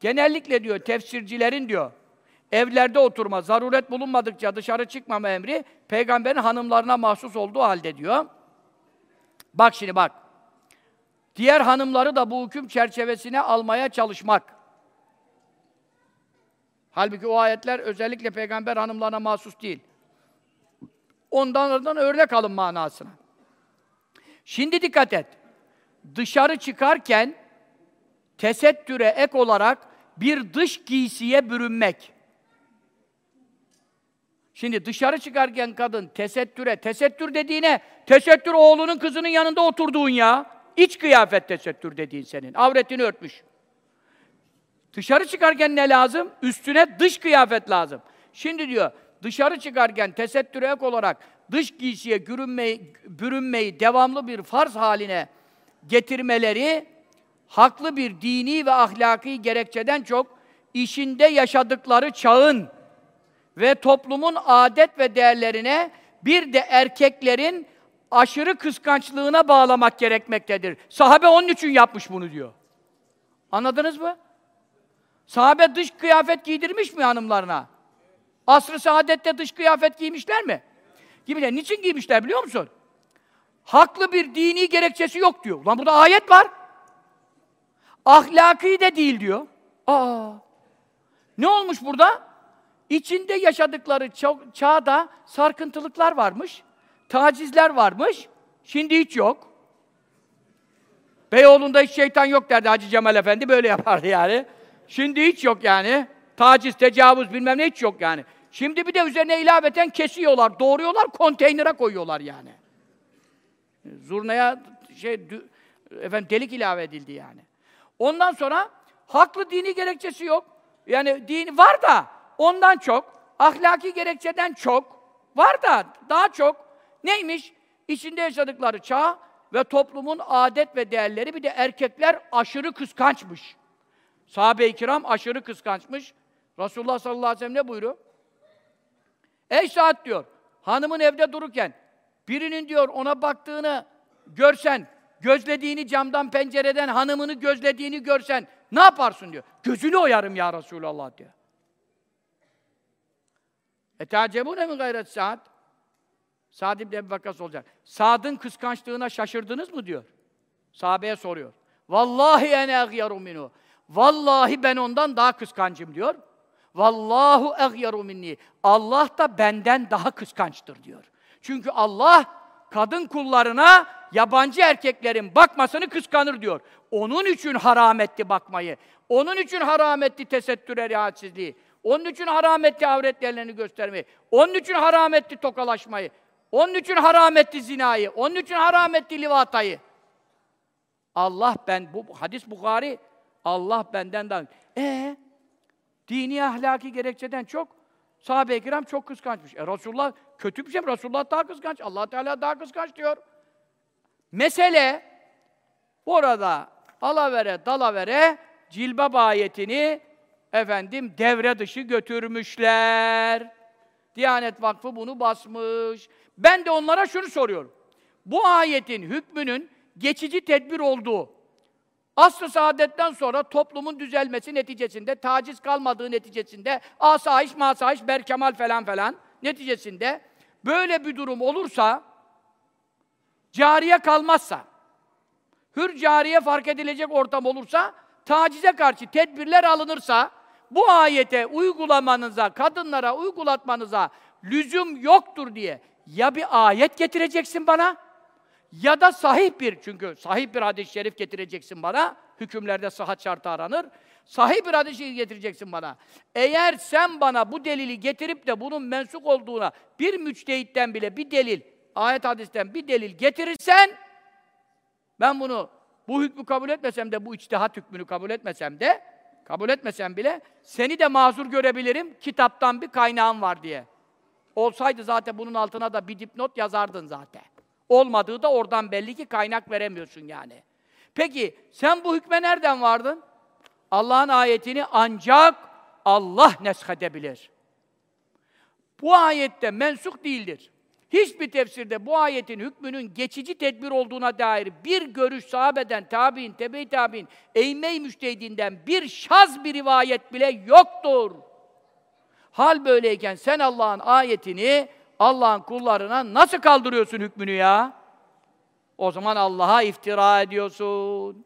genellikle diyor tefsircilerin diyor evlerde oturma, zaruret bulunmadıkça dışarı çıkmama emri peygamberin hanımlarına mahsus olduğu halde diyor. Bak şimdi bak. Diğer hanımları da bu hüküm çerçevesine almaya çalışmak. Halbuki o ayetler özellikle peygamber hanımlarına mahsus değil. Ondan örnek alın manasına. Şimdi dikkat et. Dışarı çıkarken tesettüre ek olarak bir dış giysiye bürünmek. Şimdi dışarı çıkarken kadın tesettüre, tesettür dediğine, tesettür oğlunun kızının yanında oturduğun ya. İç kıyafet tesettür dediğin senin. Avretini örtmüş. Dışarı çıkarken ne lazım? Üstüne dış kıyafet lazım. Şimdi diyor, dışarı çıkarken tesettüre ek olarak dış giysiye bürünmeyi, bürünmeyi devamlı bir farz haline getirmeleri haklı bir dini ve ahlaki gerekçeden çok işinde yaşadıkları çağın ve toplumun adet ve değerlerine bir de erkeklerin aşırı kıskançlığına bağlamak gerekmektedir. Sahabe onun için yapmış bunu diyor. Anladınız mı? Sahabe dış kıyafet giydirmiş mi hanımlarına? Asr-ı saadette dış kıyafet giymişler mi? Giymişler. Niçin giymişler biliyor musun? Haklı bir dini gerekçesi yok diyor. Ulan burada ayet var. Ahlaki de değil diyor. Aa. Ne olmuş burada? İçinde yaşadıkları ça- çağda sarkıntılıklar varmış. Tacizler varmış. Şimdi hiç yok. Beyoğlu'nda hiç şeytan yok derdi Hacı Cemal Efendi böyle yapardı yani. Şimdi hiç yok yani. Taciz, tecavüz bilmem ne hiç yok yani. Şimdi bir de üzerine ilaveten kesiyorlar, doğruyorlar, konteynere koyuyorlar yani. Zurnaya şey efendim delik ilave edildi yani. Ondan sonra haklı dini gerekçesi yok. Yani dini var da ondan çok, ahlaki gerekçeden çok var da daha çok neymiş? İçinde yaşadıkları çağ ve toplumun adet ve değerleri bir de erkekler aşırı kıskançmış. Sahabe-i kiram aşırı kıskançmış. Resulullah sallallahu aleyhi ve sellem ne buyuruyor? Ey saat diyor, hanımın evde dururken birinin diyor ona baktığını görsen, gözlediğini camdan pencereden hanımını gözlediğini görsen ne yaparsın diyor. Gözünü oyarım ya Resulallah diyor. Etacebune mi gayret saat? Sa'd ibn Ebi Vakkas olacak. Sa'd'ın kıskançlığına şaşırdınız mı diyor. Sahabeye soruyor. Vallahi ene agyaru minhu. Vallahi ben ondan daha kıskancım diyor. Vallahu agyaru minni. Allah da benden daha kıskançtır diyor. Çünkü Allah kadın kullarına yabancı erkeklerin bakmasını kıskanır diyor. Onun için haram etti bakmayı. Onun için haram etti tesettüre riayetsizliği. Onun için haram etti avretlerini göstermeyi. Onun için haram etti tokalaşmayı. Onun için haram etti zinayı. Onun için haram etti livatayı. Allah ben bu hadis Bukhari Allah benden daha e dini ahlaki gerekçeden çok sahabe-i kiram çok kıskançmış. E Resulullah kötü bir şey mi? Resulullah daha kıskanç. Allah Teala daha kıskanç diyor. Mesele orada alavere dalavere cilbab ayetini efendim devre dışı götürmüşler. Diyanet Vakfı bunu basmış. Ben de onlara şunu soruyorum. Bu ayetin hükmünün geçici tedbir olduğu, asr-ı saadetten sonra toplumun düzelmesi neticesinde, taciz kalmadığı neticesinde, asayiş, masayiş, berkemal falan falan neticesinde böyle bir durum olursa, cariye kalmazsa, hür cariye fark edilecek ortam olursa, tacize karşı tedbirler alınırsa bu ayete uygulamanıza, kadınlara uygulatmanıza lüzum yoktur diye ya bir ayet getireceksin bana ya da sahih bir çünkü sahih bir hadis-i şerif getireceksin bana. Hükümlerde sıhhat şartı aranır. Sahih bir hadis-i şerif getireceksin bana. Eğer sen bana bu delili getirip de bunun mensuk olduğuna bir müçtehitten bile bir delil, ayet hadisten bir delil getirirsen ben bunu bu hükmü kabul etmesem de bu içtihat hükmünü kabul etmesem de kabul etmesem bile seni de mazur görebilirim kitaptan bir kaynağım var diye. Olsaydı zaten bunun altına da bir dipnot yazardın zaten. Olmadığı da oradan belli ki kaynak veremiyorsun yani. Peki sen bu hükme nereden vardın? Allah'ın ayetini ancak Allah neshedebilir. Bu ayette mensuk değildir. Hiçbir tefsirde bu ayetin hükmünün geçici tedbir olduğuna dair bir görüş sahabeden, tabi'in, tebe-i tabi'in, eğme-i müştehidinden bir şaz bir rivayet bile yoktur. Hal böyleyken sen Allah'ın ayetini Allah'ın kullarına nasıl kaldırıyorsun hükmünü ya? O zaman Allah'a iftira ediyorsun.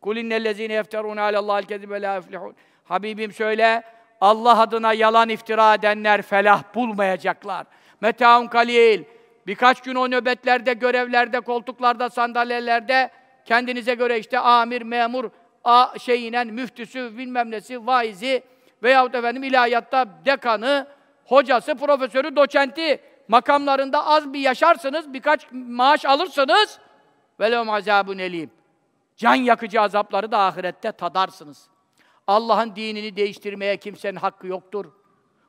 Kul innellezîne yefterûne alallâhil kezibe lâ yuflihûn. Habibim söyle, Allah adına yalan iftira edenler felah bulmayacaklar. Metaun kalil. Birkaç gün o nöbetlerde, görevlerde, koltuklarda, sandalyelerde kendinize göre işte amir, memur, a şeyinen, müftüsü, bilmem nesi, vaizi veyahut efendim ilahiyatta dekanı, hocası, profesörü, doçenti makamlarında az bir yaşarsınız, birkaç maaş alırsınız. Velehum azabun elim. Can yakıcı azapları da ahirette tadarsınız. Allah'ın dinini değiştirmeye kimsenin hakkı yoktur.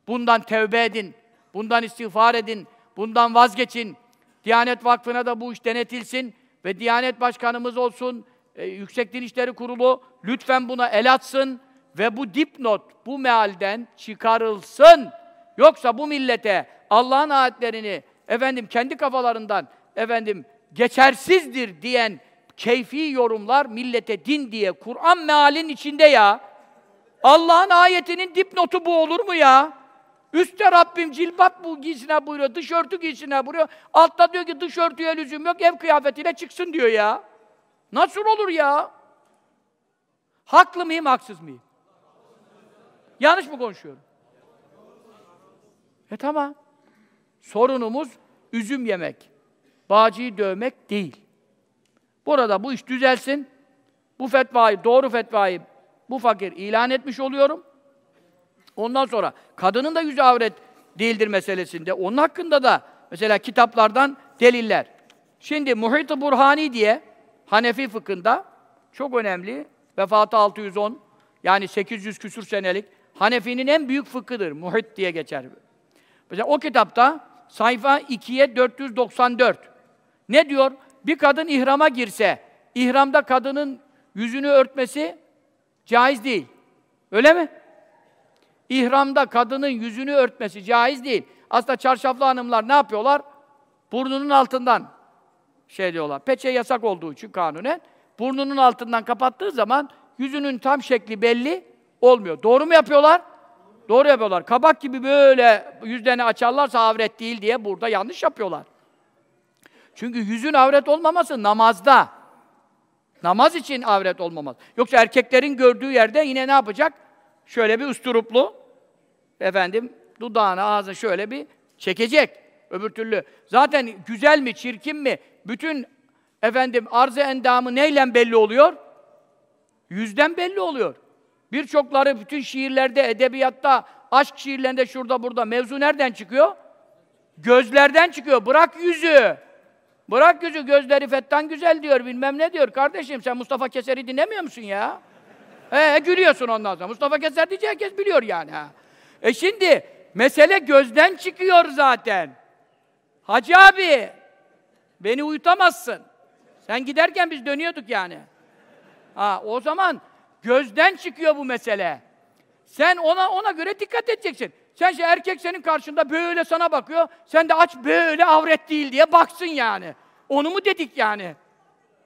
Bundan tevbe edin, bundan istiğfar edin, bundan vazgeçin. Diyanet Vakfı'na da bu iş denetilsin ve Diyanet Başkanımız olsun, e, Yüksek Din İşleri Kurulu lütfen buna el atsın ve bu dipnot bu mealden çıkarılsın. Yoksa bu millete Allah'ın ayetlerini efendim kendi kafalarından efendim geçersizdir diyen keyfi yorumlar millete din diye Kur'an mealin içinde ya. Allah'ın ayetinin dipnotu bu olur mu ya? Üstte Rabbim cilbap bu giysine buyuruyor, dışörtü giysine buyuruyor. Altta diyor ki dışörtüye lüzum yok, ev kıyafetiyle çıksın diyor ya. Nasıl olur ya? Haklı mıyım, haksız mıyım? Yanlış mı konuşuyorum? E tamam. Sorunumuz üzüm yemek, bağcıyı dövmek değil. Burada bu iş düzelsin. Bu fetvayı, doğru fetvayı bu fakir ilan etmiş oluyorum. Ondan sonra kadının da yüzü avret değildir meselesinde. Onun hakkında da mesela kitaplardan deliller. Şimdi Muhit-i Burhani diye Hanefi fıkhında çok önemli. Vefatı 610 yani 800 küsür senelik Hanefi'nin en büyük fıkhıdır. Muhit diye geçer. Mesela o kitapta sayfa 2'ye 494 ne diyor? Bir kadın ihrama girse, ihramda kadının yüzünü örtmesi caiz değil. Öyle mi? İhramda kadının yüzünü örtmesi caiz değil. Aslında çarşaflı hanımlar ne yapıyorlar? Burnunun altından şey diyorlar. Peçe yasak olduğu için kanunen burnunun altından kapattığı zaman yüzünün tam şekli belli olmuyor. Doğru mu yapıyorlar? Doğru yapıyorlar. Kabak gibi böyle yüzlerini açarlarsa avret değil diye burada yanlış yapıyorlar. Çünkü yüzün avret olmaması namazda. Namaz için avret olmamaz. Yoksa erkeklerin gördüğü yerde yine ne yapacak? Şöyle bir usturuplu, efendim, dudağını, ağzını şöyle bir çekecek. Öbür türlü. Zaten güzel mi, çirkin mi, bütün efendim arz-ı endamı neyle belli oluyor? Yüzden belli oluyor. Birçokları bütün şiirlerde, edebiyatta, aşk şiirlerinde şurada burada mevzu nereden çıkıyor? Gözlerden çıkıyor. Bırak yüzü. Bırak yüzü, gözleri fettan güzel diyor, bilmem ne diyor. Kardeşim sen Mustafa Keser'i dinlemiyor musun ya? He, gülüyorsun ondan sonra. Mustafa Keser diyecek herkes biliyor yani. Ha. E şimdi, mesele gözden çıkıyor zaten. Hacı abi, beni uyutamazsın. Sen giderken biz dönüyorduk yani. Ha, o zaman gözden çıkıyor bu mesele. Sen ona ona göre dikkat edeceksin. Sen şey erkek senin karşında böyle sana bakıyor. Sen de aç böyle avret değil diye baksın yani. Onu mu dedik yani?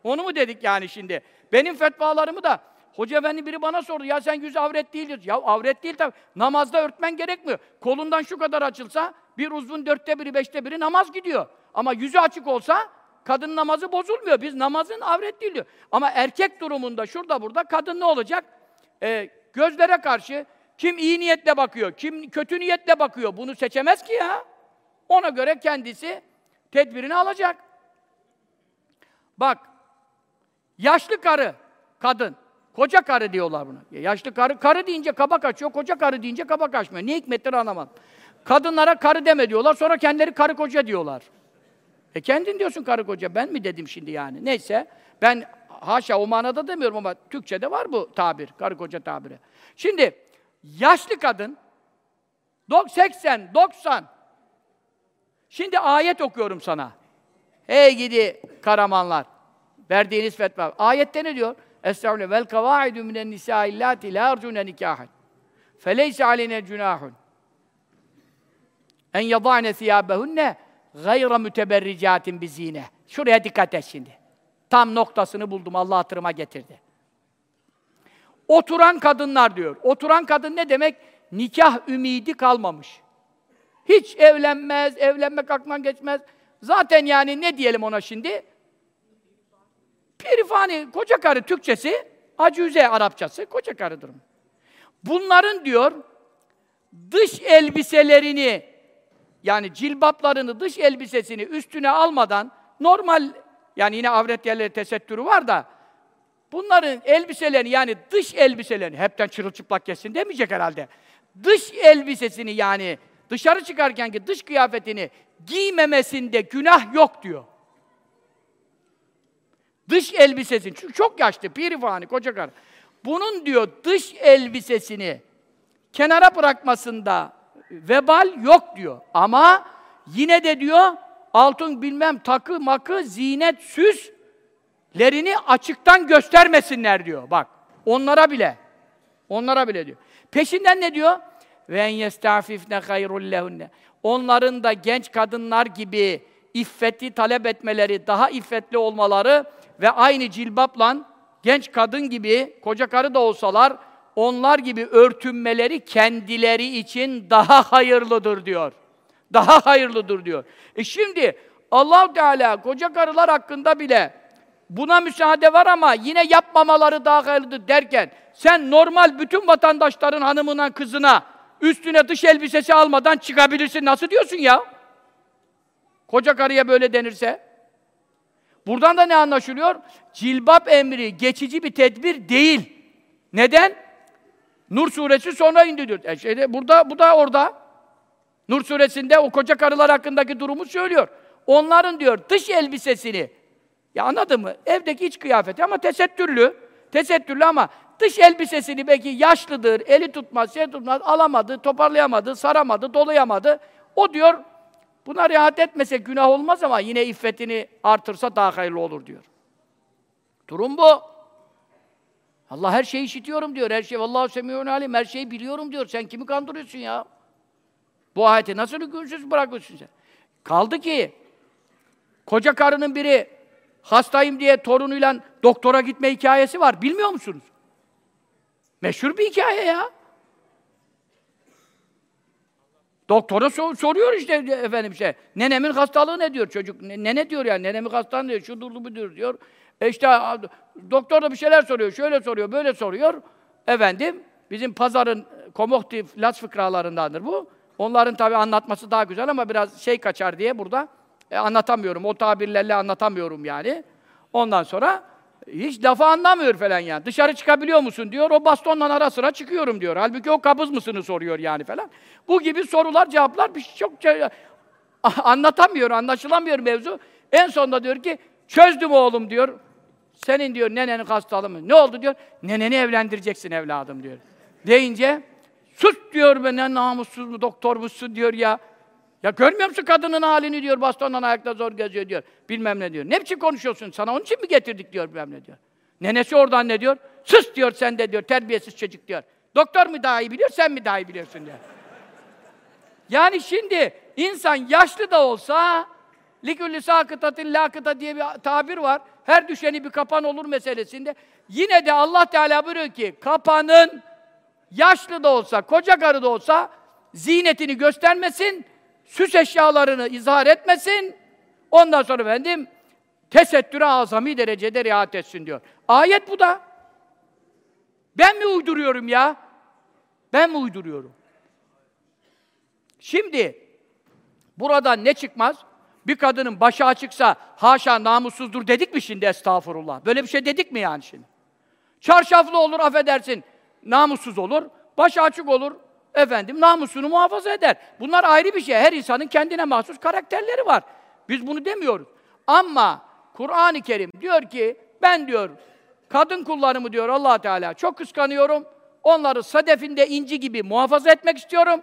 Onu mu dedik yani şimdi? Benim fetvalarımı da Hoca efendi biri bana sordu. Ya sen yüz avret değil diyorsun. Ya avret değil tabii. Namazda örtmen gerekmiyor. Kolundan şu kadar açılsa bir uzun dörtte biri, beşte biri namaz gidiyor. Ama yüzü açık olsa kadın namazı bozulmuyor. Biz namazın avret değil diyor. Ama erkek durumunda şurada burada kadın ne olacak? e, gözlere karşı kim iyi niyetle bakıyor, kim kötü niyetle bakıyor bunu seçemez ki ya. Ona göre kendisi tedbirini alacak. Bak, yaşlı karı, kadın, koca karı diyorlar buna. Yaşlı karı, karı deyince kabak açıyor, koca karı deyince kabak açmıyor. Ne hikmetleri anlamadım. Kadınlara karı deme diyorlar, sonra kendileri karı koca diyorlar. E kendin diyorsun karı koca, ben mi dedim şimdi yani? Neyse, ben haşa o manada demiyorum ama Türkçe'de var bu tabir, karı koca tabiri. Şimdi, yaşlı kadın, 80, 90, şimdi ayet okuyorum sana. Ey gidi karamanlar, verdiğiniz fetva. Ayette ne diyor? Estağfirullah. Vel kavaidu minen nisâ illâti lâ arcûne nikâhen. Feleyse aleyne cunâhun. En yadâne thiyâbehunne gayra müteberricâtin bizîne. Şuraya dikkat et şimdi. Tam noktasını buldum. Allah hatırıma getirdi. Oturan kadınlar diyor. Oturan kadın ne demek? Nikah ümidi kalmamış. Hiç evlenmez, evlenmek aklından geçmez. Zaten yani ne diyelim ona şimdi? Pirifani, koca karı Türkçesi, acüze Arapçası, koca karıdır. Bunların diyor, dış elbiselerini, yani cilbaplarını, dış elbisesini üstüne almadan, normal, yani yine avret yerleri tesettürü var da, bunların elbiselerini, yani dış elbiselerini, hepten çırılçıplak kesin demeyecek herhalde. Dış elbisesini yani, dışarı çıkarken ki dış kıyafetini giymemesinde günah yok diyor. Dış elbisesini, çünkü çok yaşlı, pirifani, koca karı. Bunun diyor dış elbisesini kenara bırakmasında vebal yok diyor. Ama yine de diyor altın bilmem takı makı, zinet, süslerini açıktan göstermesinler diyor. Bak onlara bile. Onlara bile diyor. Peşinden ne diyor? Ve en yestafifne hayrul lehunne. Onların da genç kadınlar gibi iffeti talep etmeleri, daha iffetli olmaları ve aynı cilbapla genç kadın gibi, koca karı da olsalar, onlar gibi örtünmeleri kendileri için daha hayırlıdır diyor. Daha hayırlıdır diyor. E şimdi allah Teala koca karılar hakkında bile buna müsaade var ama yine yapmamaları daha hayırlıdır derken sen normal bütün vatandaşların hanımına, kızına üstüne dış elbisesi almadan çıkabilirsin. Nasıl diyorsun ya? Koca karıya böyle denirse. Buradan da ne anlaşılıyor? Cilbap emri geçici bir tedbir değil. Neden? Nur suresi sonra indi diyor. E şeyde, burada, bu da orada. Nur suresinde o koca karılar hakkındaki durumu söylüyor. Onların diyor dış elbisesini, ya anladın mı? Evdeki iç kıyafeti ama tesettürlü. Tesettürlü ama dış elbisesini belki yaşlıdır, eli tutmaz, şey tutmaz, alamadı, toparlayamadı, saramadı, dolayamadı. O diyor, buna rahat etmese günah olmaz ama yine iffetini artırsa daha hayırlı olur diyor. Durum bu. Allah her şeyi işitiyorum diyor. Her şey Allahu semiyun alim. Her şeyi biliyorum diyor. Sen kimi kandırıyorsun ya? Bu ayeti nasıl hükümsüz bırakıyorsun sen? Kaldı ki koca karının biri hastayım diye torunuyla doktora gitme hikayesi var. Bilmiyor musunuz? Meşhur bir hikaye ya. Doktora sor, soruyor işte efendim şey. Nenemin hastalığı ne diyor çocuk? Ne, ne diyor yani? Nenemin hastalığı diyor? Şu durdu bu diyor. E işte doktor da bir şeyler soruyor. Şöyle soruyor, böyle soruyor. Efendim bizim pazarın komoktif las fıkralarındandır bu. Onların tabi anlatması daha güzel ama biraz şey kaçar diye burada e, anlatamıyorum. O tabirlerle anlatamıyorum yani. Ondan sonra hiç lafı anlamıyor falan yani. Dışarı çıkabiliyor musun diyor. O bastonla ara sıra çıkıyorum diyor. Halbuki o kabız mısını soruyor yani falan. Bu gibi sorular, cevaplar bir çok şey, anlatamıyor, anlaşılamıyor mevzu. En sonunda diyor ki çözdüm oğlum diyor. Senin diyor nenenin hastalığı mı? Ne oldu diyor. Neneni evlendireceksin evladım diyor. Deyince sus diyor be ne namussuz mu doktor musun diyor ya. Ya görmüyor musun kadının halini diyor, bastonla ayakta zor geziyor diyor. Bilmem ne diyor. Ne biçim konuşuyorsun? Sana onun için mi getirdik diyor bilmem ne diyor. Nenesi oradan ne diyor? Sus diyor sen de diyor, terbiyesiz çocuk diyor. Doktor mu daha iyi biliyor, sen mi daha iyi biliyorsun diyor. yani şimdi insan yaşlı da olsa likülli sakıtatin lakıta diye bir tabir var. Her düşeni bir kapan olur meselesinde. Yine de Allah Teala buyuruyor ki kapanın yaşlı da olsa, koca karı da olsa zinetini göstermesin, süs eşyalarını izhar etmesin. Ondan sonra efendim tesettüre azami derecede riayet etsin diyor. Ayet bu da. Ben mi uyduruyorum ya? Ben mi uyduruyorum? Şimdi buradan ne çıkmaz? Bir kadının başı açıksa haşa namussuzdur dedik mi şimdi estağfurullah? Böyle bir şey dedik mi yani şimdi? Çarşaflı olur affedersin, namussuz olur. Başı açık olur, efendim namusunu muhafaza eder. Bunlar ayrı bir şey. Her insanın kendine mahsus karakterleri var. Biz bunu demiyoruz. Ama Kur'an-ı Kerim diyor ki ben diyor kadın kullarımı diyor Allah Teala çok kıskanıyorum. Onları sadefinde inci gibi muhafaza etmek istiyorum.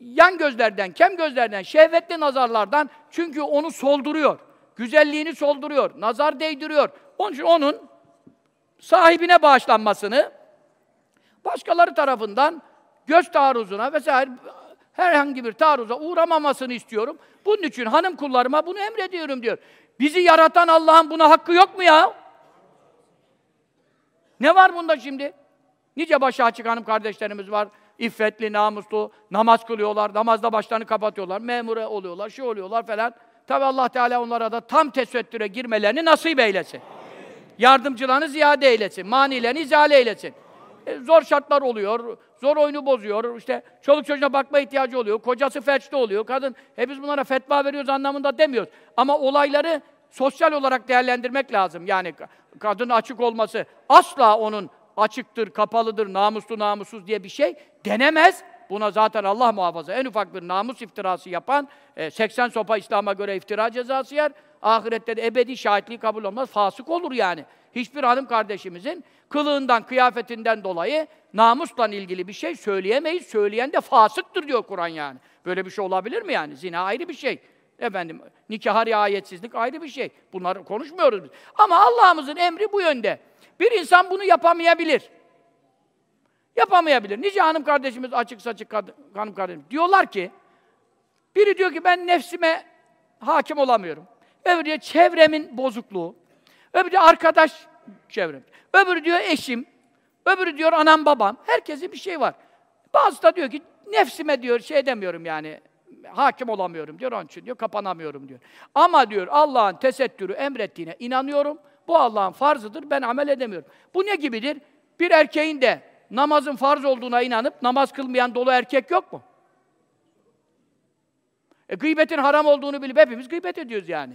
Yan gözlerden, kem gözlerden, şehvetli nazarlardan çünkü onu solduruyor. Güzelliğini solduruyor, nazar değdiriyor. Onun için onun sahibine bağışlanmasını başkaları tarafından göz taarruzuna vesaire herhangi bir taarruza uğramamasını istiyorum. Bunun için hanım kullarıma bunu emrediyorum diyor. Bizi yaratan Allah'ın buna hakkı yok mu ya? Ne var bunda şimdi? Nice başı açık hanım kardeşlerimiz var. İffetli, namuslu, namaz kılıyorlar, namazda başlarını kapatıyorlar, memure oluyorlar, şey oluyorlar falan. Tabi Allah Teala onlara da tam tesettüre girmelerini nasip eylesin. Yardımcılarını ziyade eylesin, manilerini izale eylesin. E, zor şartlar oluyor, zor oyunu bozuyor, işte çoluk çocuğuna bakma ihtiyacı oluyor, kocası felçli oluyor, kadın, e biz bunlara fetva veriyoruz anlamında demiyoruz. Ama olayları sosyal olarak değerlendirmek lazım. Yani kadın açık olması asla onun açıktır, kapalıdır, namuslu, namussuz diye bir şey denemez. Buna zaten Allah muhafaza. En ufak bir namus iftirası yapan, 80 e, sopa İslam'a göre iftira cezası yer. Ahirette de ebedi şahitliği kabul olmaz. Fasık olur yani. Hiçbir hanım kardeşimizin kılığından, kıyafetinden dolayı namusla ilgili bir şey söyleyemeyiz. Söyleyen de fasıktır diyor Kur'an yani. Böyle bir şey olabilir mi yani? Zina ayrı bir şey. Efendim, nikah riayetsizlik ayrı bir şey. Bunları konuşmuyoruz biz. Ama Allah'ımızın emri bu yönde. Bir insan bunu yapamayabilir. Yapamayabilir. Nice hanım kardeşimiz açık saçık hanım kardeşimiz. Diyorlar ki, biri diyor ki ben nefsime hakim olamıyorum. Öbürü diyor çevremin bozukluğu. Öbürü diyor arkadaş çevrem. Öbürü diyor eşim. Öbürü diyor anam babam. Herkesin bir şey var. Bazı da diyor ki nefsime diyor şey demiyorum yani hakim olamıyorum diyor onun için diyor kapanamıyorum diyor. Ama diyor Allah'ın tesettürü emrettiğine inanıyorum. Bu Allah'ın farzıdır. Ben amel edemiyorum. Bu ne gibidir? Bir erkeğin de namazın farz olduğuna inanıp namaz kılmayan dolu erkek yok mu? E, gıybetin haram olduğunu bilip hepimiz gıybet ediyoruz yani.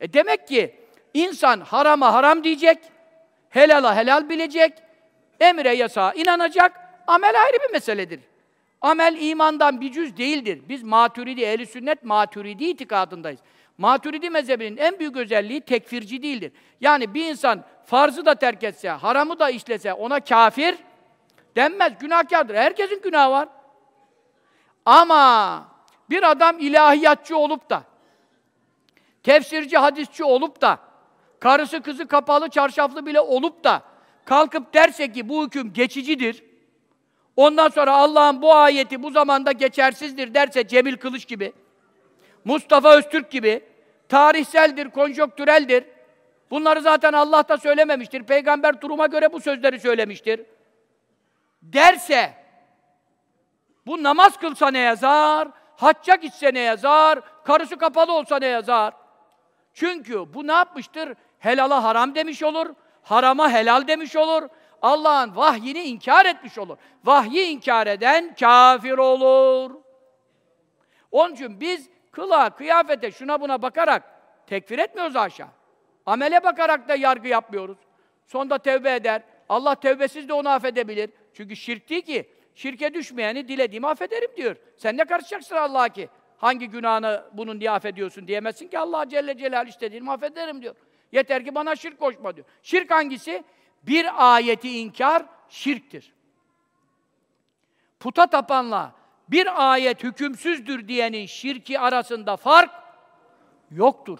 E demek ki insan harama haram diyecek, helala helal bilecek, emre yasağa inanacak, amel ayrı bir meseledir. Amel imandan bir cüz değildir. Biz maturidi, ehli sünnet maturidi itikadındayız. Maturidi mezhebinin en büyük özelliği tekfirci değildir. Yani bir insan farzı da terk etse, haramı da işlese ona kafir denmez, günahkardır. Herkesin günahı var. Ama bir adam ilahiyatçı olup da, tefsirci, hadisçi olup da, karısı kızı kapalı, çarşaflı bile olup da, kalkıp derse ki bu hüküm geçicidir, ondan sonra Allah'ın bu ayeti bu zamanda geçersizdir derse Cemil Kılıç gibi, Mustafa Öztürk gibi, tarihseldir, konjonktüreldir. Bunları zaten Allah da söylememiştir. Peygamber duruma göre bu sözleri söylemiştir. Derse, bu namaz kılsa ne yazar, hacca gitse ne yazar, karısı kapalı olsa ne yazar? Çünkü bu ne yapmıştır? Helala haram demiş olur, harama helal demiş olur, Allah'ın vahyini inkar etmiş olur. Vahyi inkar eden kafir olur. Onun için biz kılığa, kıyafete, şuna buna bakarak tekfir etmiyoruz aşağı. Amele bakarak da yargı yapmıyoruz. Sonunda tevbe eder. Allah tevbesiz de onu affedebilir. Çünkü şirk değil ki. Şirke düşmeyeni dilediğimi affederim diyor. Sen ne karışacaksın Allah'a ki? Hangi günahını bunun diye affediyorsun diyemezsin ki Allah Celle Celal istediğimi affederim diyor. Yeter ki bana şirk koşma diyor. Şirk hangisi? Bir ayeti inkar şirktir. Puta tapanla bir ayet hükümsüzdür diyenin şirki arasında fark yoktur.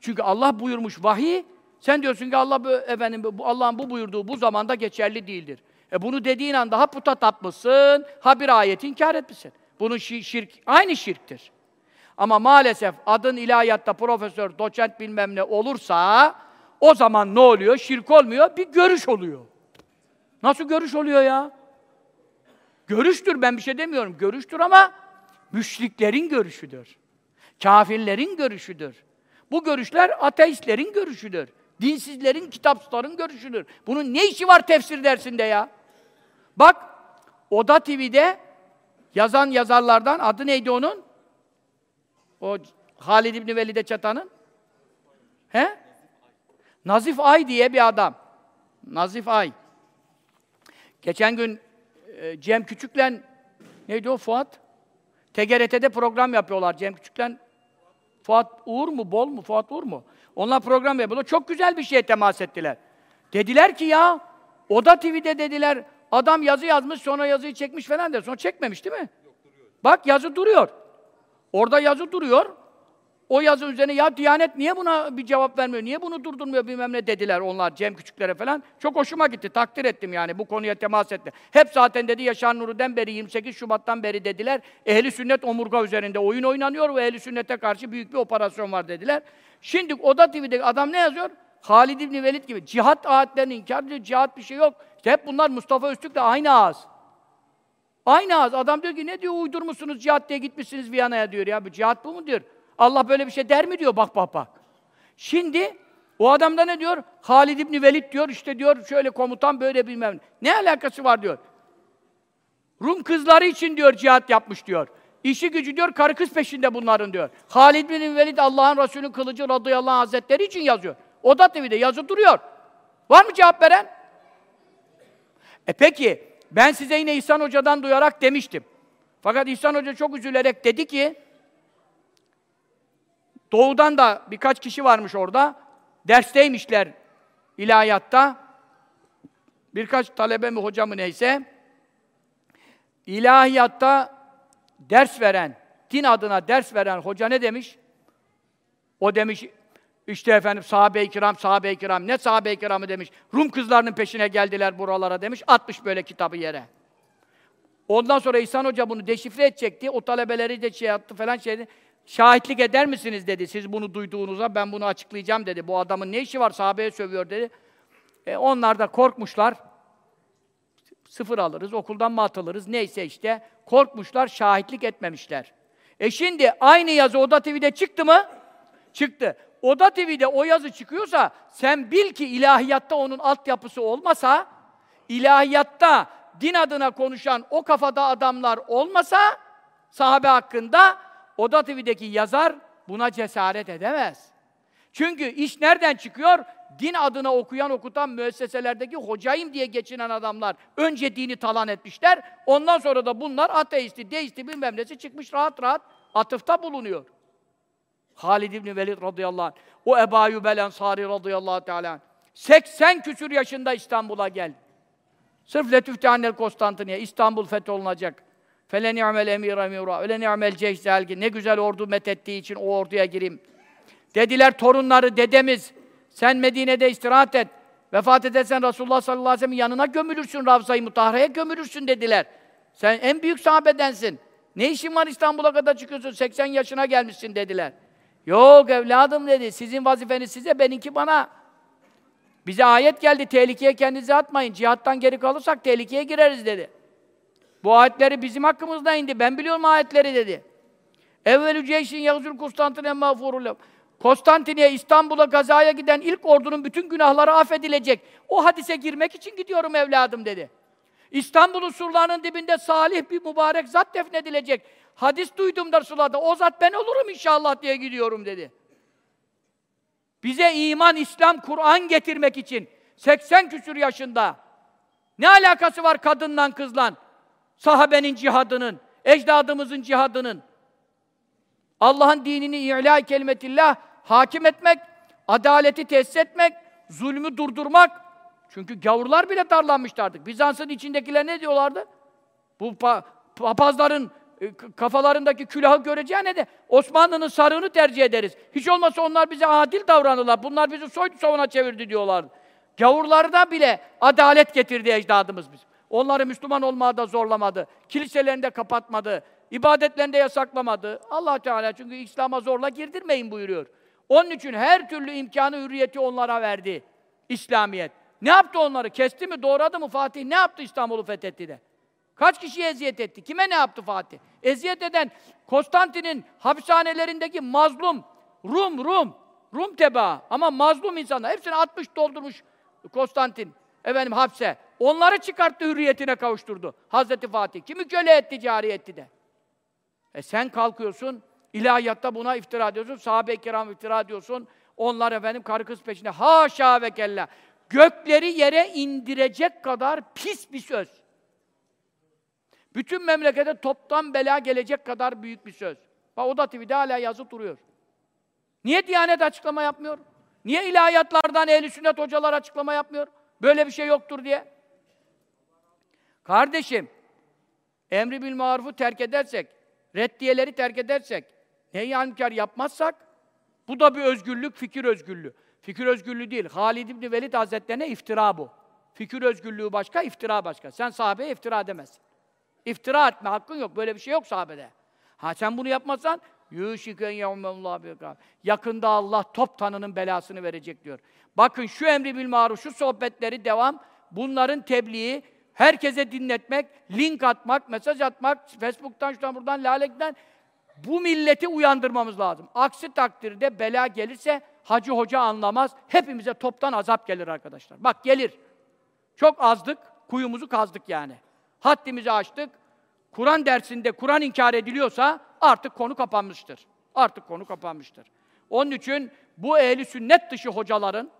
Çünkü Allah buyurmuş vahiy, sen diyorsun ki Allah efendim bu Allah'ın bu buyurduğu bu zamanda geçerli değildir. E bunu dediğin anda ha puta tapmışsın, ha bir ayeti inkar etmişsin. Bunun şirk, aynı şirktir. Ama maalesef adın ilahiyatta profesör, doçent bilmem ne olursa o zaman ne oluyor? Şirk olmuyor, bir görüş oluyor. Nasıl görüş oluyor ya? Görüştür, ben bir şey demiyorum. Görüştür ama müşriklerin görüşüdür. Kafirlerin görüşüdür. Bu görüşler ateistlerin görüşüdür. Dinsizlerin, kitapsızların görüşüdür. Bunun ne işi var tefsir dersinde ya? Bak, Oda TV'de yazan yazarlardan, adı neydi onun? O Halid İbni Velide Çatan'ın? He? Nazif Ay diye bir adam. Nazif Ay. Geçen gün e, Cem Küçük'le neydi o Fuat? TGRT'de program yapıyorlar Cem Küçük'le Fuat Uğur mu, Bol mu, Fuat Uğur mu? Onlar program yapıyorlar. Çok güzel bir şeye temas ettiler. Dediler ki ya, Oda TV'de dediler, adam yazı yazmış, sonra yazıyı çekmiş falan der. Sonra çekmemiş değil mi? Yok. Bak yazı duruyor. Orada yazı duruyor. O yazı üzerine ya Diyanet niye buna bir cevap vermiyor, niye bunu durdurmuyor bilmem ne dediler onlar Cem Küçüklere falan. Çok hoşuma gitti, takdir ettim yani bu konuya temas etti. Hep zaten dedi Yaşar Nuri'den beri 28 Şubat'tan beri dediler. Ehli sünnet omurga üzerinde oyun oynanıyor ve ehli sünnete karşı büyük bir operasyon var dediler. Şimdi Oda TV'de adam ne yazıyor? Halid İbni Velid gibi cihat ayetlerini inkar ediyor, cihat bir şey yok. İşte hep bunlar Mustafa Öztürk de aynı ağız. Aynı ağız. Adam diyor ki ne diyor uydurmuşsunuz cihat diye gitmişsiniz Viyana'ya diyor ya. Bu cihat bu mu diyor. Allah böyle bir şey der mi diyor bak bak bak. Şimdi o adam da ne diyor? Halid İbni Velid diyor işte diyor şöyle komutan böyle bilmem ne. alakası var diyor. Rum kızları için diyor cihat yapmış diyor. İşi gücü diyor karı kız peşinde bunların diyor. Halid bin Velid Allah'ın Resulü'nün kılıcı radıyallahu anh hazretleri için yazıyor. O da TV'de yazı duruyor. Var mı cevap veren? E peki ben size yine İhsan Hoca'dan duyarak demiştim. Fakat İhsan Hoca çok üzülerek dedi ki Doğudan da birkaç kişi varmış orada. Dersteymişler ilahiyatta. Birkaç talebe mi hoca mı neyse. İlahiyatta ders veren, din adına ders veren hoca ne demiş? O demiş, işte efendim sahabe-i kiram, sahabe-i kiram. Ne sahabe-i kiramı demiş. Rum kızlarının peşine geldiler buralara demiş. Atmış böyle kitabı yere. Ondan sonra İhsan Hoca bunu deşifre edecekti. O talebeleri de şey attı falan şeydi. Şahitlik eder misiniz dedi. Siz bunu duyduğunuza ben bunu açıklayacağım dedi. Bu adamın ne işi var sahabeye sövüyor dedi. E, onlar da korkmuşlar. Sıfır alırız, okuldan mı atılırız neyse işte. Korkmuşlar, şahitlik etmemişler. E şimdi aynı yazı Oda TV'de çıktı mı? Çıktı. Oda TV'de o yazı çıkıyorsa sen bil ki ilahiyatta onun altyapısı olmasa, ilahiyatta din adına konuşan o kafada adamlar olmasa sahabe hakkında Oda TV'deki yazar buna cesaret edemez. Çünkü iş nereden çıkıyor? Din adına okuyan, okutan müesseselerdeki hocayım diye geçinen adamlar önce dini talan etmişler. Ondan sonra da bunlar ateisti, deisti bilmem nesi çıkmış rahat rahat atıfta bulunuyor. Halid İbni Velid radıyallahu anh, o Ebu Ayyub el Ensari radıyallahu teala 80 küsür yaşında İstanbul'a geldi. Sırf Letüf Teannel Konstantiniye, İstanbul fetholunacak. Emira ve le ni'mel ceyşzel Ne güzel ordu methettiği için o orduya gireyim. Dediler torunları, dedemiz, sen Medine'de istirahat et. Vefat edersen Resulullah sallallahu aleyhi ve sellem'in yanına gömülürsün, Ravza-i Mutahhara'ya gömülürsün dediler. Sen en büyük sahabedensin. Ne işin var İstanbul'a kadar çıkıyorsun, 80 yaşına gelmişsin dediler. Yok evladım dedi, sizin vazifeniz size, benimki bana. Bize ayet geldi, tehlikeye kendinizi atmayın. Cihattan geri kalırsak tehlikeye gireriz dedi. Bu ayetleri bizim hakkımızda indi. Ben biliyorum ayetleri dedi. Evvelü ceyşin yağzur Konstantine mağfurullah. Konstantiniye, İstanbul'a gazaya giden ilk ordunun bütün günahları affedilecek. O hadise girmek için gidiyorum evladım dedi. İstanbul'un surlarının dibinde salih bir mübarek zat defnedilecek. Hadis duydum da sulada. O zat ben olurum inşallah diye gidiyorum dedi. Bize iman, İslam, Kur'an getirmek için 80 küsür yaşında ne alakası var kadından kızlan? Sahabenin cihadının, ecdadımızın cihadının, Allah'ın dinini i'lâ kelimetillah hakim etmek, adaleti tesis etmek, zulmü durdurmak. Çünkü gavurlar bile darlanmıştı artık. Bizans'ın içindekiler ne diyorlardı? Bu pa papazların e, kafalarındaki külahı göreceğine de Osmanlı'nın sarığını tercih ederiz. Hiç olmazsa onlar bize adil davranırlar. Bunlar bizi soydu savuna çevirdi diyorlardı. Gavurlarda bile adalet getirdi ecdadımız bizim. Onları Müslüman olmaya da zorlamadı. Kiliselerini de kapatmadı. İbadetlerini de yasaklamadı. allah Teala çünkü İslam'a zorla girdirmeyin buyuruyor. Onun için her türlü imkanı, hürriyeti onlara verdi. İslamiyet. Ne yaptı onları? Kesti mi, doğradı mı Fatih? Ne yaptı İstanbul'u fethetti de? Kaç kişi eziyet etti? Kime ne yaptı Fatih? Eziyet eden Konstantin'in hapishanelerindeki mazlum, Rum, Rum, Rum tebaa ama mazlum insanlar. Hepsini atmış doldurmuş Konstantin. Efendim hapse. Onları çıkarttı hürriyetine kavuşturdu. Hazreti Fatih. Kimi köle etti, cari etti de. E sen kalkıyorsun, ilahiyatta buna iftira ediyorsun, sahabe-i kiram iftira ediyorsun. Onlar efendim karı kız peşinde. Haşa ve kella. Gökleri yere indirecek kadar pis bir söz. Bütün memlekete toptan bela gelecek kadar büyük bir söz. Bak Oda TV'de hala yazı duruyor. Niye Diyanet açıklama yapmıyor? Niye ilahiyatlardan ehli sünnet hocalar açıklama yapmıyor? Böyle bir şey yoktur diye. Kardeşim, emri bil marufu terk edersek, reddiyeleri terk edersek, neyi ankar yapmazsak, bu da bir özgürlük, fikir özgürlüğü. Fikir özgürlüğü değil, Halid İbni Velid Hazretlerine iftira bu. Fikir özgürlüğü başka, iftira başka. Sen sahabeye iftira edemezsin. İftira etme hakkın yok, böyle bir şey yok sahabede. Ha sen bunu yapmazsan, Yuşiken yevmullah Yakında Allah top tanının belasını verecek diyor. Bakın şu emri bil maruf, şu sohbetleri devam, bunların tebliği, herkese dinletmek, link atmak, mesaj atmak, Facebook'tan, şuradan, buradan, lalekten bu milleti uyandırmamız lazım. Aksi takdirde bela gelirse hacı hoca anlamaz, hepimize toptan azap gelir arkadaşlar. Bak gelir. Çok azdık, kuyumuzu kazdık yani. Haddimizi açtık. Kur'an dersinde Kur'an inkar ediliyorsa artık konu kapanmıştır. Artık konu kapanmıştır. Onun için bu ehli sünnet dışı hocaların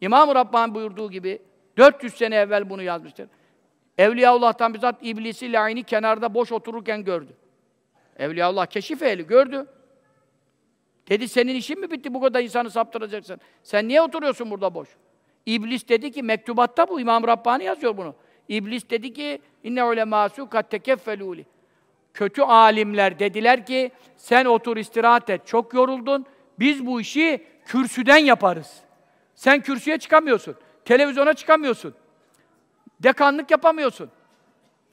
İmam-ı Rabbani buyurduğu gibi 400 sene evvel bunu yazmıştır. Evliyaullah'tan bizzat iblisi laini kenarda boş otururken gördü. Evliyaullah keşif ehli gördü. Dedi senin işin mi bitti bu kadar insanı saptıracaksın? Sen niye oturuyorsun burada boş? İblis dedi ki mektubatta bu İmam Rabbani yazıyor bunu. İblis dedi ki inne ulemasu kat tekeffeluli. Kötü alimler dediler ki sen otur istirahat et. Çok yoruldun. Biz bu işi kürsüden yaparız. Sen kürsüye çıkamıyorsun. Televizyona çıkamıyorsun. Dekanlık yapamıyorsun.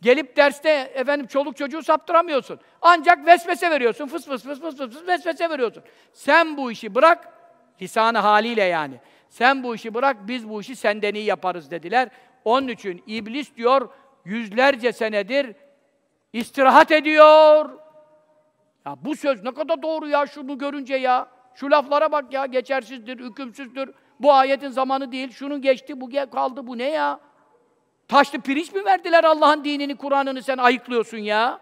Gelip derste efendim çoluk çocuğu saptıramıyorsun. Ancak vesvese veriyorsun. Fıs fıs fıs fıs fıs, fıs vesvese veriyorsun. Sen bu işi bırak lisanı haliyle yani. Sen bu işi bırak biz bu işi senden iyi yaparız dediler. Onun için iblis diyor yüzlerce senedir istirahat ediyor. Ya bu söz ne kadar doğru ya şunu görünce ya. Şu laflara bak ya geçersizdir, hükümsüzdür. Bu ayetin zamanı değil. Şunun geçti, bu kaldı. Bu ne ya? Taşlı pirinç mi verdiler Allah'ın dinini, Kur'an'ını sen ayıklıyorsun ya?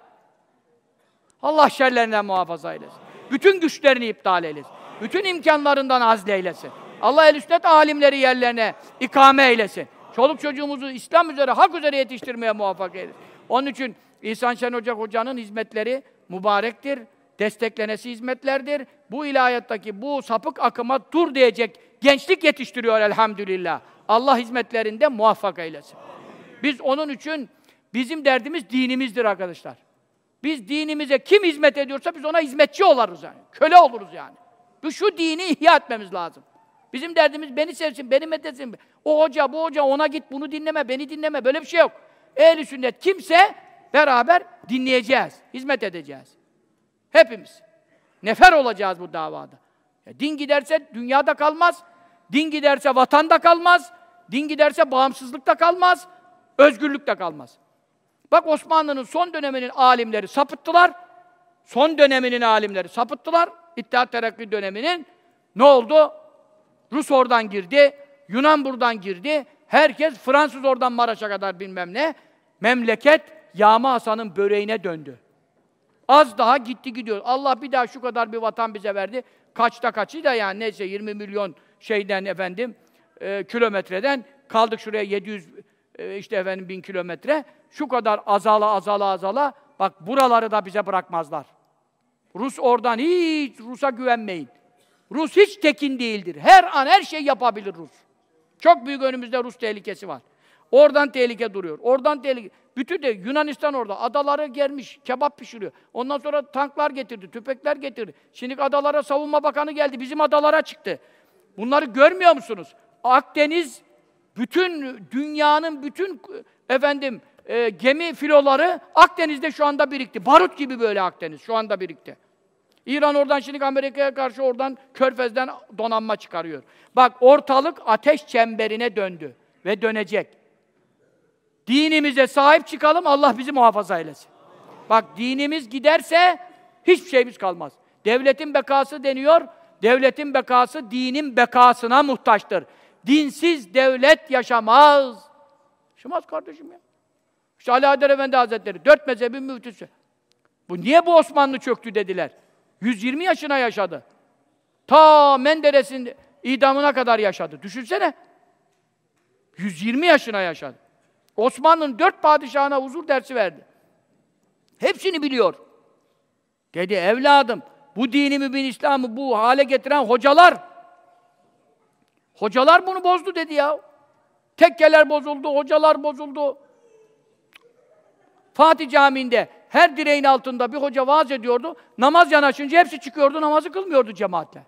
Allah şerlerinden muhafaza eylesin. Bütün güçlerini iptal eylesin. Bütün imkanlarından azleylesin. Allah el sünnet alimleri yerlerine ikame eylesin. Çoluk çocuğumuzu İslam üzere, hak üzere yetiştirmeye muvaffak eylesin. Onun için İhsan Şen Ocak Hoca'nın hizmetleri mübarektir. Desteklenesi hizmetlerdir. Bu ilahiyattaki bu sapık akıma dur diyecek gençlik yetiştiriyor elhamdülillah. Allah hizmetlerinde muvaffak eylesin. Biz onun için bizim derdimiz dinimizdir arkadaşlar. Biz dinimize kim hizmet ediyorsa biz ona hizmetçi oluruz yani. Köle oluruz yani. Bu şu dini ihya etmemiz lazım. Bizim derdimiz beni sevsin, beni methetsin. O hoca, bu hoca, ona git, bunu dinleme, beni dinleme. Böyle bir şey yok. Ehli sünnet kimse beraber dinleyeceğiz, hizmet edeceğiz. Hepimiz. Nefer olacağız bu davada. Ya din giderse dünyada kalmaz, din giderse vatanda kalmaz, din giderse bağımsızlıkta kalmaz, özgürlükte kalmaz. Bak Osmanlı'nın son döneminin alimleri sapıttılar. Son döneminin alimleri sapıttılar. İttihat Terakki döneminin ne oldu? Rus oradan girdi, Yunan buradan girdi. Herkes Fransız oradan Maraş'a kadar bilmem ne. Memleket Yağma Hasan'ın böreğine döndü. Az daha gitti gidiyor. Allah bir daha şu kadar bir vatan bize verdi. Kaçta kaçı da yani neyse 20 milyon şeyden efendim e, kilometreden kaldık şuraya 700 e, işte efendim bin kilometre. Şu kadar azala azala azala bak buraları da bize bırakmazlar. Rus oradan hiç Rus'a güvenmeyin. Rus hiç tekin değildir. Her an her şey yapabilir Rus. Çok büyük önümüzde Rus tehlikesi var. Oradan tehlike duruyor. Oradan tehlike. Bütün de Yunanistan orada. Adaları gelmiş, kebap pişiriyor. Ondan sonra tanklar getirdi, tüfekler getirdi. Şimdi adalara savunma bakanı geldi. Bizim adalara çıktı. Bunları görmüyor musunuz? Akdeniz bütün dünyanın bütün efendim e, gemi filoları Akdeniz'de şu anda birikti. Barut gibi böyle Akdeniz şu anda birikti. İran oradan şimdi Amerika'ya karşı oradan Körfez'den donanma çıkarıyor. Bak ortalık ateş çemberine döndü ve dönecek. Dinimize sahip çıkalım, Allah bizi muhafaza eylesin. Bak dinimiz giderse hiçbir şeyimiz kalmaz. Devletin bekası deniyor, Devletin bekası dinin bekasına muhtaçtır. Dinsiz devlet yaşamaz. Yaşamaz kardeşim ya. İşte Ali Haydar Efendi Hazretleri, dört mezhebin müftüsü. Bu niye bu Osmanlı çöktü dediler. 120 yaşına yaşadı. Ta Menderes'in idamına kadar yaşadı. Düşünsene. 120 yaşına yaşadı. Osmanlı'nın dört padişahına huzur dersi verdi. Hepsini biliyor. Dedi evladım, bu dini mübin İslam'ı bu hale getiren hocalar. Hocalar bunu bozdu dedi ya. Tekkeler bozuldu, hocalar bozuldu. Fatih Camii'nde her direğin altında bir hoca vaaz ediyordu. Namaz yanaşınca hepsi çıkıyordu, namazı kılmıyordu cemaatle.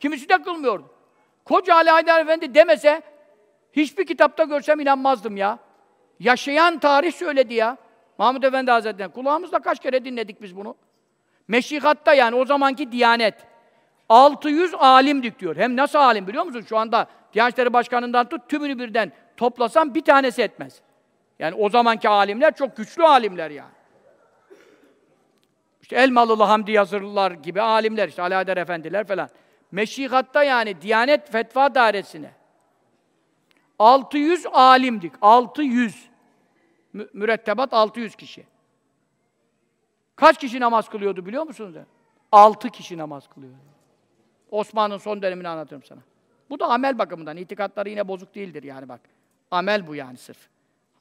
Kimisi de kılmıyordu. Koca Ali Haydar Efendi demese hiçbir kitapta görsem inanmazdım ya. Yaşayan tarih söyledi ya. Mahmud Efendi Hazretleri. Kulağımızla kaç kere dinledik biz bunu. Meşikatta yani o zamanki Diyanet. 600 alimdik diyor. Hem nasıl alim biliyor musun? Şu anda Diyanet İşleri Başkanı'ndan tut tümünü birden toplasam bir tanesi etmez. Yani o zamanki alimler çok güçlü alimler yani. İşte Elmalılı Hamdi Yazırlılar gibi alimler işte Alaeddin Efendiler falan. Meşikatta yani Diyanet Fetva Dairesi'ne 600 alimdik. 600. Mü mürettebat 600 kişi. Kaç kişi namaz kılıyordu biliyor musunuz? 6 kişi namaz kılıyordu. Osman'ın son dönemini anlatıyorum sana. Bu da amel bakımından. İtikatları yine bozuk değildir yani bak. Amel bu yani sırf.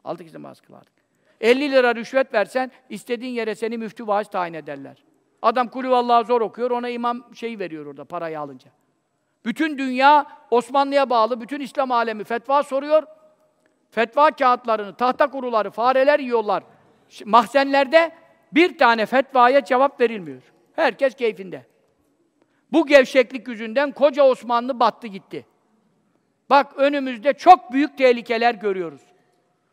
6 kişi namaz kılardık. 50 lira rüşvet versen istediğin yere seni müftü vaaz tayin ederler. Adam kulüvallahu zor okuyor, ona imam şey veriyor orada parayı alınca. Bütün dünya Osmanlı'ya bağlı, bütün İslam alemi fetva soruyor. Fetva kağıtlarını, tahta kuruları, fareler yiyorlar. Mahzenlerde bir tane fetvaya cevap verilmiyor. Herkes keyfinde. Bu gevşeklik yüzünden koca Osmanlı battı gitti. Bak önümüzde çok büyük tehlikeler görüyoruz.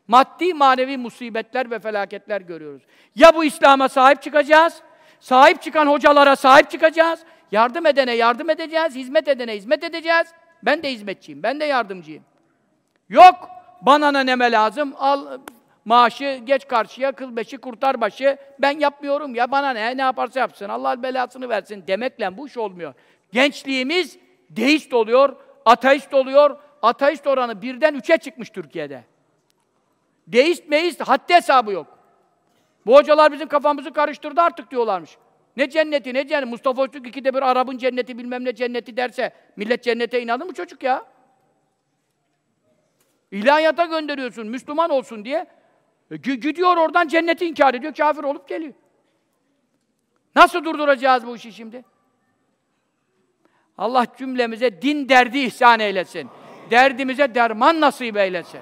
Maddi manevi musibetler ve felaketler görüyoruz. Ya bu İslam'a sahip çıkacağız, sahip çıkan hocalara sahip çıkacağız, yardım edene yardım edeceğiz, hizmet edene hizmet edeceğiz. Ben de hizmetçiyim, ben de yardımcıyım. Yok, bana neme lazım, al maaşı geç karşıya, kıl beşi kurtar başı, ben yapmıyorum ya bana ne, ne yaparsa yapsın, Allah belasını versin demekle bu iş olmuyor. Gençliğimiz deist oluyor, ateist oluyor, ateist oranı birden üçe çıkmış Türkiye'de. Deist meist haddi hesabı yok. Bu hocalar bizim kafamızı karıştırdı artık diyorlarmış. Ne cenneti ne cenneti. Mustafa Öztürk ikide bir Arap'ın cenneti bilmem ne cenneti derse millet cennete inanır mı çocuk ya? İlahiyata gönderiyorsun Müslüman olsun diye. E, gidiyor oradan cenneti inkar ediyor, kafir olup geliyor. Nasıl durduracağız bu işi şimdi? Allah cümlemize din derdi ihsan eylesin. Derdimize derman nasip eylesin.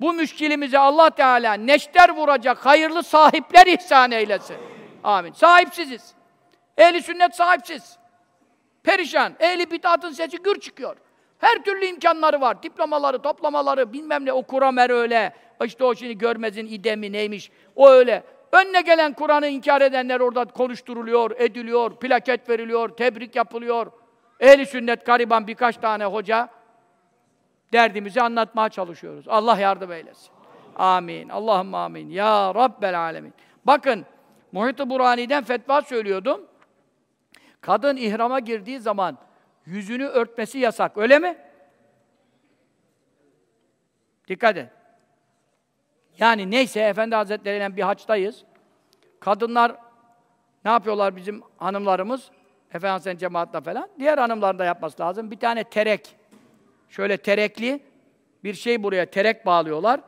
Bu müşkilimize Allah Teala neşter vuracak hayırlı sahipler ihsan eylesin. Amin. Sahipsiziz. Ehli sünnet sahipsiz. Perişan. Ehli bid'atın sesi gür çıkıyor. Her türlü imkanları var. Diplomaları, toplamaları, bilmem ne. O Kuramer öyle. İşte o şimdi görmezin idemi neymiş. O öyle. Önüne gelen Kur'an'ı inkar edenler orada konuşturuluyor, ediliyor, plaket veriliyor, tebrik yapılıyor. Ehli sünnet gariban birkaç tane hoca derdimizi anlatmaya çalışıyoruz. Allah yardım eylesin. Amin. Allahümme amin. Ya Rabbel alemin. Bakın, Muhit-i Burhani'den fetva söylüyordum. Kadın ihrama girdiği zaman yüzünü örtmesi yasak. Öyle mi? Dikkat et. Yani neyse Efendi Hazretleri'yle bir haçtayız. Kadınlar ne yapıyorlar bizim hanımlarımız? Efendi Hazretleri cemaatle falan. Diğer hanımların da yapması lazım. Bir tane terek. Şöyle terekli bir şey buraya terek bağlıyorlar.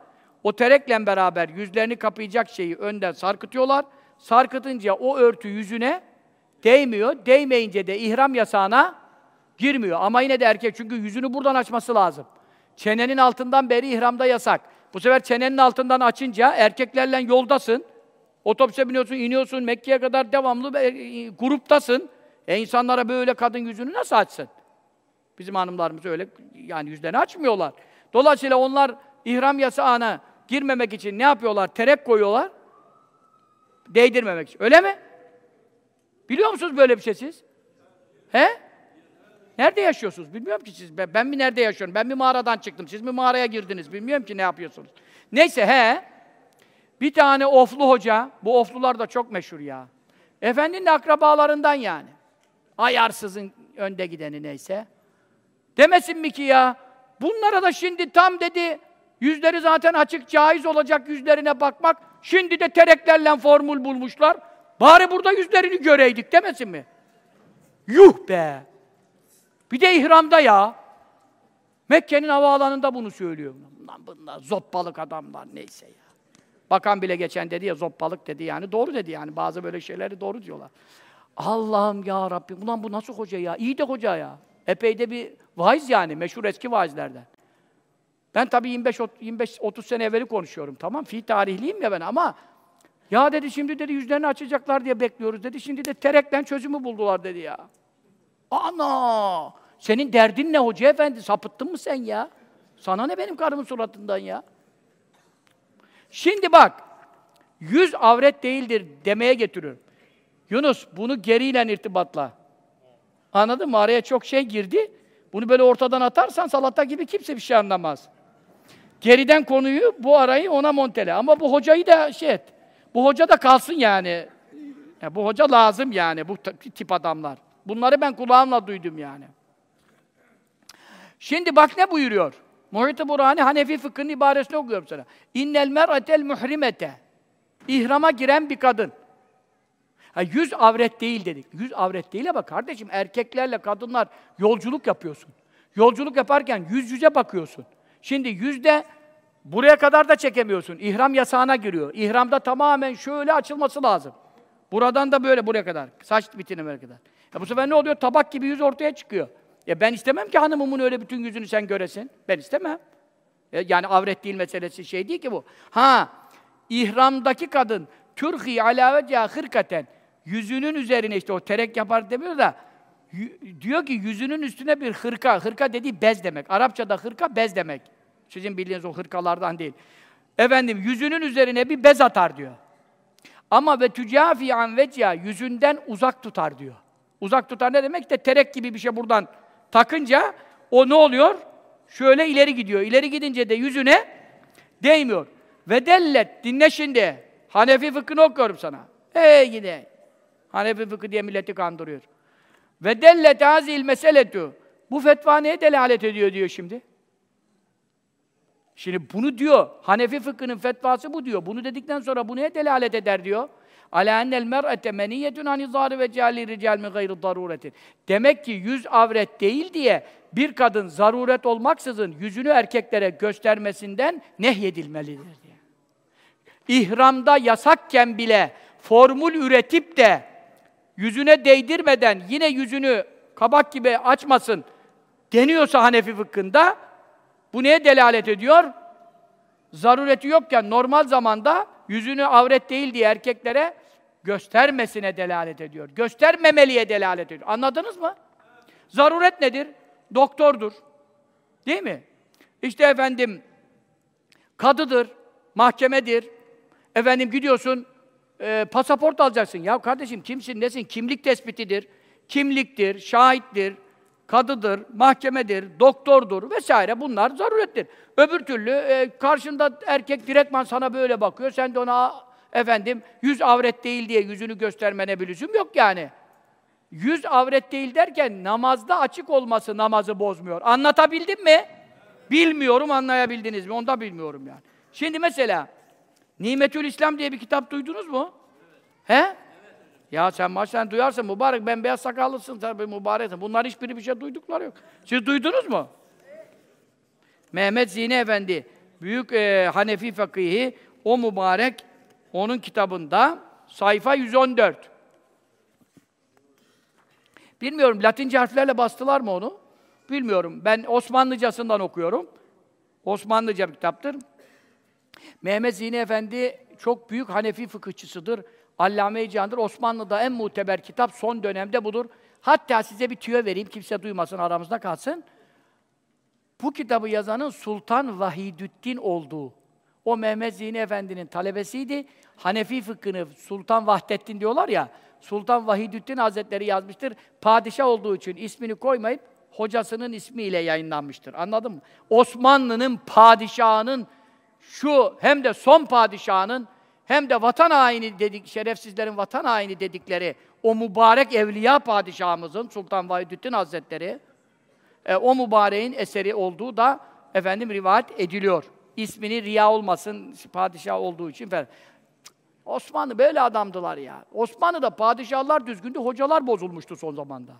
O terekle beraber yüzlerini kapayacak şeyi önden sarkıtıyorlar. Sarkıtınca o örtü yüzüne değmiyor. Değmeyince de ihram yasağına girmiyor. Ama yine de erkek çünkü yüzünü buradan açması lazım. Çenenin altından beri ihramda yasak. Bu sefer çenenin altından açınca erkeklerle yoldasın. Otobüse biniyorsun, iniyorsun, Mekke'ye kadar devamlı e, gruptasın. E insanlara böyle kadın yüzünü nasıl açsın? Bizim hanımlarımız öyle yani yüzlerini açmıyorlar. Dolayısıyla onlar ihram yasağına girmemek için ne yapıyorlar? Terek koyuyorlar. Değdirmemek için. Öyle mi? Biliyor musunuz böyle bir şey siz? He? Nerede yaşıyorsunuz? Bilmiyorum ki siz. Ben, ben mi nerede yaşıyorum? Ben mi mağaradan çıktım? Siz mi mağaraya girdiniz? Bilmiyorum ki ne yapıyorsunuz. Neyse he. Bir tane oflu hoca, bu oflular da çok meşhur ya. Efendinin akrabalarından yani. Ayarsızın önde gideni neyse. Demesin mi ki ya? Bunlara da şimdi tam dedi, yüzleri zaten açık, caiz olacak yüzlerine bakmak. Şimdi de tereklerle formül bulmuşlar. Bari burada yüzlerini göreydik demesin mi? Yuh be! Bir de ihramda ya. Mekke'nin havaalanında bunu söylüyor. Lan bunlar zoppalık adamlar neyse ya. Bakan bile geçen dedi ya zoppalık dedi yani doğru dedi yani bazı böyle şeyleri doğru diyorlar. Allah'ım ya Rabbim ulan bu nasıl hoca ya? İyi de hoca ya. Epey de bir vaiz yani meşhur eski vaizlerden. Ben tabii 25 25 30 sene evveli konuşuyorum tamam. Fi tarihliyim ya ben ama ya dedi şimdi dedi yüzlerini açacaklar diye bekliyoruz dedi. Şimdi de terekten çözümü buldular dedi ya. Ana! Senin derdin ne hoca efendi? Sapıttın mı sen ya? Sana ne benim karımın suratından ya? Şimdi bak, yüz avret değildir demeye getiriyorum. Yunus, bunu geriyle irtibatla. Anladın mı? Araya çok şey girdi. Bunu böyle ortadan atarsan salata gibi kimse bir şey anlamaz. Geriden konuyu, bu arayı ona montele. Ama bu hocayı da şey et. Bu hoca da kalsın yani. Ya bu hoca lazım yani, bu tip adamlar. Bunları ben kulağımla duydum yani. Şimdi bak ne buyuruyor? Muhit-i Burhani Hanefi fıkhının ibaresini okuyorum sana. İnnel mer'atel muhrimete. İhrama giren bir kadın. Ha, yüz avret değil dedik. Yüz avret değil ama kardeşim erkeklerle kadınlar yolculuk yapıyorsun. Yolculuk yaparken yüz yüze bakıyorsun. Şimdi yüzde buraya kadar da çekemiyorsun. İhram yasağına giriyor. İhramda tamamen şöyle açılması lazım. Buradan da böyle buraya kadar. Saç bitine kadar. Ya bu sefer ne oluyor? Tabak gibi yüz ortaya çıkıyor. Ya ben istemem ki hanımımın öyle bütün yüzünü sen göresin. Ben istemem. Yani avret değil meselesi şey değil ki bu. Ha, ihramdaki kadın türhi ala veceha hırkaten yüzünün üzerine işte o terek yapar demiyor da diyor ki yüzünün üstüne bir hırka, hırka dediği bez demek. Arapçada hırka bez demek. Sizin bildiğiniz o hırkalardan değil. Efendim yüzünün üzerine bir bez atar diyor. Ama ve tücafi an veciha yüzünden uzak tutar diyor. Uzak tutar ne demek? İşte terek gibi bir şey buradan takınca o ne oluyor? Şöyle ileri gidiyor. İleri gidince de yüzüne değmiyor. Ve dellet, dinle şimdi. Hanefi fıkhını okuyorum sana. Ey gide. Hanefi fıkhı diye milleti kandırıyor. Ve dellet hazil meseletu. Bu fetva neye delalet ediyor diyor şimdi. Şimdi bunu diyor. Hanefi fıkhının fetvası bu diyor. Bunu dedikten sonra bu neye delalet eder diyor. Ala ennel mer'ete meniyetun ani zâri ve ceali rical min gayri daruretin. Demek ki yüz avret değil diye bir kadın zaruret olmaksızın yüzünü erkeklere göstermesinden nehyedilmelidir diye. İhramda yasakken bile formül üretip de yüzüne değdirmeden yine yüzünü kabak gibi açmasın deniyorsa Hanefi fıkhında bu neye delalet ediyor? Zarureti yokken normal zamanda yüzünü avret değil diye erkeklere göstermesine delalet ediyor. Göstermemeliye delalet ediyor. Anladınız mı? Zaruret nedir? Doktordur. Değil mi? İşte efendim kadıdır, mahkemedir. Efendim gidiyorsun e, pasaport alacaksın. Ya kardeşim kimsin, nesin? Kimlik tespitidir. Kimliktir, şahittir, kadıdır, mahkemedir, doktordur vesaire bunlar zarurettir. Öbür türlü e, karşında erkek direktman sana böyle bakıyor, sen de ona efendim yüz avret değil diye yüzünü göstermene bir lüzum yok yani. Yüz avret değil derken namazda açık olması namazı bozmuyor. Anlatabildim mi? Bilmiyorum, anlayabildiniz mi? Onu da bilmiyorum yani. Şimdi mesela Nimetül İslam diye bir kitap duydunuz mu? He? Ya sen maçtan duyarsın mübarek, ben beyaz sakallısın tabii mübarek. Bunlar hiçbiri bir şey duydukları yok. Siz duydunuz mu? Mehmet Zine Efendi, büyük e, Hanefi fakihi, o mübarek, onun kitabında, sayfa 114. Bilmiyorum, Latince harflerle bastılar mı onu? Bilmiyorum. Ben Osmanlıcasından okuyorum. Osmanlıca bir kitaptır. Mehmet Zine Efendi çok büyük Hanefi fıkıhçısıdır. Allame-i Cihan'dır. Osmanlı'da en muteber kitap son dönemde budur. Hatta size bir tüyo vereyim, kimse duymasın, aramızda kalsın. Bu kitabı yazanın Sultan Vahidüddin olduğu, o Mehmet Zihni Efendi'nin talebesiydi. Hanefi fıkhını Sultan Vahdettin diyorlar ya, Sultan Vahidüddin Hazretleri yazmıştır. Padişah olduğu için ismini koymayıp hocasının ismiyle yayınlanmıştır. Anladın mı? Osmanlı'nın padişahının şu hem de son padişahının hem de vatan haini dedik, şerefsizlerin vatan haini dedikleri o mübarek evliya padişahımızın Sultan Vahidüddin Hazretleri e, o mübareğin eseri olduğu da efendim rivayet ediliyor. İsmini riya olmasın padişah olduğu için falan. Osmanlı böyle adamdılar ya. Osmanlı'da padişahlar düzgündü, hocalar bozulmuştu son zamanda.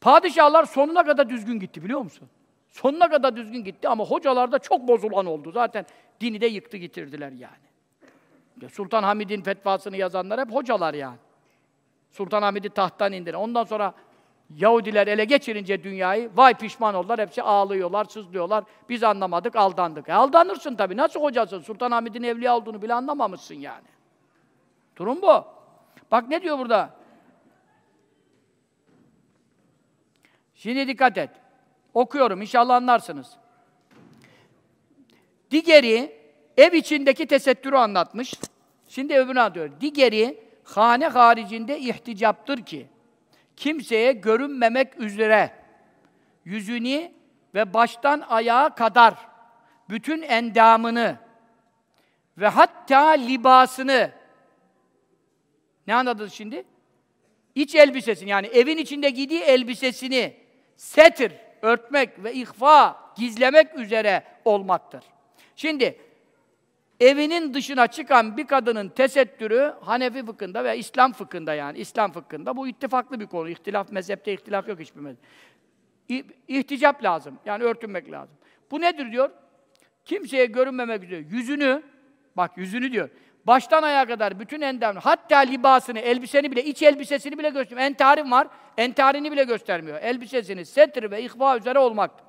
Padişahlar sonuna kadar düzgün gitti biliyor musun? Sonuna kadar düzgün gitti ama hocalar da çok bozulan oldu. Zaten dini de yıktı getirdiler yani. Sultan Hamid'in fetvasını yazanlar hep hocalar yani. Sultan Hamid'i tahttan indiren. Ondan sonra Yahudiler ele geçirince dünyayı, vay pişman oldular, hepsi ağlıyorlar, sızlıyorlar. Biz anlamadık, aldandık. E aldanırsın tabii, nasıl hocasın? Sultan Hamid'in evliya olduğunu bile anlamamışsın yani. Durum bu. Bak ne diyor burada? Şimdi dikkat et. Okuyorum, inşallah anlarsınız. Digeri, ev içindeki tesettürü anlatmış. Şimdi öbürünü anlatıyor. Digeri, hane haricinde ihticaptır ki, kimseye görünmemek üzere yüzünü ve baştan ayağa kadar bütün endamını ve hatta libasını ne anladınız şimdi? İç elbisesini yani evin içinde giydiği elbisesini setir, örtmek ve ihfa, gizlemek üzere olmaktır. Şimdi evinin dışına çıkan bir kadının tesettürü Hanefi fıkhında ve İslam fıkhında yani İslam fıkhında bu ittifaklı bir konu. İhtilaf mezhepte ihtilaf yok hiçbir mezhep. İhticap lazım. Yani örtünmek lazım. Bu nedir diyor? Kimseye görünmemek üzere yüzünü bak yüzünü diyor. Baştan ayağa kadar bütün endamını, hatta libasını, elbiseni bile, iç elbisesini bile göstermiyor. Entarim var, entarini bile göstermiyor. Elbisesini setir ve ihva üzere olmaktır.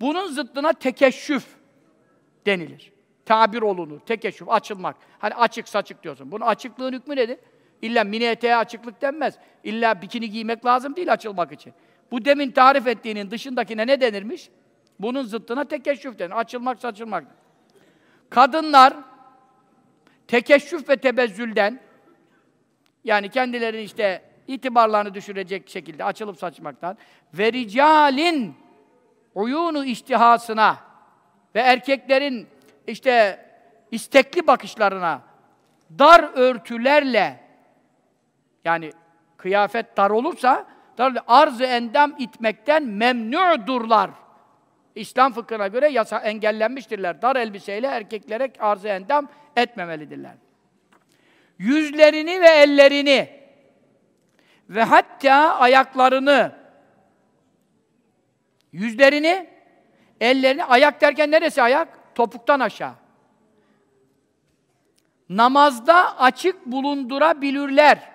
Bunun zıttına tekeşüf denilir. Tabir olunur, tekeşüf, açılmak. Hani açık saçık diyorsun. Bunun açıklığın hükmü nedir? İlla mini eteğe açıklık denmez. İlla bikini giymek lazım değil açılmak için. Bu demin tarif ettiğinin dışındakine ne denirmiş? Bunun zıttına tekeşüf denir. Açılmak, saçılmak. Kadınlar tekeşüf ve tebezzülden yani kendilerini işte itibarlarını düşürecek şekilde açılıp saçmaktan ve ricalin uyunu iştihasına ve erkeklerin işte istekli bakışlarına dar örtülerle yani kıyafet dar olursa dar arz-ı endam itmekten memnudurlar. İslam fıkhına göre yasa engellenmiştirler. Dar elbiseyle erkeklere arz-ı endam etmemelidirler. Yüzlerini ve ellerini ve hatta ayaklarını yüzlerini, ellerini, ayak derken neresi ayak? Topuktan aşağı. Namazda açık bulundurabilirler.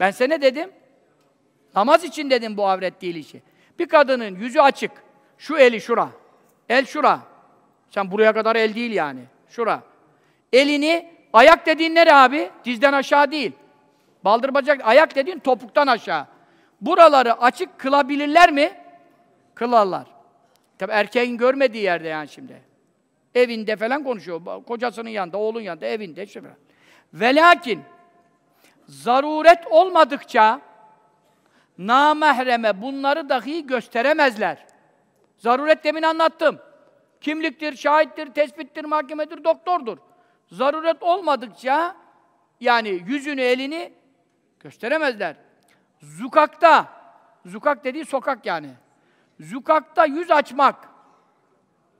Ben sana ne dedim? Namaz için dedim bu avret değil işi. Bir kadının yüzü açık. Şu eli şura. El şura. Sen buraya kadar el değil yani. Şura. Elini, ayak dediğin nere abi? Dizden aşağı değil. Baldır bacak, ayak dediğin topuktan aşağı. Buraları açık kılabilirler mi? Kılarlar. Tabi erkeğin görmediği yerde yani şimdi. Evinde falan konuşuyor. Kocasının yanında, oğlun yanında, evinde işte falan. Velakin zaruret olmadıkça namahreme bunları dahi gösteremezler. Zaruret demin anlattım. Kimliktir, şahittir, tespittir, mahkemedir, doktordur. Zaruret olmadıkça yani yüzünü, elini gösteremezler. Zukakta, zukak dediği sokak yani. Zukakta yüz açmak,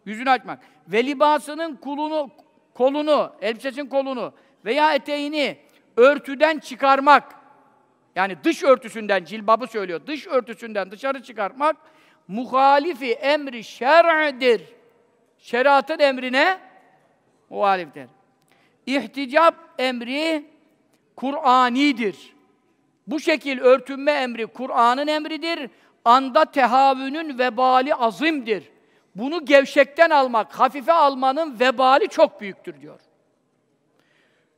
yüzünü açmak ve libasının kulunu, kolunu, elbisesinin kolunu veya eteğini örtüden çıkarmak, yani dış örtüsünden, cilbabı söylüyor, dış örtüsünden dışarı çıkarmak, muhalifi emri şer'dir. Şeriatın emrine muhaliftir. İhticap emri Kur'anidir. Bu şekil örtünme emri Kur'an'ın emridir. Anda tehavünün vebali azimdir. Bunu gevşekten almak, hafife almanın vebali çok büyüktür diyor.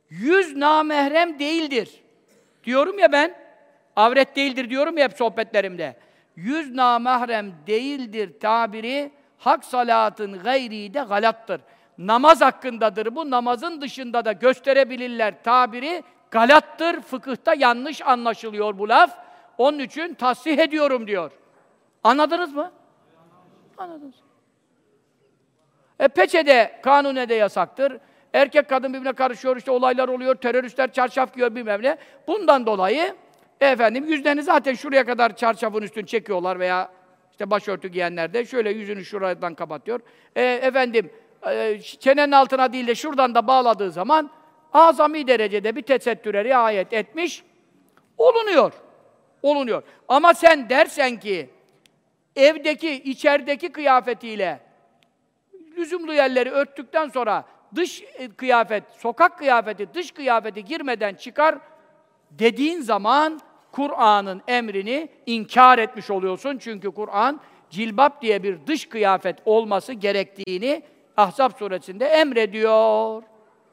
Yüz namahrem değildir. Diyorum ya ben, avret değildir diyorum ya hep sohbetlerimde. Yüz namahrem değildir tabiri, hak salatın gayri de galattır. Namaz hakkındadır bu, namazın dışında da gösterebilirler tabiri, galattır, fıkıhta yanlış anlaşılıyor bu laf. Onun için tasih ediyorum diyor. Anladınız mı? Anladınız. E peçede kanunede yasaktır. Erkek kadın birbirine karışıyor, işte olaylar oluyor, teröristler çarşaf giyiyor bilmem ne. Bundan dolayı efendim yüzlerini zaten şuraya kadar çarşafın üstünü çekiyorlar veya işte başörtü giyenler de şöyle yüzünü şuradan kapatıyor. E, efendim e, çenenin altına değil de şuradan da bağladığı zaman azami derecede bir tesettüre riayet etmiş olunuyor. Olunuyor. Ama sen dersen ki evdeki, içerideki kıyafetiyle lüzumlu yerleri örttükten sonra dış e, kıyafet, sokak kıyafeti, dış kıyafeti girmeden çıkar dediğin zaman Kur'an'ın emrini inkar etmiş oluyorsun. Çünkü Kur'an cilbap diye bir dış kıyafet olması gerektiğini Ahzab suresinde emrediyor.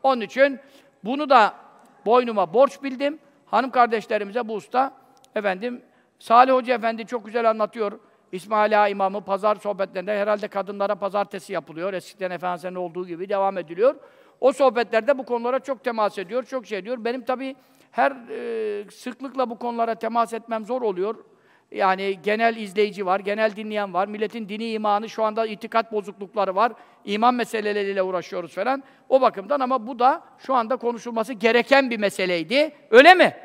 Onun için bunu da boynuma borç bildim. Hanım kardeşlerimize bu usta efendim Salih Hoca Efendi çok güzel anlatıyor. İsmail Ağa imamı pazar sohbetlerinde herhalde kadınlara pazartesi yapılıyor. Eskiden Efendimiz'in olduğu gibi devam ediliyor. O sohbetlerde bu konulara çok temas ediyor, çok şey diyor. Benim tabii her e, sıklıkla bu konulara temas etmem zor oluyor. Yani genel izleyici var, genel dinleyen var. Milletin dini imanı şu anda itikat bozuklukları var. İman meseleleriyle uğraşıyoruz falan. O bakımdan ama bu da şu anda konuşulması gereken bir meseleydi. Öyle mi?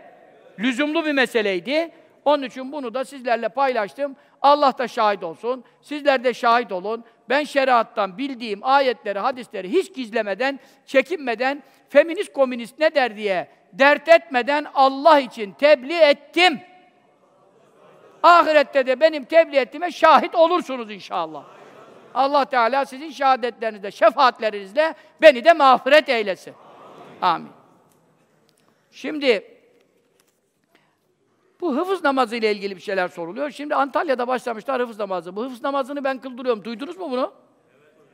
Lüzumlu bir meseleydi. Onun için bunu da sizlerle paylaştım. Allah da şahit olsun. Sizler de şahit olun. Ben şeriattan bildiğim ayetleri, hadisleri hiç gizlemeden, çekinmeden, feminist komünist ne der diye dert etmeden Allah için tebliğ ettim. Ahirette de benim tebliğ ettiğime şahit olursunuz inşallah. Allah Teala sizin şehadetlerinizle, şefaatlerinizle beni de mağfiret eylesin. Amin. Şimdi bu hıfız namazı ile ilgili bir şeyler soruluyor. Şimdi Antalya'da başlamışlar hıfız namazı. Bu hıfız namazını ben kıldırıyorum. Duydunuz mu bunu?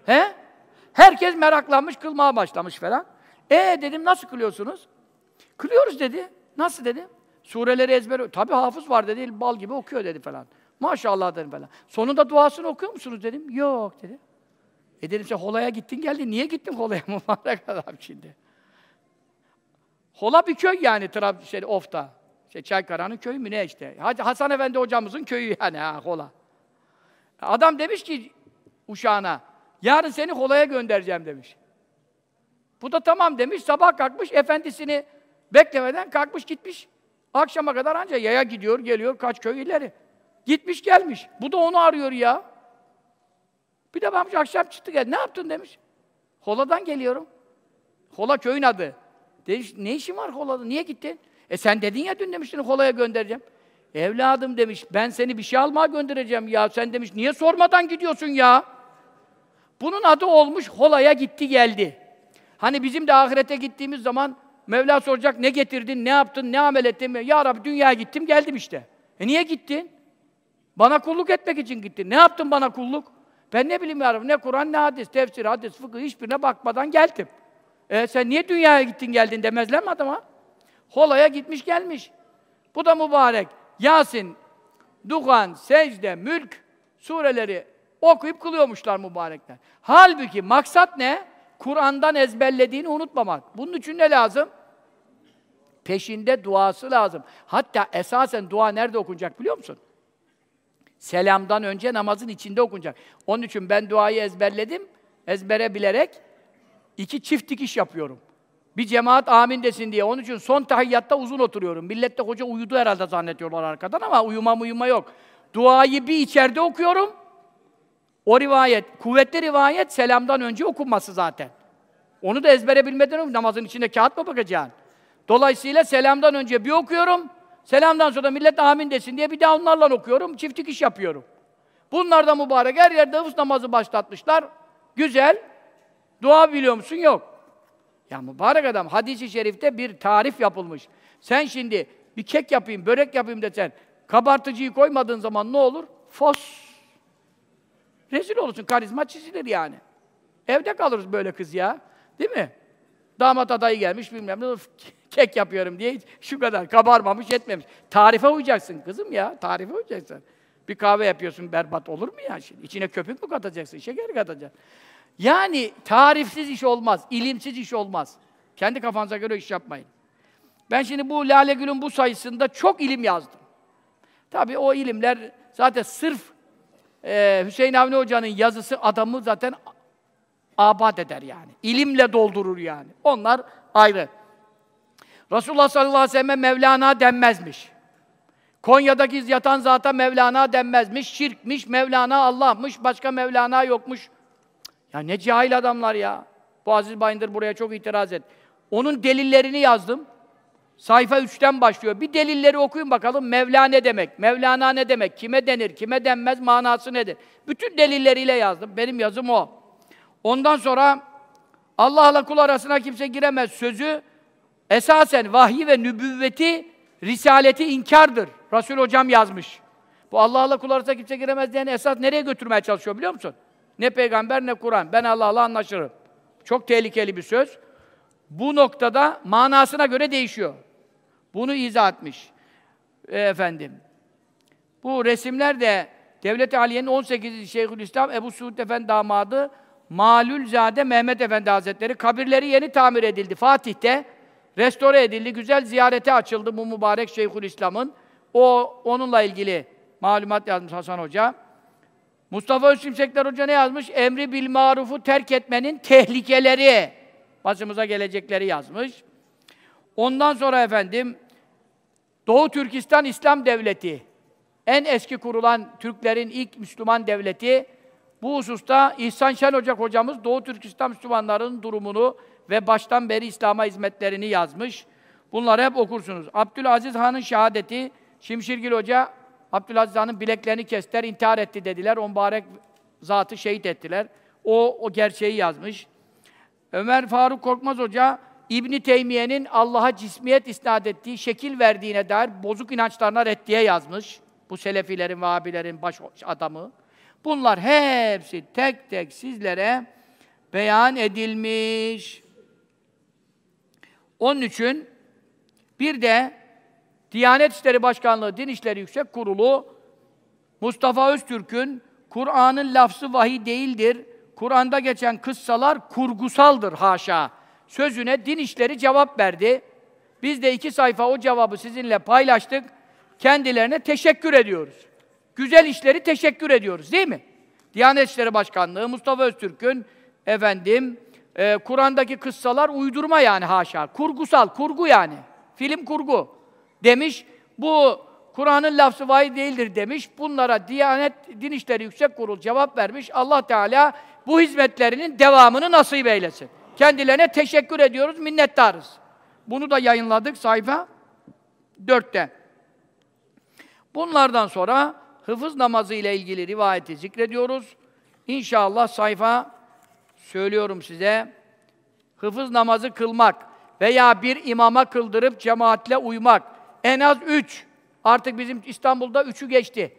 He? Herkes meraklanmış, kılmaya başlamış falan. E dedim nasıl kılıyorsunuz? Kılıyoruz dedi. Nasıl dedi? Sureleri ezber. Tabi hafız var dedi. Bal gibi okuyor dedi falan. Maşallah dedim falan. Sonunda duasını okuyor musunuz dedim. Yok dedi. E dedim sen Hola'ya gittin geldin. Niye gittin Hola'ya mübarek adam şimdi? Hola bir köy yani Trab şey, Of'ta. İşte Çaykara'nın köyü mü ne işte. Hasan Efendi hocamızın köyü yani ha Hola. Adam demiş ki uşağına, yarın seni Hola'ya göndereceğim demiş. Bu da tamam demiş, sabah kalkmış, efendisini beklemeden kalkmış gitmiş. Akşama kadar anca yaya gidiyor, geliyor kaç köy ileri. Gitmiş gelmiş. Bu da onu arıyor ya. Bir de bakmış akşam çıktı geldi. Ne yaptın demiş. Hola'dan geliyorum. Hola köyün adı. Demiş, ne işin var Hola'da? Niye gittin? E sen dedin ya dün demiştin Hola'ya göndereceğim. Evladım demiş, ben seni bir şey almaya göndereceğim ya. Sen demiş, niye sormadan gidiyorsun ya? Bunun adı olmuş, Hola'ya gitti geldi. Hani bizim de ahirete gittiğimiz zaman Mevla soracak, ne getirdin, ne yaptın, ne amel ettin? Ya Rabbi dünyaya gittim, geldim işte. E niye gittin? Bana kulluk etmek için gittin. Ne yaptın bana kulluk? Ben ne bileyim ya Rabbi, ne Kur'an, ne hadis, tefsir, hadis, fıkıh, hiçbirine bakmadan geldim. E sen niye dünyaya gittin, geldin demezler mi adama? Holaya gitmiş gelmiş. Bu da mübarek. Yasin, Duhan, Secde, Mülk sureleri okuyup kılıyormuşlar mübarekler. Halbuki maksat ne? Kur'an'dan ezberlediğini unutmamak. Bunun için ne lazım? Peşinde duası lazım. Hatta esasen dua nerede okunacak biliyor musun? Selamdan önce namazın içinde okunacak. Onun için ben duayı ezberledim. Ezbere bilerek iki çift dikiş yapıyorum. Bir cemaat amin desin diye. Onun için son tahiyyatta uzun oturuyorum. Millet de hoca uyudu herhalde zannediyorlar arkadan ama uyuma uyuma yok. Duayı bir içeride okuyorum. O rivayet, kuvvetli rivayet selamdan önce okunması zaten. Onu da ezbere bilmeden namazın içinde kağıt mı bakacaksın? Dolayısıyla selamdan önce bir okuyorum. Selamdan sonra millet amin desin diye bir daha onlarla okuyorum. Çiftlik iş yapıyorum. Bunlar da mübarek. Her yerde hıfz namazı başlatmışlar. Güzel. Dua biliyor musun? Yok. Ya mübarek adam, hadisi şerifte bir tarif yapılmış. Sen şimdi bir kek yapayım, börek yapayım desen, kabartıcıyı koymadığın zaman ne olur? Fos. Rezil olursun, karizma çizilir yani. Evde kalırız böyle kız ya. Değil mi? Damat adayı gelmiş bilmem ne, kek yapıyorum diye şu kadar kabarmamış etmemiş. Tarife uyacaksın kızım ya, tarife uyacaksın. Bir kahve yapıyorsun berbat olur mu ya şimdi? İçine köpük mü katacaksın, şeker katacaksın? Yani tarifsiz iş olmaz, ilimsiz iş olmaz. Kendi kafanıza göre iş yapmayın. Ben şimdi bu Lale Gül'ün bu sayısında çok ilim yazdım. Tabii o ilimler zaten sırf e, Hüseyin Avni Hoca'nın yazısı adamı zaten abat eder yani. İlimle doldurur yani. Onlar ayrı. Resulullah sallallahu aleyhi ve sellem Mevlana denmezmiş. Konya'daki yatan zata Mevlana denmezmiş. Şirkmiş, Mevlana Allah'mış, başka Mevlana yokmuş. Ya ne cahil adamlar ya. Bu Aziz Bayındır buraya çok itiraz et. Onun delillerini yazdım. Sayfa 3'ten başlıyor. Bir delilleri okuyun bakalım. Mevla ne demek? Mevlana ne demek? Kime denir? Kime denmez? Manası nedir? Bütün delilleriyle yazdım. Benim yazım o. Ondan sonra Allah'la kul arasına kimse giremez sözü esasen vahyi ve nübüvveti, risaleti inkardır. Resul hocam yazmış. Bu Allah'la kul arasına kimse giremez diyen esas nereye götürmeye çalışıyor biliyor musun? Ne peygamber ne Kur'an. Ben Allah'la anlaşırım. Çok tehlikeli bir söz. Bu noktada manasına göre değişiyor. Bunu izah etmiş. E, efendim. Bu resimler de Devlet-i Aliye'nin 18. Şeyhülislam Ebu Suud Efendi damadı Malülzade Mehmet Efendi Hazretleri kabirleri yeni tamir edildi Fatih'te. Restore edildi, güzel ziyarete açıldı bu mübarek Şeyhülislam'ın. O onunla ilgili malumat yazmış Hasan Hoca. Mustafa Özsimsekler Hoca ne yazmış? Emri bil marufu terk etmenin tehlikeleri. Başımıza gelecekleri yazmış. Ondan sonra efendim Doğu Türkistan İslam Devleti en eski kurulan Türklerin ilk Müslüman devleti bu hususta İhsan Şen Ocak hocamız Doğu Türkistan Müslümanlarının durumunu ve baştan beri İslam'a hizmetlerini yazmış. Bunları hep okursunuz. Abdülaziz Han'ın şehadeti, Şimşirgil Hoca, Abdülaziz bileklerini kestiler, intihar etti dediler. O mübarek zatı şehit ettiler. O, o gerçeği yazmış. Ömer Faruk Korkmaz Hoca, İbn Teymiye'nin Allah'a cismiyet isnat ettiği, şekil verdiğine dair bozuk inançlarına reddiye yazmış. Bu Selefilerin, Vahabilerin baş adamı. Bunlar hepsi tek tek sizlere beyan edilmiş. Onun için bir de Diyanet İşleri Başkanlığı Din İşleri Yüksek Kurulu Mustafa Öztürk'ün Kur'an'ın lafzı vahiy değildir. Kur'an'da geçen kıssalar kurgusaldır haşa. Sözüne din işleri cevap verdi. Biz de iki sayfa o cevabı sizinle paylaştık. Kendilerine teşekkür ediyoruz. Güzel işleri teşekkür ediyoruz değil mi? Diyanet İşleri Başkanlığı, Mustafa Öztürk'ün efendim e, Kur'an'daki kıssalar uydurma yani haşa. Kurgusal, kurgu yani. Film kurgu. Demiş, bu Kur'an'ın lafzı vahiy değildir demiş. Bunlara Diyanet Din İşleri Yüksek Kurul cevap vermiş. Allah Teala bu hizmetlerinin devamını nasip eylesin. Kendilerine teşekkür ediyoruz, minnettarız. Bunu da yayınladık sayfa 4'te. Bunlardan sonra hıfız namazı ile ilgili rivayeti zikrediyoruz. İnşallah sayfa söylüyorum size. Hıfız namazı kılmak veya bir imama kıldırıp cemaatle uymak. En az üç. Artık bizim İstanbul'da üçü geçti.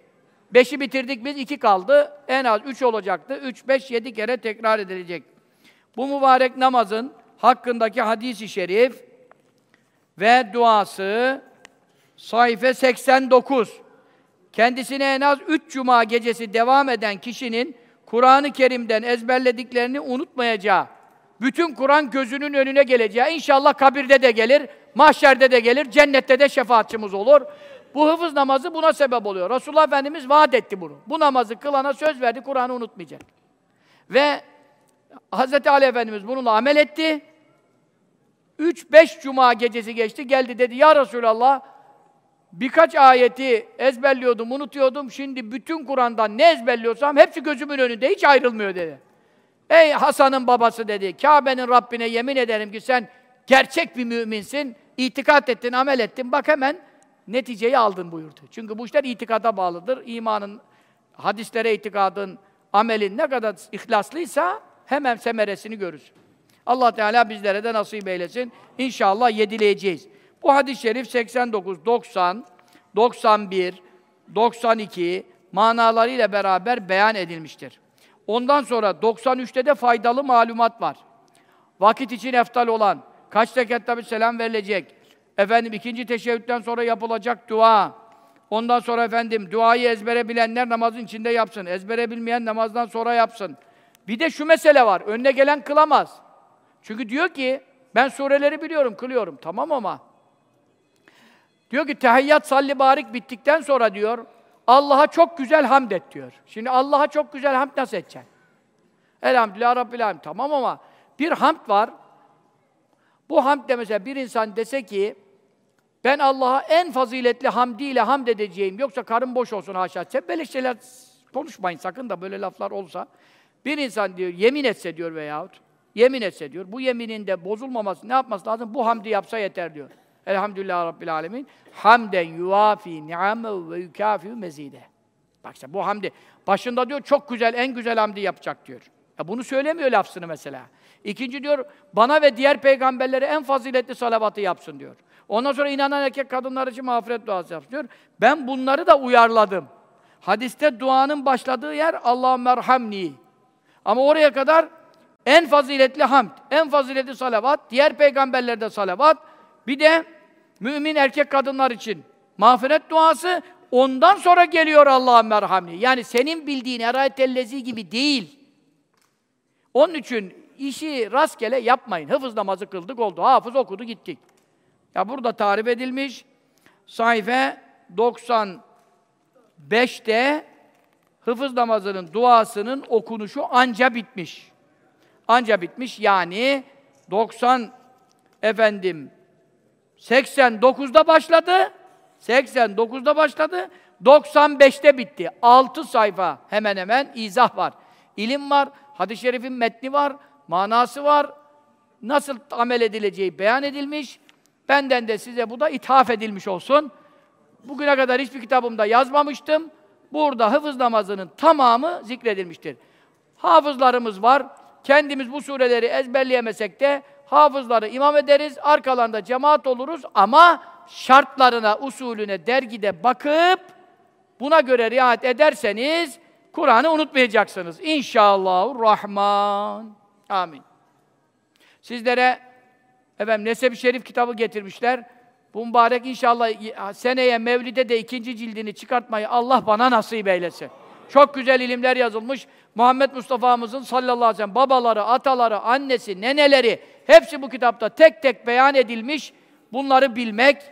Beşi bitirdik biz, iki kaldı. En az üç olacaktı. Üç, beş, yedi kere tekrar edilecek. Bu mübarek namazın hakkındaki hadis-i şerif ve duası sayfa 89. Kendisine en az üç cuma gecesi devam eden kişinin Kur'an-ı Kerim'den ezberlediklerini unutmayacağı, bütün Kur'an gözünün önüne geleceği, inşallah kabirde de gelir, mahşerde de gelir, cennette de şefaatçimiz olur. Bu hıfız namazı buna sebep oluyor. Resulullah Efendimiz vaat etti bunu. Bu namazı kılana söz verdi, Kur'an'ı unutmayacak. Ve Hz. Ali Efendimiz bununla amel etti. Üç, beş cuma gecesi geçti, geldi dedi, Ya Resulallah, birkaç ayeti ezberliyordum, unutuyordum. Şimdi bütün Kur'an'dan ne ezberliyorsam hepsi gözümün önünde, hiç ayrılmıyor dedi. Ey Hasan'ın babası dedi, Kabe'nin Rabbine yemin ederim ki sen gerçek bir müminsin, itikat ettin, amel ettin, bak hemen neticeyi aldın buyurdu. Çünkü bu işler itikada bağlıdır. İmanın, hadislere itikadın, amelin ne kadar ihlaslıysa hemen semeresini görürsün. Allah Teala bizlere de nasip eylesin. İnşallah yedileyeceğiz. Bu hadis-i şerif 89, 90, 91, 92 manalarıyla beraber beyan edilmiştir. Ondan sonra 93'te de faydalı malumat var. Vakit için eftal olan, kaç rekat tabi selam verilecek, efendim ikinci teşebbütten sonra yapılacak dua, ondan sonra efendim duayı ezbere bilenler namazın içinde yapsın, ezbere bilmeyen namazdan sonra yapsın. Bir de şu mesele var, önüne gelen kılamaz. Çünkü diyor ki, ben sureleri biliyorum, kılıyorum. Tamam ama Diyor ki tehiyyat salli barik bittikten sonra diyor Allah'a çok güzel hamd et diyor. Şimdi Allah'a çok güzel hamd nasıl edeceksin? Elhamdülillah Rabbil Alemin. Tamam ama bir hamd var. Bu hamd mesela bir insan dese ki ben Allah'a en faziletli hamdiyle hamd edeceğim. Yoksa karın boş olsun haşa. Sen şeyler konuşmayın sakın da böyle laflar olsa. Bir insan diyor yemin etse diyor veyahut yemin etse diyor. Bu yeminin de bozulmaması ne yapması lazım? Bu hamdi yapsa yeter diyor. Elhamdülillah Rabbil Alemin. Hamden yuvafi ni'amehu ve yukafi mezide. Bak işte bu hamdi. Başında diyor çok güzel, en güzel hamdi yapacak diyor. Ya bunu söylemiyor lafzını mesela. İkinci diyor, bana ve diğer peygamberlere en faziletli salavatı yapsın diyor. Ondan sonra inanan erkek kadınlar için mağfiret duası yapsın diyor. Ben bunları da uyarladım. Hadiste duanın başladığı yer Allah merhamni. Ama oraya kadar en faziletli hamd, en faziletli salavat, diğer peygamberlerde salavat, bir de mümin erkek kadınlar için mağfiret duası, ondan sonra geliyor Allah'ın merhamni. Yani senin bildiğin erayet gibi değil. Onun için işi rastgele yapmayın. Hıfız namazı kıldık oldu. Hafız okudu gittik. Ya burada tarif edilmiş. Sayfa 95'te hıfız namazının duasının okunuşu anca bitmiş. Anca bitmiş yani 90 efendim 89'da başladı. 89'da başladı. 95'te bitti. 6 sayfa hemen hemen izah var. İlim var, hadis-i şerifin metni var, manası var. Nasıl amel edileceği beyan edilmiş. Benden de size bu da ithaf edilmiş olsun. Bugüne kadar hiçbir kitabımda yazmamıştım. Burada hıfız namazının tamamı zikredilmiştir. Hafızlarımız var. Kendimiz bu sureleri ezberleyemesek de hafızları imam ederiz, arkalarında cemaat oluruz ama şartlarına, usulüne dergide bakıp buna göre riayet ederseniz Kur'an'ı unutmayacaksınız. İnşallahurrahman. Amin. Sizlere efendim Neseb-i Şerif kitabı getirmişler. Bu mübarek inşallah seneye Mevlid'e de ikinci cildini çıkartmayı Allah bana nasip eylesin. Çok güzel ilimler yazılmış. Muhammed Mustafa'mızın sallallahu aleyhi ve sellem babaları, ataları, annesi, neneleri hepsi bu kitapta tek tek beyan edilmiş. Bunları bilmek,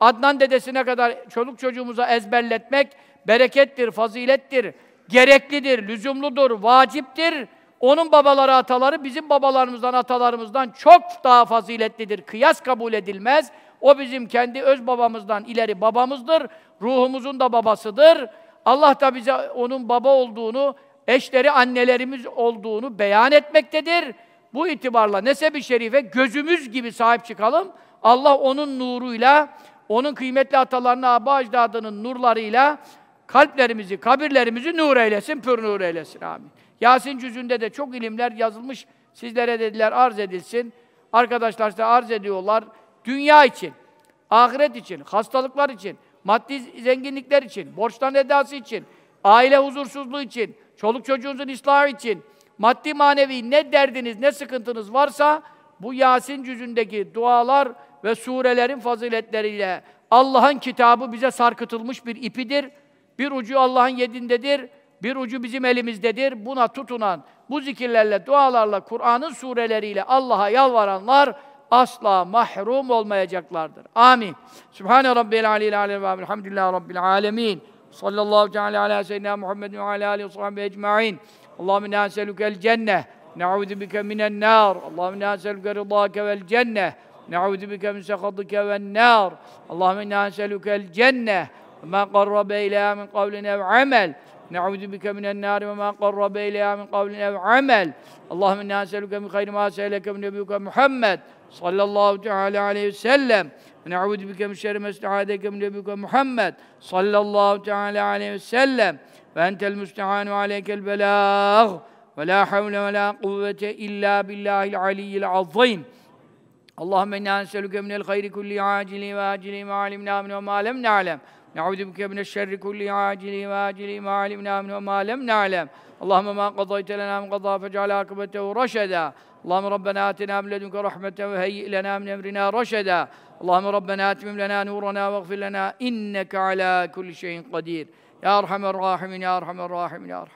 Adnan dedesine kadar çoluk çocuğumuza ezberletmek berekettir, fazilettir, gereklidir, lüzumludur, vaciptir. Onun babaları, ataları bizim babalarımızdan, atalarımızdan çok daha faziletlidir. Kıyas kabul edilmez. O bizim kendi öz babamızdan ileri babamızdır. Ruhumuzun da babasıdır. Allah da bize onun baba olduğunu, eşleri annelerimiz olduğunu beyan etmektedir. Bu itibarla Nesebi Şerife gözümüz gibi sahip çıkalım. Allah onun nuruyla, onun kıymetli atalarına, aba ecdadının nurlarıyla kalplerimizi, kabirlerimizi nur eylesin, pür nur eylesin. Amin. Yasin cüzünde de çok ilimler yazılmış. Sizlere dediler arz edilsin. Arkadaşlar size arz ediyorlar. Dünya için, ahiret için, hastalıklar için, maddi zenginlikler için, borçtan edası için, aile huzursuzluğu için, çoluk çocuğunuzun ıslahı için, maddi manevi ne derdiniz, ne sıkıntınız varsa bu Yasin cüzündeki dualar ve surelerin faziletleriyle Allah'ın kitabı bize sarkıtılmış bir ipidir. Bir ucu Allah'ın yedindedir, bir ucu bizim elimizdedir. Buna tutunan, bu zikirlerle, dualarla, Kur'an'ın sureleriyle Allah'a yalvaranlar asla mahrum olmayacaklardır. Amin. Sübhane Rabbil Aleyhi Aleyhi ve Elhamdülillah Rabbil Alemin. Sallallahu teala ala seyyidina Muhammed ve ala alihi ve sahbihi ecma'in. Allahümme inna eselükel cenneh. Ne'ûzü bike minen nâr. Allahümme inna eselüke rıdâke vel cenneh. Ne'ûzü bike min sekhatike ven nâr. Allahümme inna eselükel cenneh. Ma qarrabe ilâ min kavlin ev amel. نعوذ بك من النار وما قرب إليها من قول أو عمل. اللهم إنا نسألك من خير ما سألك من نبيك محمد صلى الله تعالى عليه وسلم. ونعوذ بك من شر ما استعاذك من نبيك محمد صلى الله تعالى عليه وسلم. فأنت المستعان وعليك البلاغ. ولا حول ولا قوة إلا بالله العلي العظيم. اللهم إنا نسألك من الخير كل عاجل وآجل ما علمنا منه وما لم نعلم. نعوذ بك من الشر كل عاجل وآجل ما علمنا منه وما لم نعلم اللهم ما قضيت لنا من قضاء فاجعل عاقبته رشدا اللهم ربنا آتنا من لدنك رحمة وهيئ لنا من أمرنا رشدا اللهم ربنا أتمم لنا نورنا واغفر لنا إنك على كل şeyin قدير Ya Erhamer Rahimin, Ya Erhamer Rahimin, Ya Erhamer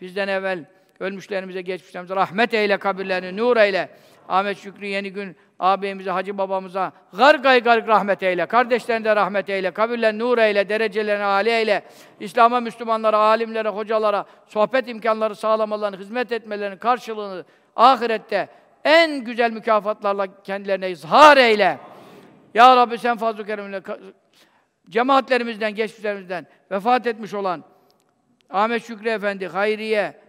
Bizden evvel Ölmüşlerimize, geçmişlerimize rahmet eyle, kabirlerini nur eyle. Ahmet Şükrü yeni gün ağabeyimize, hacı babamıza gargay garg rahmet eyle. Kardeşlerine de rahmet eyle. Kabirlerini nur eyle, derecelerini âli eyle. İslam'a, Müslümanlara, alimlere, hocalara sohbet imkanları sağlamalarını, hizmet etmelerinin karşılığını ahirette en güzel mükafatlarla kendilerine izhar eyle. Ya Rabbi sen fazl-ı kereminle cemaatlerimizden, geçmişlerimizden vefat etmiş olan Ahmet Şükrü Efendi, Hayriye,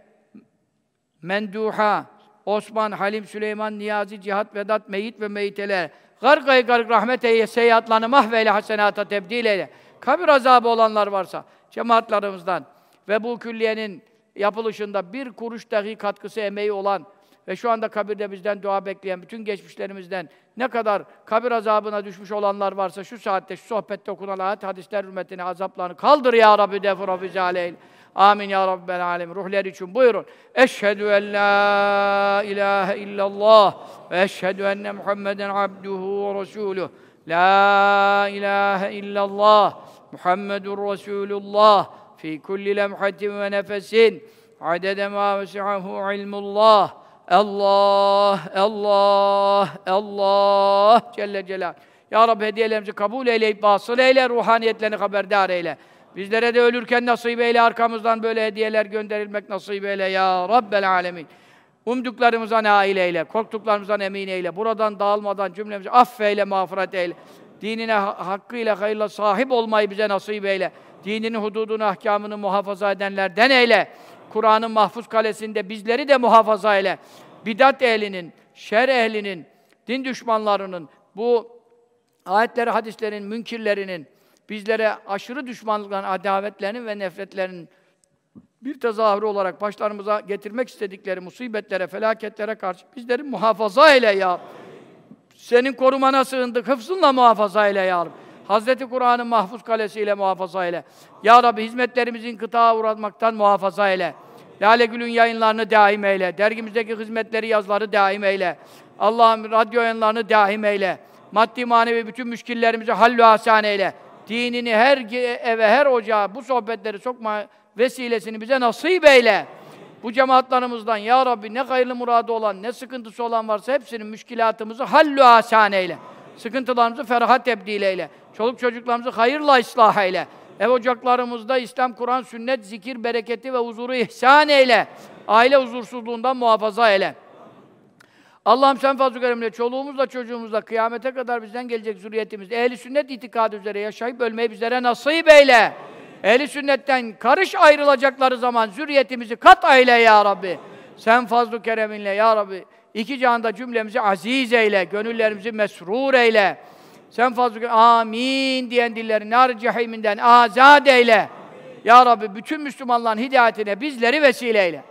Menduha, Osman, Halim, Süleyman, Niyazi, Cihat, Vedat, Meyit ve Meyiteler. Gargayı garg rahmet eyle, seyyiatlarını mahveyle, hasenata tebdil eyle. Kabir azabı olanlar varsa, cemaatlarımızdan ve bu külliyenin yapılışında bir kuruş dahi katkısı, emeği olan ve şu anda kabirde bizden dua bekleyen bütün geçmişlerimizden ne kadar kabir azabına düşmüş olanlar varsa şu saatte, şu sohbette okunan ayet hadisler hürmetine azaplarını kaldır ya Rabbi defur bizi aleyh. Amin ya Rabbel alem. Ruhları için buyurun. Eşhedü en la ilahe illallah ve eşhedü enne Muhammeden abduhu ve resuluh. La ilahe illallah Muhammedun Resulullah fi kulli lemhatin ve nefesin adede ma vesi'ahu ilmullah. Allah, Allah, Allah Celle Celal. Ya Rabbi hediyelerimizi kabul eyleyip vasıl eyle, ruhaniyetlerini haberdar eyle. Bizlere de ölürken nasip eyle, arkamızdan böyle hediyeler gönderilmek nasip eyle ya Rabbel alemin. Umduklarımıza nail eyle, korktuklarımızdan emin eyle. Buradan dağılmadan cümlemizi affeyle, mağfiret eyle. Dinine hakkıyla, hayırla sahip olmayı bize nasip eyle. Dininin hududunu, ahkamını muhafaza edenlerden eyle. Kur'an'ın mahfuz kalesinde bizleri de muhafaza eyle. Bidat ehlinin, şer ehlinin, din düşmanlarının, bu ayetleri, hadislerin, münkirlerinin, bizlere aşırı düşmanlıkların, adavetlerinin ve nefretlerinin bir tezahürü olarak başlarımıza getirmek istedikleri musibetlere, felaketlere karşı bizleri muhafaza eyle ya. Senin korumana sığındık, hıfzınla muhafaza eyle ya Rabbi. Hazreti Kur'an'ın mahfuz kalesiyle muhafaza eyle. Ya Rabbi hizmetlerimizin kıtağa uğratmaktan muhafaza eyle. Lale Gül'ün yayınlarını daim eyle. Dergimizdeki hizmetleri, yazıları daim eyle. Allah'ım radyo yayınlarını daim eyle. Maddi manevi bütün müşkillerimizi hallü hasan eyle. Dinini her eve, her ocağa bu sohbetleri sokma vesilesini bize nasip eyle. Bu cemaatlarımızdan ya Rabbi ne hayırlı muradı olan, ne sıkıntısı olan varsa hepsinin müşkilatımızı hallü hasan eyle. Sıkıntılarımızı ferahat tebdil eyle. Çoluk çocuklarımızı hayırla ıslah eyle. Ev ocaklarımızda İslam, Kur'an, sünnet, zikir, bereketi ve huzuru ihsan eyle. Aile huzursuzluğundan muhafaza eyle. Allah'ım sen fazl-ı keremle çoluğumuzla çocuğumuzla kıyamete kadar bizden gelecek zürriyetimiz ehli sünnet itikadı üzere yaşayıp ölmeyi bizlere nasip eyle. Ehli sünnetten karış ayrılacakları zaman zürriyetimizi kat eyle ya Rabbi. Sen fazl-ı kereminle ya Rabbi iki cihanda cümlemizi aziz eyle, gönüllerimizi mesrur eyle. Sen fazl-ı amin diyen dilleri nar cehiminden azad eyle. Ya Rabbi bütün Müslümanların hidayetine bizleri vesile eyle.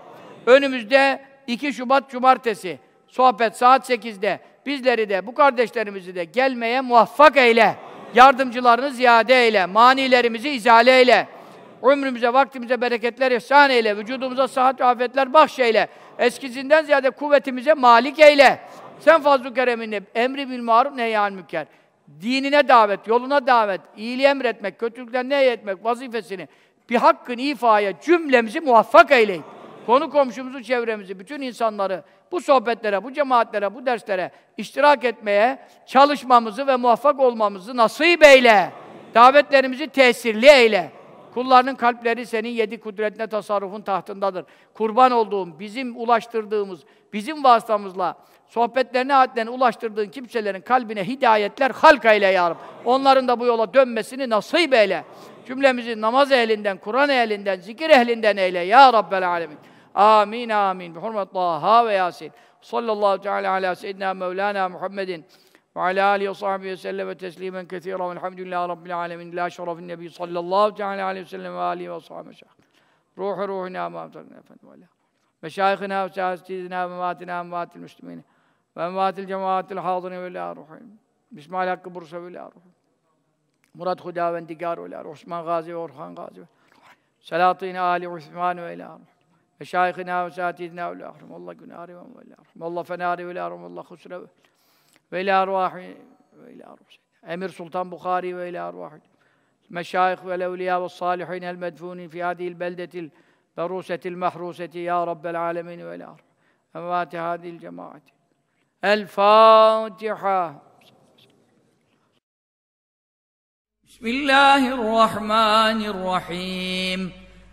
Önümüzde 2 Şubat Cumartesi sohbet saat 8'de bizleri de bu kardeşlerimizi de gelmeye muvaffak eyle. Yardımcılarını ziyade eyle. Manilerimizi izale eyle. Ömrümüze, vaktimize bereketler ihsan eyle. Vücudumuza sıhhat ve afetler bahşeyle. Eskisinden ziyade kuvvetimize malik eyle. Sen fazl-ı kereminle emri bil maruf nehyan müker. Dinine davet, yoluna davet, iyiliği emretmek, kötülükten ne etmek vazifesini bir hakkın ifaya cümlemizi muvaffak eyleyin. Konu komşumuzu, çevremizi, bütün insanları bu sohbetlere, bu cemaatlere, bu derslere iştirak etmeye çalışmamızı ve muvaffak olmamızı nasip eyle. Davetlerimizi tesirli eyle. Kullarının kalpleri senin yedi kudretine tasarrufun tahtındadır. Kurban olduğum, bizim ulaştırdığımız, bizim vasıtamızla sohbetlerine, adetlerine ulaştırdığın kimselerin kalbine hidayetler halk eyle ya Rabbi. Onların da bu yola dönmesini nasip eyle. Cümlemizi namaz ehlinden, Kur'an ehlinden, zikir ehlinden eyle ya Rabbel alemin. Amin amin. Bi hurmet Taha ve Yasin. Sallallahu teala ala seyyidina Mevlana Muhammedin ve ala alihi ve sahbihi ve sellem ve teslimen kethira velhamdülillahi rabbil alemin. La şerefin nebi sallallahu teala aleyhi ve sellem ve alihi ve sahbihi ve Ruhu ruhina ma'amtakna efendim ve ala. Meşayihina ve sâhistizina ve mâtina ve mâtil müslümine ve mâtil cemaatil hâzine ve la ruhim. Bismillah hakkı bursa ve la ruhim. Murat Huda ve Endigar ve la Osman Gazi ve Orhan Gazi ve Selatin Ali Osman ve la ruhim. Meşayihina ve satidina ve lahrum. Allah günahı ve lahrum. Allah fenari ve lahrum. Allah husre ve ila arvahi ve ila arvahi. Emir Sultan Bukhari ve ila arvahi. Meşayih ve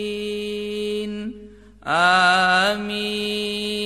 الضالين آمين